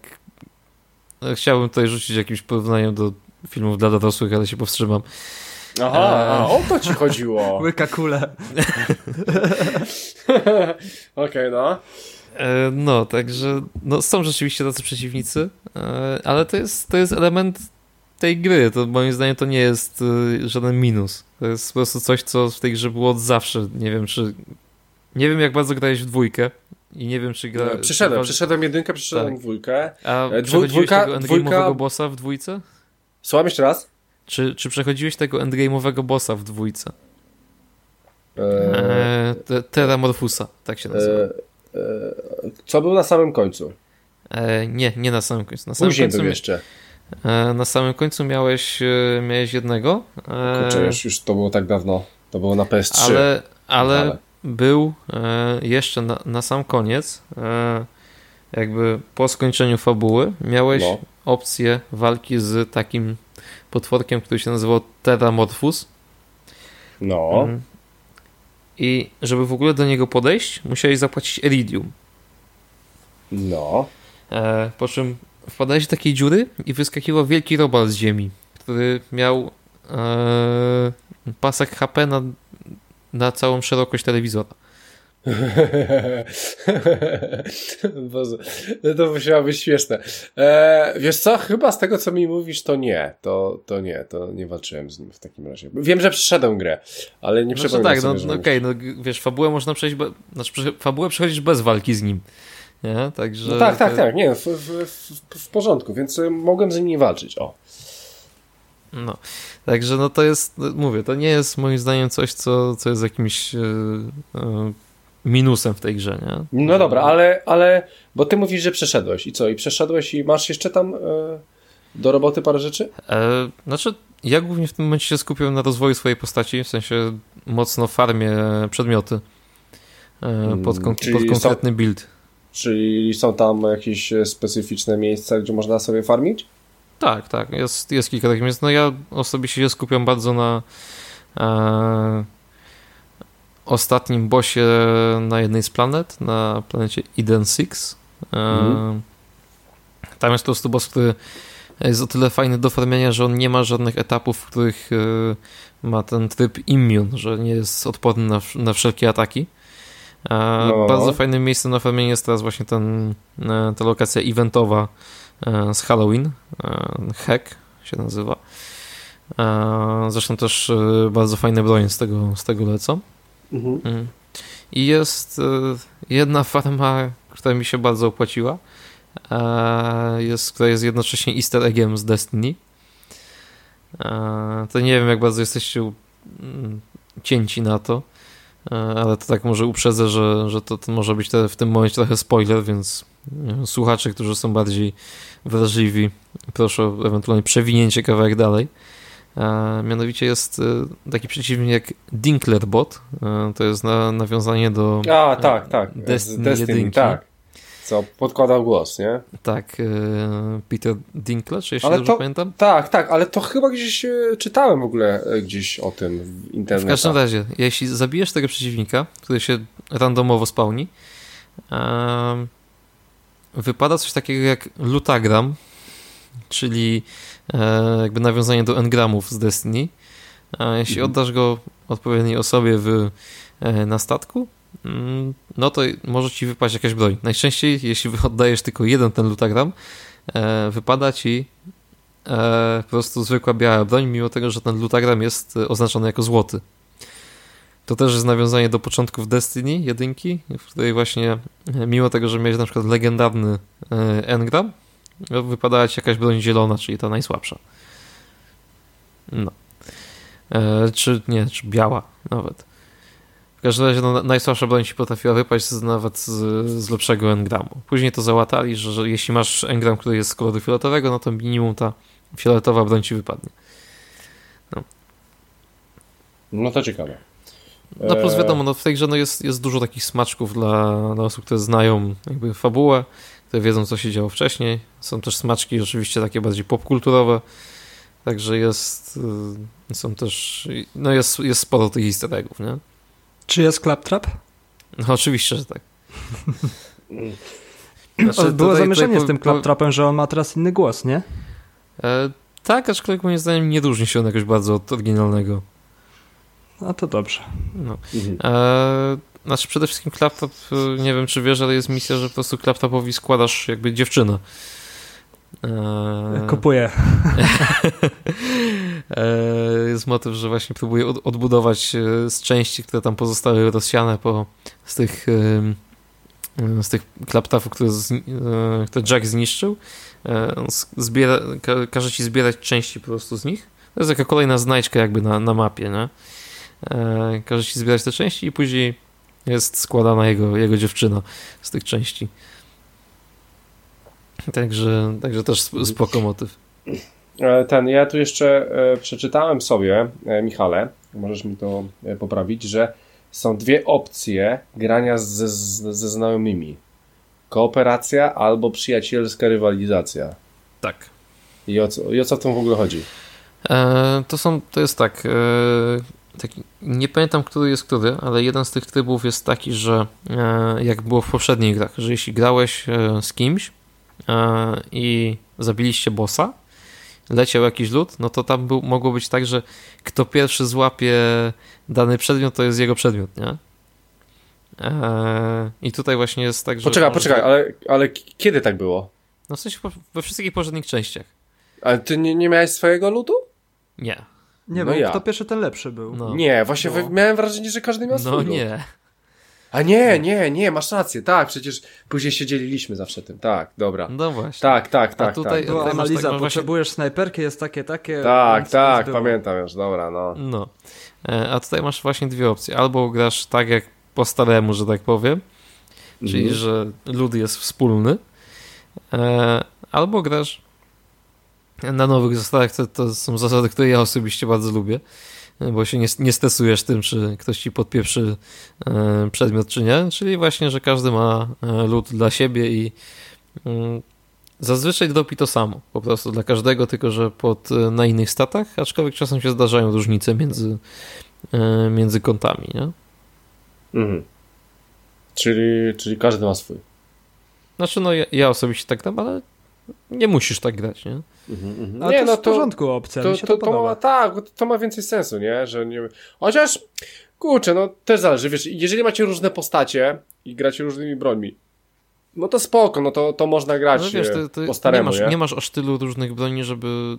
e, Chciałbym tutaj rzucić jakimś porównaniem do filmów dla dorosłych, ale się powstrzymam. Aha, Eee. a, o to ci chodziło. *laughs* Łyka kule. *laughs* Okej, no. E, No, także no, są rzeczywiście tacy przeciwnicy, e, ale to jest, to jest element tej gry. To moim zdaniem to nie jest e, żaden minus. To jest po prostu coś, co w tej grze było od zawsze. Nie wiem, czy. Nie wiem, jak bardzo grałeś w dwójkę. I nie wiem, czy gra. E, Przyszedłem, czy, przyszedłem jedynkę, przyszedłem Tak. dwójkę. A E, dwu- dwójka- tego endgame'owego bossa w dwójce? Słucham jeszcze raz? Czy, czy przechodziłeś tego endgame'owego bossa w dwójce? E, E, te, Teramorfusa, tak się nazywa. e, e, co był na samym końcu? E, nie, nie na samym końcu. Na samym Później końcu był jeszcze. E, Na samym końcu miałeś, e, miałeś jednego. e, Kurczę, już, już to było tak dawno. To było na PS3. ale, ale Ale. był jeszcze na, na sam koniec, jakby po skończeniu fabuły, miałeś No. opcję walki z takim potworkiem, który się nazywał Teramorphus. No. I żeby w ogóle do niego podejść, musiałeś zapłacić Iridium. No. Po czym wpadałeś do takiej dziury i wyskakiwał wielki robal z ziemi, który miał e, pasek HP na, na całą szerokość telewizora. *laughs* Boże, no to musiało być śmieszne. E, wiesz co, chyba z tego co mi mówisz, to nie. To, to nie, to nie walczyłem z nim w takim razie. Wiem, że przeszedłem grę, ale nie Znaczy przypominam tak, no, sobie, że no okej, no g- wiesz, fabułę można przejść, be, znaczy fabułę przechodzisz bez walki z nim. Nie? Także No tak, tak, tak, nie, w, w, w, porządku, więc e, mogłem z nim nie walczyć, o. No, także no to jest, no, mówię, to nie jest moim zdaniem coś, co, co jest jakimś e, minusem w tej grze, nie? No dobra, ale, ale, bo ty mówisz, że przeszedłeś i co, i przeszedłeś i masz jeszcze tam e, do roboty parę rzeczy? E, znaczy, ja głównie w tym momencie się skupiam na rozwoju swojej postaci, w sensie mocno farmię przedmioty e, pod, kon- Mm, czyli pod konkretny build. Czyli są tam jakieś e, specyficzne miejsca, gdzie można sobie farmić? Tak, tak, jest, jest kilka takich miejsc. No ja osobiście się skupiam bardzo na e, ostatnim bossie na jednej z planet, na planecie Eden 6. E, Mhm. Tam jest po prostu boss, który jest o tyle fajny do farmienia, że on nie ma żadnych etapów, w których e, ma ten tryb immune, że nie jest odporny na, na wszelkie ataki. No. Bardzo fajnym miejscem na farmienie jest teraz właśnie ten, e, ta lokacja eventowa e, z Halloween. e, Hack się nazywa. Zresztą też bardzo fajne bronie z tego, z tego lecą. Mhm. Mm. I jest jedna farma, która mi się bardzo opłaciła. Jest, która jest jednocześnie easter eggiem z Destiny. To nie wiem, jak bardzo jesteście mm, cięci na to, ale to tak może uprzedzę, że, że to, to może być te, w tym momencie trochę spoiler, więc słuchacze, którzy są bardziej wrażliwi, proszę o ewentualnie przewinięcie kawałek dalej. E, mianowicie jest e, taki przeciwnik jak Dinklerbot. E, to jest na, nawiązanie do A, tak, tak. Destiny Destiny, tak. Co podkładał głos, nie? tak e, Peter Dinklage, jeśli Ale dobrze to- pamiętam. Tak, tak, ale to chyba gdzieś e, czytałem w ogóle e, gdzieś o tym w W internecie. każdym razie, jeśli zabijesz tego przeciwnika, który się randomowo spawni, em, wypada coś takiego jak lutagram, czyli jakby nawiązanie do engramów z Destiny. Jeśli Mhm. oddasz go odpowiedniej osobie w, na statku, no to może ci wypaść jakaś broń. Najczęściej, jeśli oddajesz tylko jeden ten lutagram, e, wypada ci po prostu zwykła biała broń, mimo tego, że ten lutagram jest oznaczony jako złoty. To też jest nawiązanie do początków Destiny jedynki, w której właśnie mimo tego, że miałeś na przykład legendarny engram, wypadała ci jakaś broń zielona, czyli ta najsłabsza. No. E, czy nie, czy biała nawet. W każdym razie no, najsłabsza broń ci potrafiła wypaść z, nawet z, z lepszego engramu. Później to załatali, że, że, jeśli masz engram, który jest z koloru fioletowego, no to minimum ta fioletowa broń ci wypadnie. No, no to ciekawe. No plus e, wiadomo, no w tej grze no jest, jest dużo takich smaczków dla, dla osób, które znają jakby fabułę, które wiedzą, co się działo wcześniej. Są też smaczki oczywiście takie bardziej popkulturowe, także jest, y, są też, no jest, jest sporo tych easter eggów, nie? Czy jest Claptrap? No oczywiście, że tak. *laughs* Znaczy, Było tutaj, zamieszanie tutaj, z tym Claptrapem, że on ma teraz inny głos, nie? E, tak, aczkolwiek moim zdaniem nie różni się on jakoś bardzo od oryginalnego. No to dobrze. No. Mhm. E, znaczy przede wszystkim Claptop, e, nie wiem czy wiesz, ale jest misja, że po prostu Claptopowi składasz jakby dziewczynę. Eee... Kupuję. *laughs* *laughs* eee, jest motyw, że właśnie próbuje odbudować e, z części, które tam pozostały rozsiane po, z tych z tych klaptafów, które, które Jack zniszczył. Zbiera, każe ci zbierać części po prostu z nich. To jest taka kolejna znajdźka jakby na, na mapie, nie? Każe ci zbierać te części i później jest składana jego, jego dziewczyna z tych części. Także, także też spoko motyw. E, ten, ja tu jeszcze e, przeczytałem sobie, e, Michale, możesz mi to poprawić, że są dwie opcje grania ze, ze znajomymi. Kooperacja albo przyjacielska rywalizacja. Tak. I o co, i o co w tym w ogóle chodzi? E, to są, to jest tak, e, taki, nie pamiętam, który jest który, ale jeden z tych trybów jest taki, że e, jak było w poprzednich grach, że jeśli grałeś e, z kimś e, i zabiliście bossa, leciał jakiś lód, no to tam był, mogło być tak, że kto pierwszy złapie dany przedmiot, to jest jego przedmiot, nie? I tutaj właśnie jest tak, że... Poczekaj, może... poczekaj, ale, ale kiedy tak było? No w sensie we wszystkich poprzednich częściach. Ale ty nie, nie miałeś swojego ludu? Nie. Nie, no bo ja. kto pierwszy, ten lepszy był. No. Nie, właśnie no. miałem wrażenie, że każdy miał swój. No nie. A nie, nie, nie, masz rację, tak, przecież później się dzieliliśmy zawsze tym, tak, dobra. No właśnie. Tak, tak, tak. A tutaj, tak. tutaj analiza, tak, potrzebujesz właśnie... snajperki, jest takie, takie. Tak, tak, pamiętam już, dobra, no. No, e, a tutaj masz właśnie dwie opcje, albo grasz tak jak po staremu, że tak powiem, czyli mhm. że lud jest wspólny, e, albo grasz na nowych zasadach to, to są zasady, które ja osobiście bardzo lubię, bo się nie, nie stresujesz tym, czy ktoś ci podpieprzy e, przedmiot, czy nie. Czyli właśnie, że każdy ma e, lód dla siebie i mm, zazwyczaj dropi to samo, po prostu dla każdego, tylko że pod, e, na innych statach, aczkolwiek czasem się zdarzają różnice między, między kątami, nie? Mhm. Czyli, czyli każdy ma swój. Znaczy, no ja, ja osobiście tak dam, ale nie musisz tak grać, nie? Mhm, mhm. Ale nie, to no to, w porządku opcja, to, to, to, ma, Tak, to ma więcej sensu, nie? Że nie... Chociaż, kurczę, no też zależy, wiesz, jeżeli macie różne postacie i gracie różnymi brońmi, no to spoko, no to, to można grać no wiesz, to, to po staremu, nie masz, nie? nie masz aż tylu różnych broni, żeby,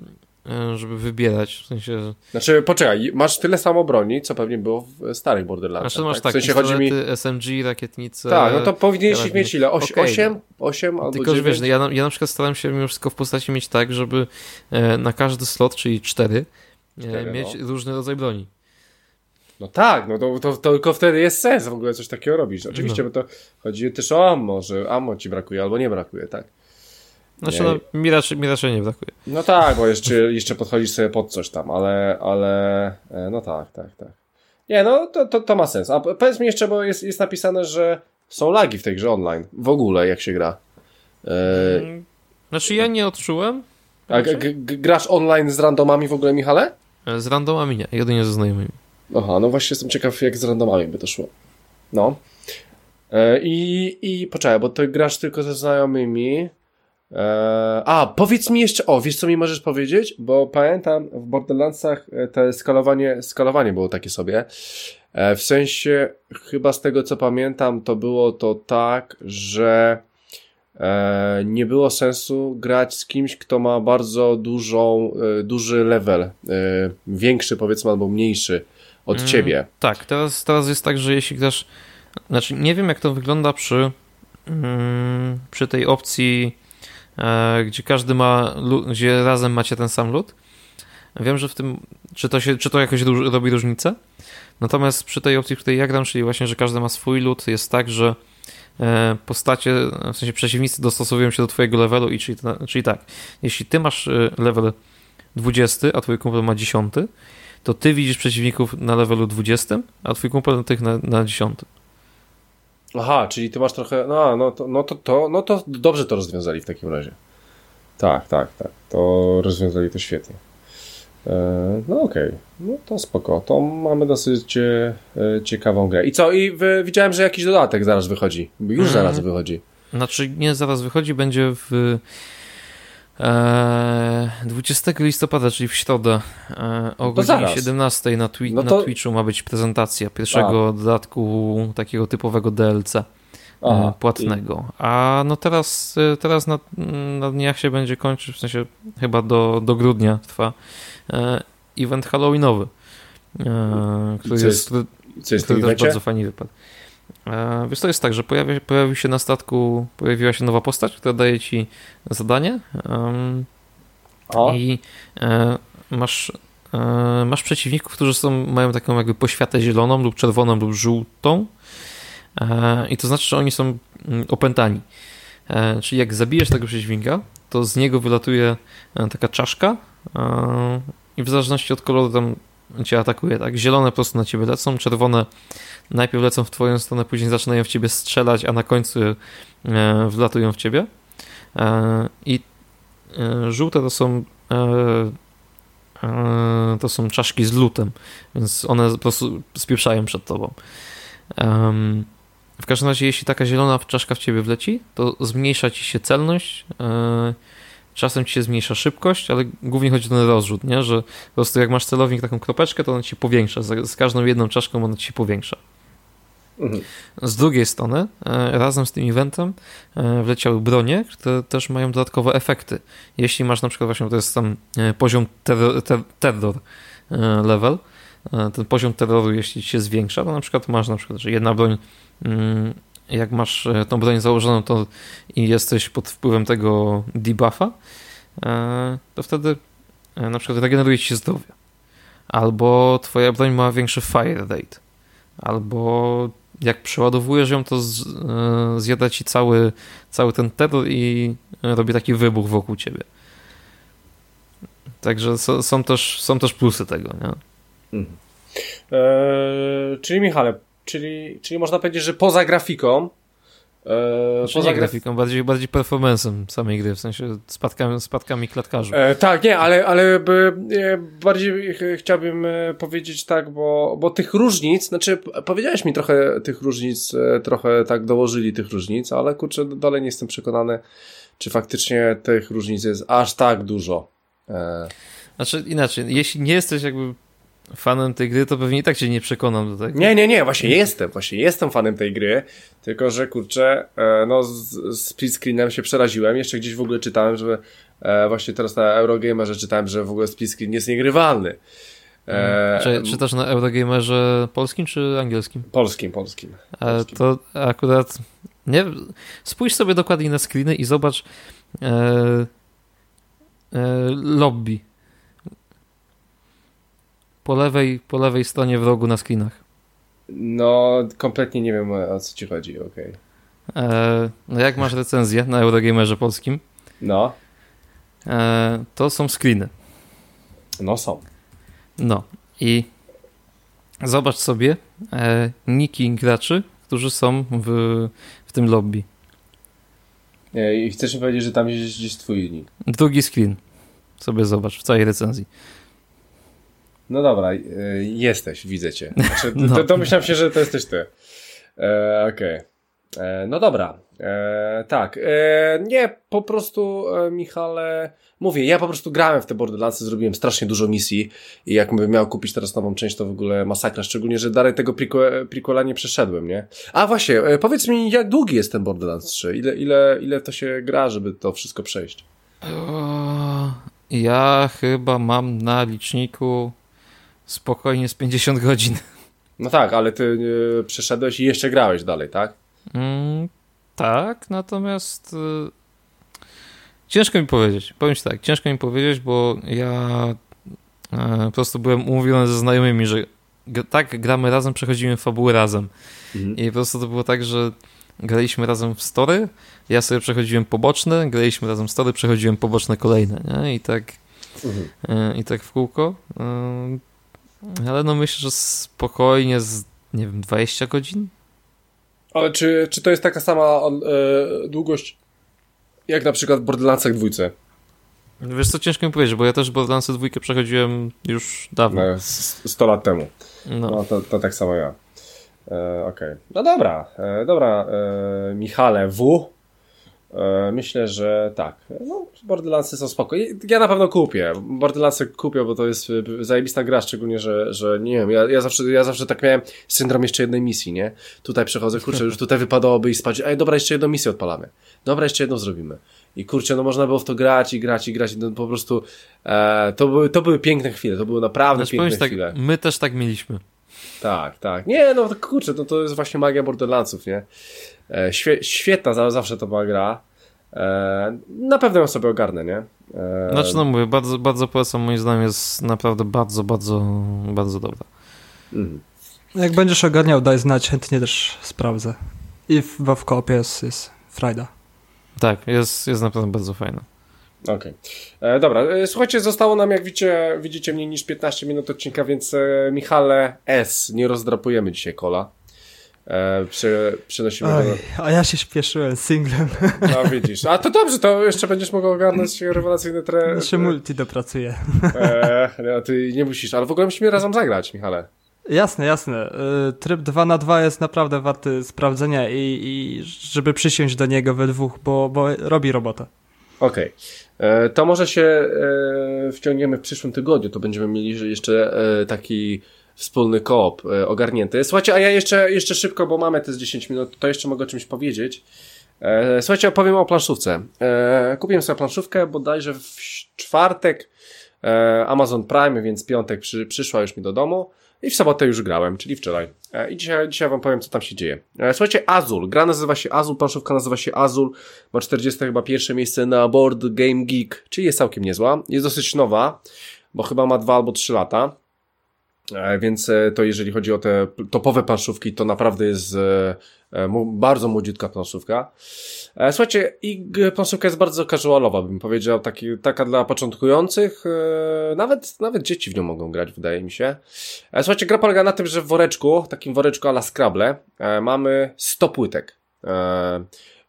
żeby wybierać, w sensie... Znaczy, poczekaj, masz tyle samo broni, co pewnie było w starych Borderlandsach, znaczy, masz tak? tak w sensie chodzi mi... SMG, rakietnice... Tak, no to powinieneś mieć ile? Oś, okay. 8? 8 albo Tylko, 9? że wiesz, ja, ja na przykład staram się mimo wszystko w postaci mieć tak, żeby e, na każdy slot, czyli 4, 4 mieć no. różny rodzaj broni. No tak, no to, to, to, tylko wtedy jest sens w ogóle coś takiego robić. Oczywiście, no. bo to chodzi też o ammo, że ammo ci brakuje albo nie brakuje, tak? Znaczy, no, mi, raczej, mi raczej nie brakuje. No tak, bo jeszcze, jeszcze podchodzisz sobie pod coś tam, ale, ale e, no tak, tak, tak. Nie, no to, to, to ma sens. A powiedz mi jeszcze, bo jest, jest napisane, że są lagi w tej grze online. W ogóle, jak się gra. Mm, znaczy, ja nie odczułem. A grasz online z randomami w ogóle, Michale? E, z randomami nie, jedynie ze znajomymi. Aha, no właśnie jestem ciekaw, jak z randomami by to szło. No. I, i poczekaj, bo ty grasz tylko ze znajomymi. Eee, a, powiedz mi jeszcze, o, wiesz co mi możesz powiedzieć? Bo pamiętam w Borderlandsach e, to skalowanie, skalowanie było takie sobie. E, w sensie, chyba z tego co pamiętam, to było to tak, że e, nie było sensu grać z kimś, kto ma bardzo dużą, e, duży level, e, większy powiedzmy albo mniejszy od Mm, ciebie. Tak, teraz, teraz jest tak, że jeśli grasz. Znaczy, nie wiem jak to wygląda przy, mm, przy tej opcji, e, gdzie każdy ma. gdzie razem macie ten sam lód. Wiem, że w tym. Czy to, się, czy to jakoś robi różnicę? Natomiast przy tej opcji, w której ja gram, czyli właśnie, że każdy ma swój lód, jest tak, że e, postacie, w sensie przeciwnicy dostosowują się do twojego levelu i czyli, czyli tak, jeśli ty masz e, level 20, a twój kumpel ma 10, to ty widzisz przeciwników na levelu 20, a twój kumpel tych na, na 10. Aha, czyli ty masz trochę. No, no, to, no, to, to, no to dobrze to rozwiązali w takim razie. Tak, tak, tak. To rozwiązali to świetnie. E, no okej, no to spoko. To mamy dosyć e, ciekawą grę. I co? I widziałem, że jakiś dodatek zaraz wychodzi. Już Mhm. zaraz wychodzi. Znaczy, nie zaraz wychodzi, będzie w 20 listopada, czyli w środę e, o To godzinie zaraz. 17 na, twi- No to- na Twitchu ma być prezentacja pierwszego dodatku takiego typowego DLC. e, Aha, płatnego. A no teraz, e, teraz na, na dniach się będzie kończyć, w sensie chyba do, do grudnia trwa e, event Halloweenowy, który co jest, jest Co jest który też bardzo fajnie wypadł. E, wiesz, to jest tak, że pojawia, pojawił się na statku, pojawiła się nowa postać, która daje ci zadanie O, i e, masz, e, masz przeciwników, którzy są, mają taką jakby poświatę zieloną lub czerwoną lub żółtą e, i to znaczy, że oni są mm, opętani. E, czyli jak zabijesz tego przeciwnika, to z niego wylatuje e, taka czaszka i w zależności od koloru tam cię atakuje. Tak, zielone po prostu na ciebie lecą, czerwone najpierw lecą w twoją stronę, później zaczynają w ciebie strzelać, a na końcu e, wlatują w ciebie. E, I e, żółte to są to są czaszki z lutem, więc one po prostu spieprzają przed tobą. W każdym razie, jeśli taka zielona czaszka w ciebie wleci, to zmniejsza ci się celność, czasem ci się zmniejsza szybkość, ale głównie chodzi o ten rozrzut, nie? że po prostu jak masz celownik taką kropeczkę, to ona ci powiększa, z każdą jedną czaszką ona ci się powiększa. Mhm. Z drugiej strony, e, razem z tym eventem e, wleciały bronie, które też mają dodatkowe efekty. Jeśli masz na przykład właśnie, to jest tam e, poziom terror, ter, terror level, ten poziom terroru jeśli się zwiększa, to na przykład masz na przykład, że jedna broń, mm, jak masz tą broń założoną to i jesteś pod wpływem tego debuffa, to wtedy na przykład regeneruje ci się zdrowie. Albo twoja broń ma większy fire rate. Albo jak przeładowujesz ją, to e, zjada ci cały, cały ten terror i robi taki wybuch wokół ciebie. Także są, są, też, są też plusy tego, nie? Eee, czyli Michale, czyli, czyli można powiedzieć, że poza grafiką eee, Znaczy poza grafiką, bardziej, bardziej performance'em samej gry, w sensie spadkami, spadkami klatkarzy. E, tak, nie, ale, ale by, e, bardziej ch- chciałbym e, powiedzieć tak, bo, bo tych różnic, znaczy powiedziałeś mi trochę tych różnic, e, trochę tak dołożyli tych różnic, ale kurczę, dalej nie jestem przekonany, czy faktycznie tych różnic jest aż tak dużo. E, Znaczy inaczej, jeśli nie jesteś jakby fanem tej gry, to pewnie i tak cię nie przekonam do tego. nie, nie, nie, właśnie jestem, właśnie jestem fanem tej gry, tylko że kurczę, e, no z, z split screenem się przeraziłem, jeszcze gdzieś w ogóle czytałem, że e, właśnie teraz na Eurogamerze czytałem, że w ogóle split screen jest niegrywalny. E, Czy, czytasz na Eurogamerze polskim czy angielskim? Polskim, polskim. E, polskim. to akurat nie spójrz sobie dokładnie na screeny i zobacz e, e, lobby. Po lewej, po lewej stronie w rogu na screenach. No, kompletnie nie wiem o co ci chodzi, okej. E, no jak masz recenzję na Eurogamerze polskim, No, e, to są screeny. no są. No i zobacz sobie e, niki graczy, którzy są w, w tym lobby. E, I chcesz mi powiedzieć, że tam jest gdzieś twój nick. Drugi screen. Sobie zobacz w całej recenzji. No dobra, e, jesteś, widzę cię. *laughs* Znaczy, No. myślałem się, że to jesteś ty. E, okej. E, no dobra, e, tak. E, nie, po prostu, e, Michale, mówię, ja po prostu grałem w te Borderlandsy, zrobiłem strasznie dużo misji i jakbym miał kupić teraz nową część, to w ogóle masakra, szczególnie, że dalej tego prequela nie przeszedłem, nie? A właśnie, e, powiedz mi, jak długi jest ten Borderlands 3? Ile, ile, ile to się gra, żeby to wszystko przejść? Ja chyba mam na liczniku spokojnie z 50 godzin. No tak, ale ty e, przeszedłeś i jeszcze grałeś dalej, tak? Mm, tak, natomiast y, ciężko mi powiedzieć. Powiem ci tak, ciężko mi powiedzieć, bo ja y, po prostu byłem umówiony ze znajomymi, że tak, gramy razem, przechodzimy fabuły razem. Mhm. I po prostu to było tak, że graliśmy razem w story, ja sobie przechodziłem poboczne, graliśmy razem w story, przechodziłem poboczne kolejne, nie? I tak mhm. i tak w kółko. Ale no myślę, że spokojnie z, nie wiem, 20 godzin ale czy, czy to jest taka sama e, długość jak na przykład w Borderlandsach dwójce? Wiesz co, ciężko mi powiedzieć, bo ja też Borderlandsy dwójkę przechodziłem już dawno. No, 100 lat temu. No, no to, to tak samo ja. E, Okej. Okay. No dobra, e, dobra. E, Michale W. E, myślę, że tak. No, Borderlandsy są spoko. Ja na pewno kupię. Borderlandsy kupię, bo to jest e, zajebista gra, szczególnie, że, że nie wiem, ja, ja, zawsze, ja zawsze tak miałem syndrom jeszcze jednej misji, nie? Tutaj przechodzę, kurczę, już tutaj wypadałoby i spać. Ej, dobra, jeszcze jedną misję odpalamy. Dobra, jeszcze jedną zrobimy. I kurczę, no można było w to grać i grać i grać. No, po prostu e, to, były, to były piękne chwile. To były naprawdę znaczy, piękne tak, chwile. My też tak mieliśmy. Tak, tak. Nie, no kurczę, no to jest właśnie magia Borderlandsów, nie? E, świe, świetna zawsze to była gra. E, na pewno ją sobie ogarnę, nie? E, znaczy, no mówię, bardzo, bardzo polecam, moim zdaniem jest naprawdę bardzo, bardzo, bardzo dobra. Mhm. Jak będziesz ogarniał, daj znać, chętnie też sprawdzę. I w, w jest, jest frajda. Tak, jest, jest naprawdę bardzo fajna. Okej. Okay. Dobra, słuchajcie, zostało nam, jak widzicie, widzicie mniej niż 15 minut odcinka, więc e, Michale S. Nie rozdrapujemy dzisiaj kola. E, przy, przynosimy Oj, do... A ja się śpieszyłem singlem. No widzisz. A to dobrze, to jeszcze będziesz mógł ogarnąć *laughs* rewelacyjny tre... Jeszcze multi dopracuję. E, no, ty nie musisz, ale w ogóle musimy razem zagrać, Michale. Jasne, jasne. Y, tryb 2 na 2 jest naprawdę warty sprawdzenia i, i żeby przysiąść do niego we dwóch, bo, bo robi robotę. Okej. Okay. E, to może się e, wciągniemy w przyszłym tygodniu, to będziemy mieli jeszcze taki wspólny koop e, ogarnięty. Słuchajcie, a ja jeszcze, jeszcze szybko, bo mamy te z 10 minut, to jeszcze mogę o czymś powiedzieć. E, słuchajcie, opowiem o planszówce. E, kupiłem sobie planszówkę bodajże w czwartek Amazon Prime, więc piątek przy, przyszła już mi do domu i w sobotę już grałem, czyli wczoraj. I dzisiaj, dzisiaj wam powiem, co tam się dzieje. Słuchajcie, Azul. Gra nazywa się Azul, planszówka nazywa się Azul. Ma 40 chyba pierwsze miejsce na Board Game Geek, czyli jest całkiem niezła. Jest dosyć nowa, bo chyba ma 2 albo 3 lata. E, więc e, to jeżeli chodzi o te topowe planszówki, to naprawdę jest e, bardzo młodziutka planszówka. Słuchajcie, i planszówka jest bardzo casualowa, bym powiedział, taki, taka dla początkujących, nawet, nawet dzieci w nią mogą grać, wydaje mi się. Słuchajcie, gra polega na tym, że w woreczku, takim woreczku ala Scrabble, mamy 100 płytek.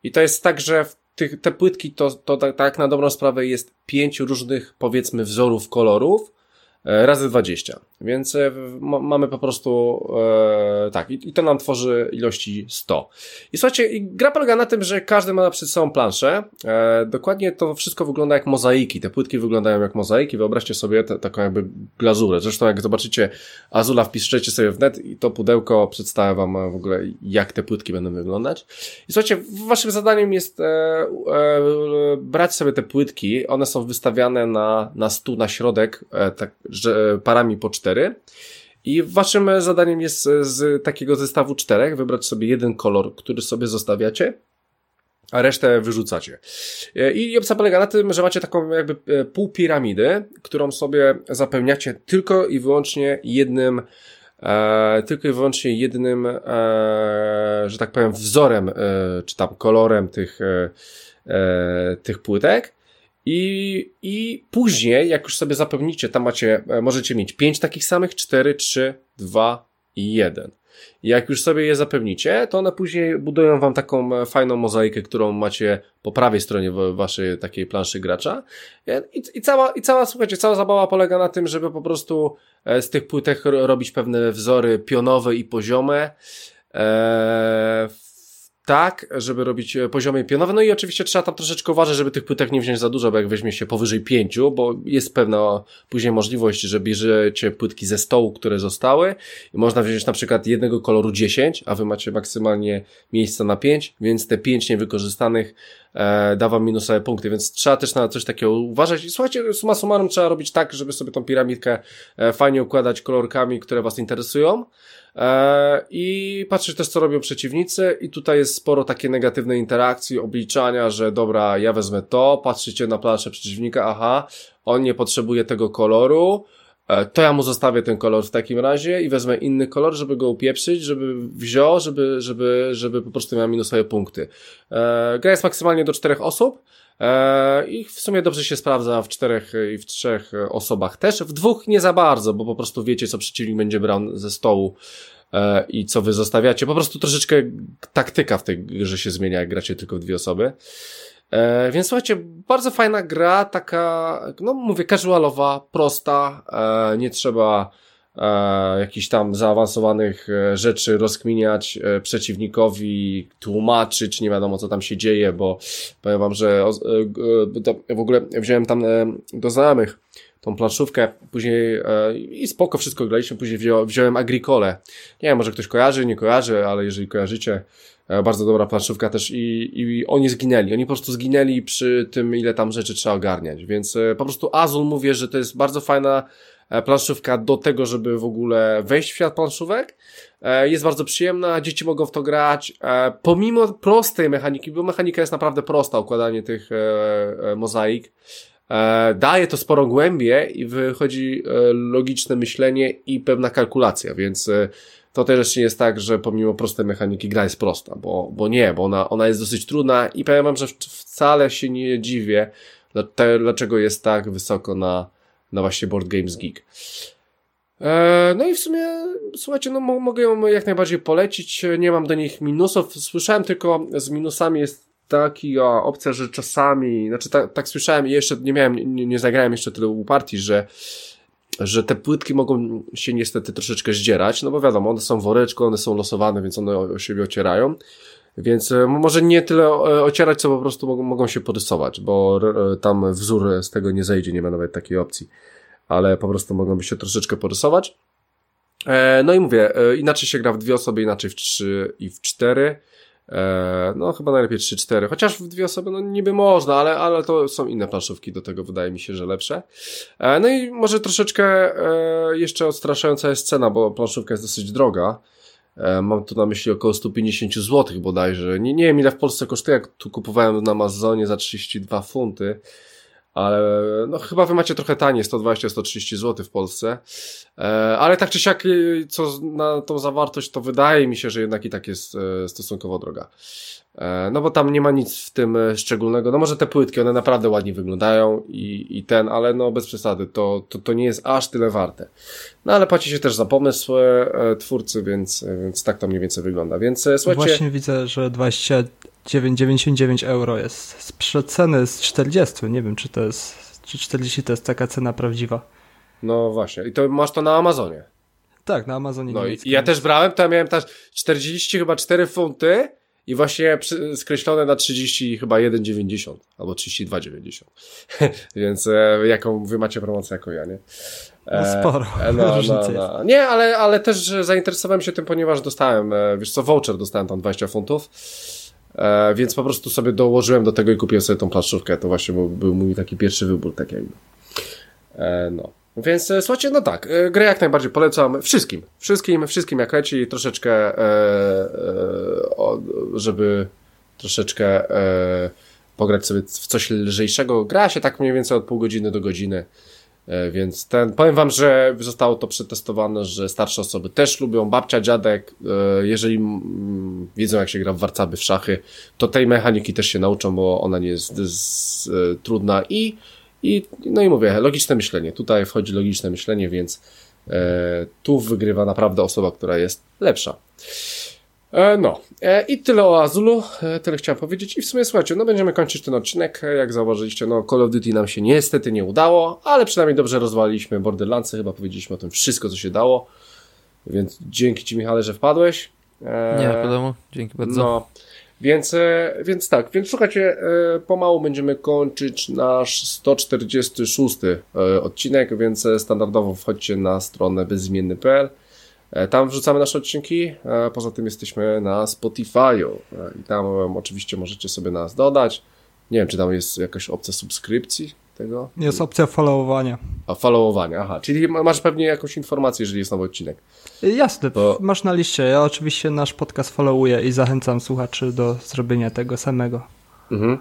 I to jest tak, że tych, te płytki to, to tak, tak na dobrą sprawę jest pięć różnych, powiedzmy, wzorów kolorów, razy 20. Więc e, mamy po prostu e, tak, i, to nam tworzy ilości 100. I słuchajcie, i gra polega na tym, że każdy ma przed sobą planszę. E, dokładnie to wszystko wygląda jak mozaiki. Te płytki wyglądają jak mozaiki. Wyobraźcie sobie taką jakby glazurę. Zresztą jak zobaczycie Azula, wpiszecie sobie w net i to pudełko przedstawia wam w ogóle jak te płytki będą wyglądać. I słuchajcie, waszym zadaniem jest e, e, brać sobie te płytki. One są wystawiane na, na stół, na środek, e, tak, że parami po cztery. I waszym zadaniem jest z takiego zestawu czterech wybrać sobie jeden kolor, który sobie zostawiacie, a resztę wyrzucacie. I opcja polega na tym, że macie taką jakby e, pół piramidy, którą sobie zapełniacie tylko i wyłącznie jednym E, tylko i wyłącznie jednym, e, że tak powiem, wzorem, e, czy tam kolorem tych, e, e, tych płytek. I, I później, jak już sobie zapewnicie, tam macie, e, możecie mieć pięć takich samych, cztery, trzy, dwa i jeden. I jak już sobie je zapewnicie, to one później budują wam taką e, fajną mozaikę, którą macie po prawej stronie waszej takiej planszy gracza. I, i, cała, I cała, słuchajcie, cała zabawa polega na tym, żeby po prostu e, z tych płytek robić pewne wzory pionowe i poziome. Eee, tak, żeby robić e, poziomy pionowe. No i oczywiście trzeba tam troszeczkę uważać, żeby tych płytek nie wziąć za dużo, bo jak weźmie się powyżej pięciu, bo jest pewna później możliwość, że bierzecie płytki ze stołu, które zostały i można wziąć na przykład jednego koloru 10, a wy macie maksymalnie miejsca na 5, więc te 5 niewykorzystanych e, da wam minusowe punkty, więc trzeba też na coś takiego uważać. I słuchajcie, suma summarum trzeba robić tak, żeby sobie tą piramidkę e, fajnie układać kolorkami, które was interesują. E, I patrzeć też, co robią przeciwnicy, i tutaj jest sporo takiej negatywnej interakcji, obliczania, że dobra, ja wezmę to, patrzycie na planszę przeciwnika, aha, on nie potrzebuje tego koloru, e, to ja mu zostawię ten kolor w takim razie i wezmę inny kolor, żeby go upieprzyć, żeby wziął, żeby, żeby, żeby po prostu miał minusowe punkty. E, gra jest maksymalnie do czterech osób, i w sumie dobrze się sprawdza w czterech i w trzech osobach też. W dwóch nie za bardzo, bo po prostu wiecie, co przeciwnik będzie brał ze stołu e, i co wy zostawiacie. Po prostu troszeczkę taktyka w tej grze się zmienia, jak gracie tylko w dwie osoby. E, więc słuchajcie, bardzo fajna gra, taka, no mówię, casualowa, prosta, e, nie trzeba e, jakichś tam zaawansowanych e, rzeczy rozkminiać e, przeciwnikowi, tłumaczyć, nie wiadomo co tam się dzieje, bo powiem wam, że e, w ogóle wziąłem tam do znajomych tą planszówkę, później i spoko wszystko graliśmy, później wziąłem Agricole. Nie wiem, może ktoś kojarzy, nie kojarzy, ale jeżeli kojarzycie, bardzo dobra planszówka też i, i oni zginęli. Oni po prostu zginęli przy tym, ile tam rzeczy trzeba ogarniać. Więc po prostu Azul mówię, że to jest bardzo fajna E, planszówka do tego, żeby w ogóle wejść w świat planszówek. E, jest bardzo przyjemna, dzieci mogą w to grać, e, pomimo prostej mechaniki, bo mechanika jest naprawdę prosta, układanie tych mozaik. Daje to sporo głębie i wychodzi logiczne myślenie i pewna kalkulacja, więc to też nie jest tak, że pomimo prostej mechaniki gra jest prosta, bo, bo nie, bo ona, ona jest dosyć trudna i powiem wam, że wcale się nie dziwię, dlaczego jest tak wysoko na, na właśnie Board Games Geek. E, no i w sumie, słuchajcie, no mogę ją jak najbardziej polecić, nie mam do nich minusów, słyszałem tylko z minusami jest taki o, opcja, że czasami, znaczy tak, tak słyszałem i jeszcze nie miałem, nie, nie zagrałem jeszcze tyle u partii, że że te płytki mogą się niestety troszeczkę zdzierać, no bo wiadomo, one są woreczko, one są losowane, więc one o siebie ocierają. Więc e, może nie tyle e, ocierać, co po prostu mogą, się porysować, bo e, tam wzór z tego nie zejdzie, nie ma nawet takiej opcji. Ale po prostu mogą się troszeczkę porysować. No i mówię, inaczej się gra w dwie osoby, inaczej w trzy i w cztery. No chyba najlepiej trzy, cztery. Chociaż w dwie osoby no niby można, ale, ale to są inne planszówki, do tego wydaje mi się, że lepsze. No i może troszeczkę jeszcze odstraszająca jest cena, bo planszówka jest dosyć droga. E, mam tu na myśli około 150 zł bodajże. Nie, nie wiem ile w Polsce kosztuje, jak tu kupowałem na Amazonie za 32 funty ale no chyba wy macie trochę taniej, 120-130 zł w Polsce, e, ale tak czy siak, co na tą zawartość, to wydaje mi się, że jednak i tak jest e, stosunkowo droga. E, no bo tam nie ma nic w tym szczególnego, no może te płytki, one naprawdę ładnie wyglądają i, i ten, ale no bez przesady, to, to, to nie jest aż tyle warte. No ale płaci się też za pomysł twórcy, więc, więc tak to mniej więcej wygląda, więc słuchajcie... Właśnie widzę, że 20 9,99 euro jest z przeceny z 40. Nie wiem, czy to jest, czy 40 to jest taka cena prawdziwa. No właśnie. I to masz to na Amazonie. Tak, na Amazonie. No i ja też brałem, to ja miałem też 40 chyba 4 funty i właśnie skreślone na 30 chyba 1,90 albo 32,90. *laughs* Więc e, jaką wy macie promocję jako ja, nie? E, no sporo. E, no, no, no. Nie, ale, ale też zainteresowałem się tym, ponieważ dostałem, e, wiesz co, voucher dostałem tam 20 funtów E, więc po prostu sobie dołożyłem do tego i kupiłem sobie tą planszówkę. To właśnie był, był mój taki pierwszy wybór, tak jakby. E, no. Więc e, słuchajcie, no tak, e, grę jak najbardziej polecam wszystkim. Wszystkim, wszystkim jak leci, troszeczkę, e, e, o, żeby troszeczkę e, pograć sobie w coś lżejszego. Gra się tak mniej więcej od pół godziny do godziny. E, więc ten, powiem wam, że zostało to przetestowane, że starsze osoby też lubią, babcia, dziadek, jeżeli wiedzą jak się gra w warcaby, w szachy, to tej mechaniki też się nauczą, bo ona nie jest, jest e, trudna i, i, no i mówię, logiczne myślenie, tutaj wchodzi logiczne myślenie, więc e, tu wygrywa naprawdę osoba, która jest lepsza. E, no, e, i tyle o Azulu, e, tyle chciałem powiedzieć. I w sumie słuchajcie, no będziemy kończyć ten odcinek, jak zauważyliście, no Call of Duty nam się niestety nie udało, ale przynajmniej dobrze rozwaliliśmy Borderlandsy, chyba powiedzieliśmy o tym wszystko, co się dało, więc dzięki Ci Michale, że wpadłeś. Nie, wiadomo, dzięki bardzo. No, Więc, e, więc tak, więc słuchajcie, e, pomału będziemy kończyć nasz 146 e, odcinek, więc standardowo wchodźcie na stronę bezimienny.pl. Tam wrzucamy nasze odcinki, poza tym jesteśmy na Spotify'u i tam oczywiście możecie sobie nas dodać. Nie wiem, czy tam jest jakaś opcja subskrypcji tego? Jest opcja followowania. A followowania, aha. Czyli masz pewnie jakąś informację, jeżeli jest nowy odcinek. Jasne, to... masz na liście. Ja oczywiście nasz podcast followuję i zachęcam słuchaczy do zrobienia tego samego. Mhm.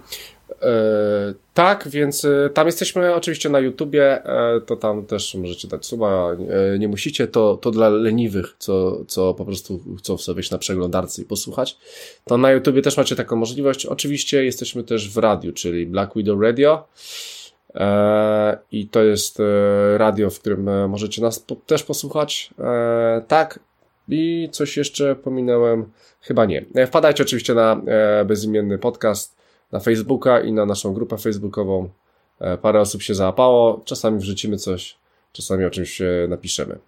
E, tak, więc e, tam jesteśmy oczywiście na YouTubie, e, to tam też możecie dać suba, e, nie musicie, to, to dla leniwych, co, co po prostu chcą sobie wejść na przeglądarce i posłuchać. To na YouTubie też macie taką możliwość. Oczywiście jesteśmy też w radiu, czyli Black Widow Radio. E, I to jest e, radio, w którym e, możecie nas też posłuchać. Tak. I coś jeszcze pominąłem? Chyba nie. Wpadajcie oczywiście na bezimienny podcast na Facebooka i na naszą grupę facebookową. Parę osób się załapało. Czasami wrzucimy coś, czasami o czymś napiszemy.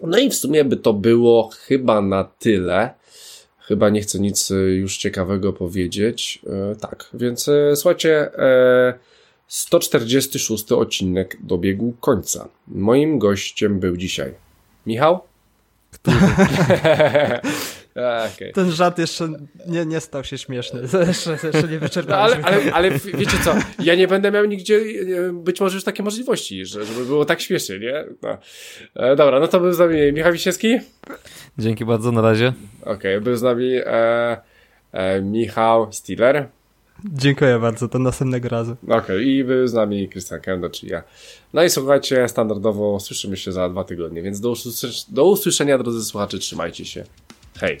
No i w sumie by to było chyba na tyle. Chyba nie chcę nic już ciekawego powiedzieć. Tak, więc słuchajcie. 146 odcinek dobiegł końca. Moim gościem był dzisiaj Michał? Który? okay. *laughs* Ten żart jeszcze nie, nie stał się śmieszny. *laughs* Jeszcze, jeszcze nie wyczerpaliśmy. No, ale, ale, ale wiecie co, ja nie będę miał nigdzie być może już takie możliwości, żeby było tak śmiesznie, nie? No. E, dobra, no to był z nami Michał Wisiewski. Dzięki bardzo, na razie. Okej, okay, był z nami e, e, Michał Stiller. Dziękuję bardzo, do następnego razu. Okej, okay, i był z nami Krystian Kendo, czyli ja. No i słuchajcie, standardowo słyszymy się za dwa tygodnie, więc do, usłyszenia, do usłyszenia drodzy słuchacze, trzymajcie się. Hej!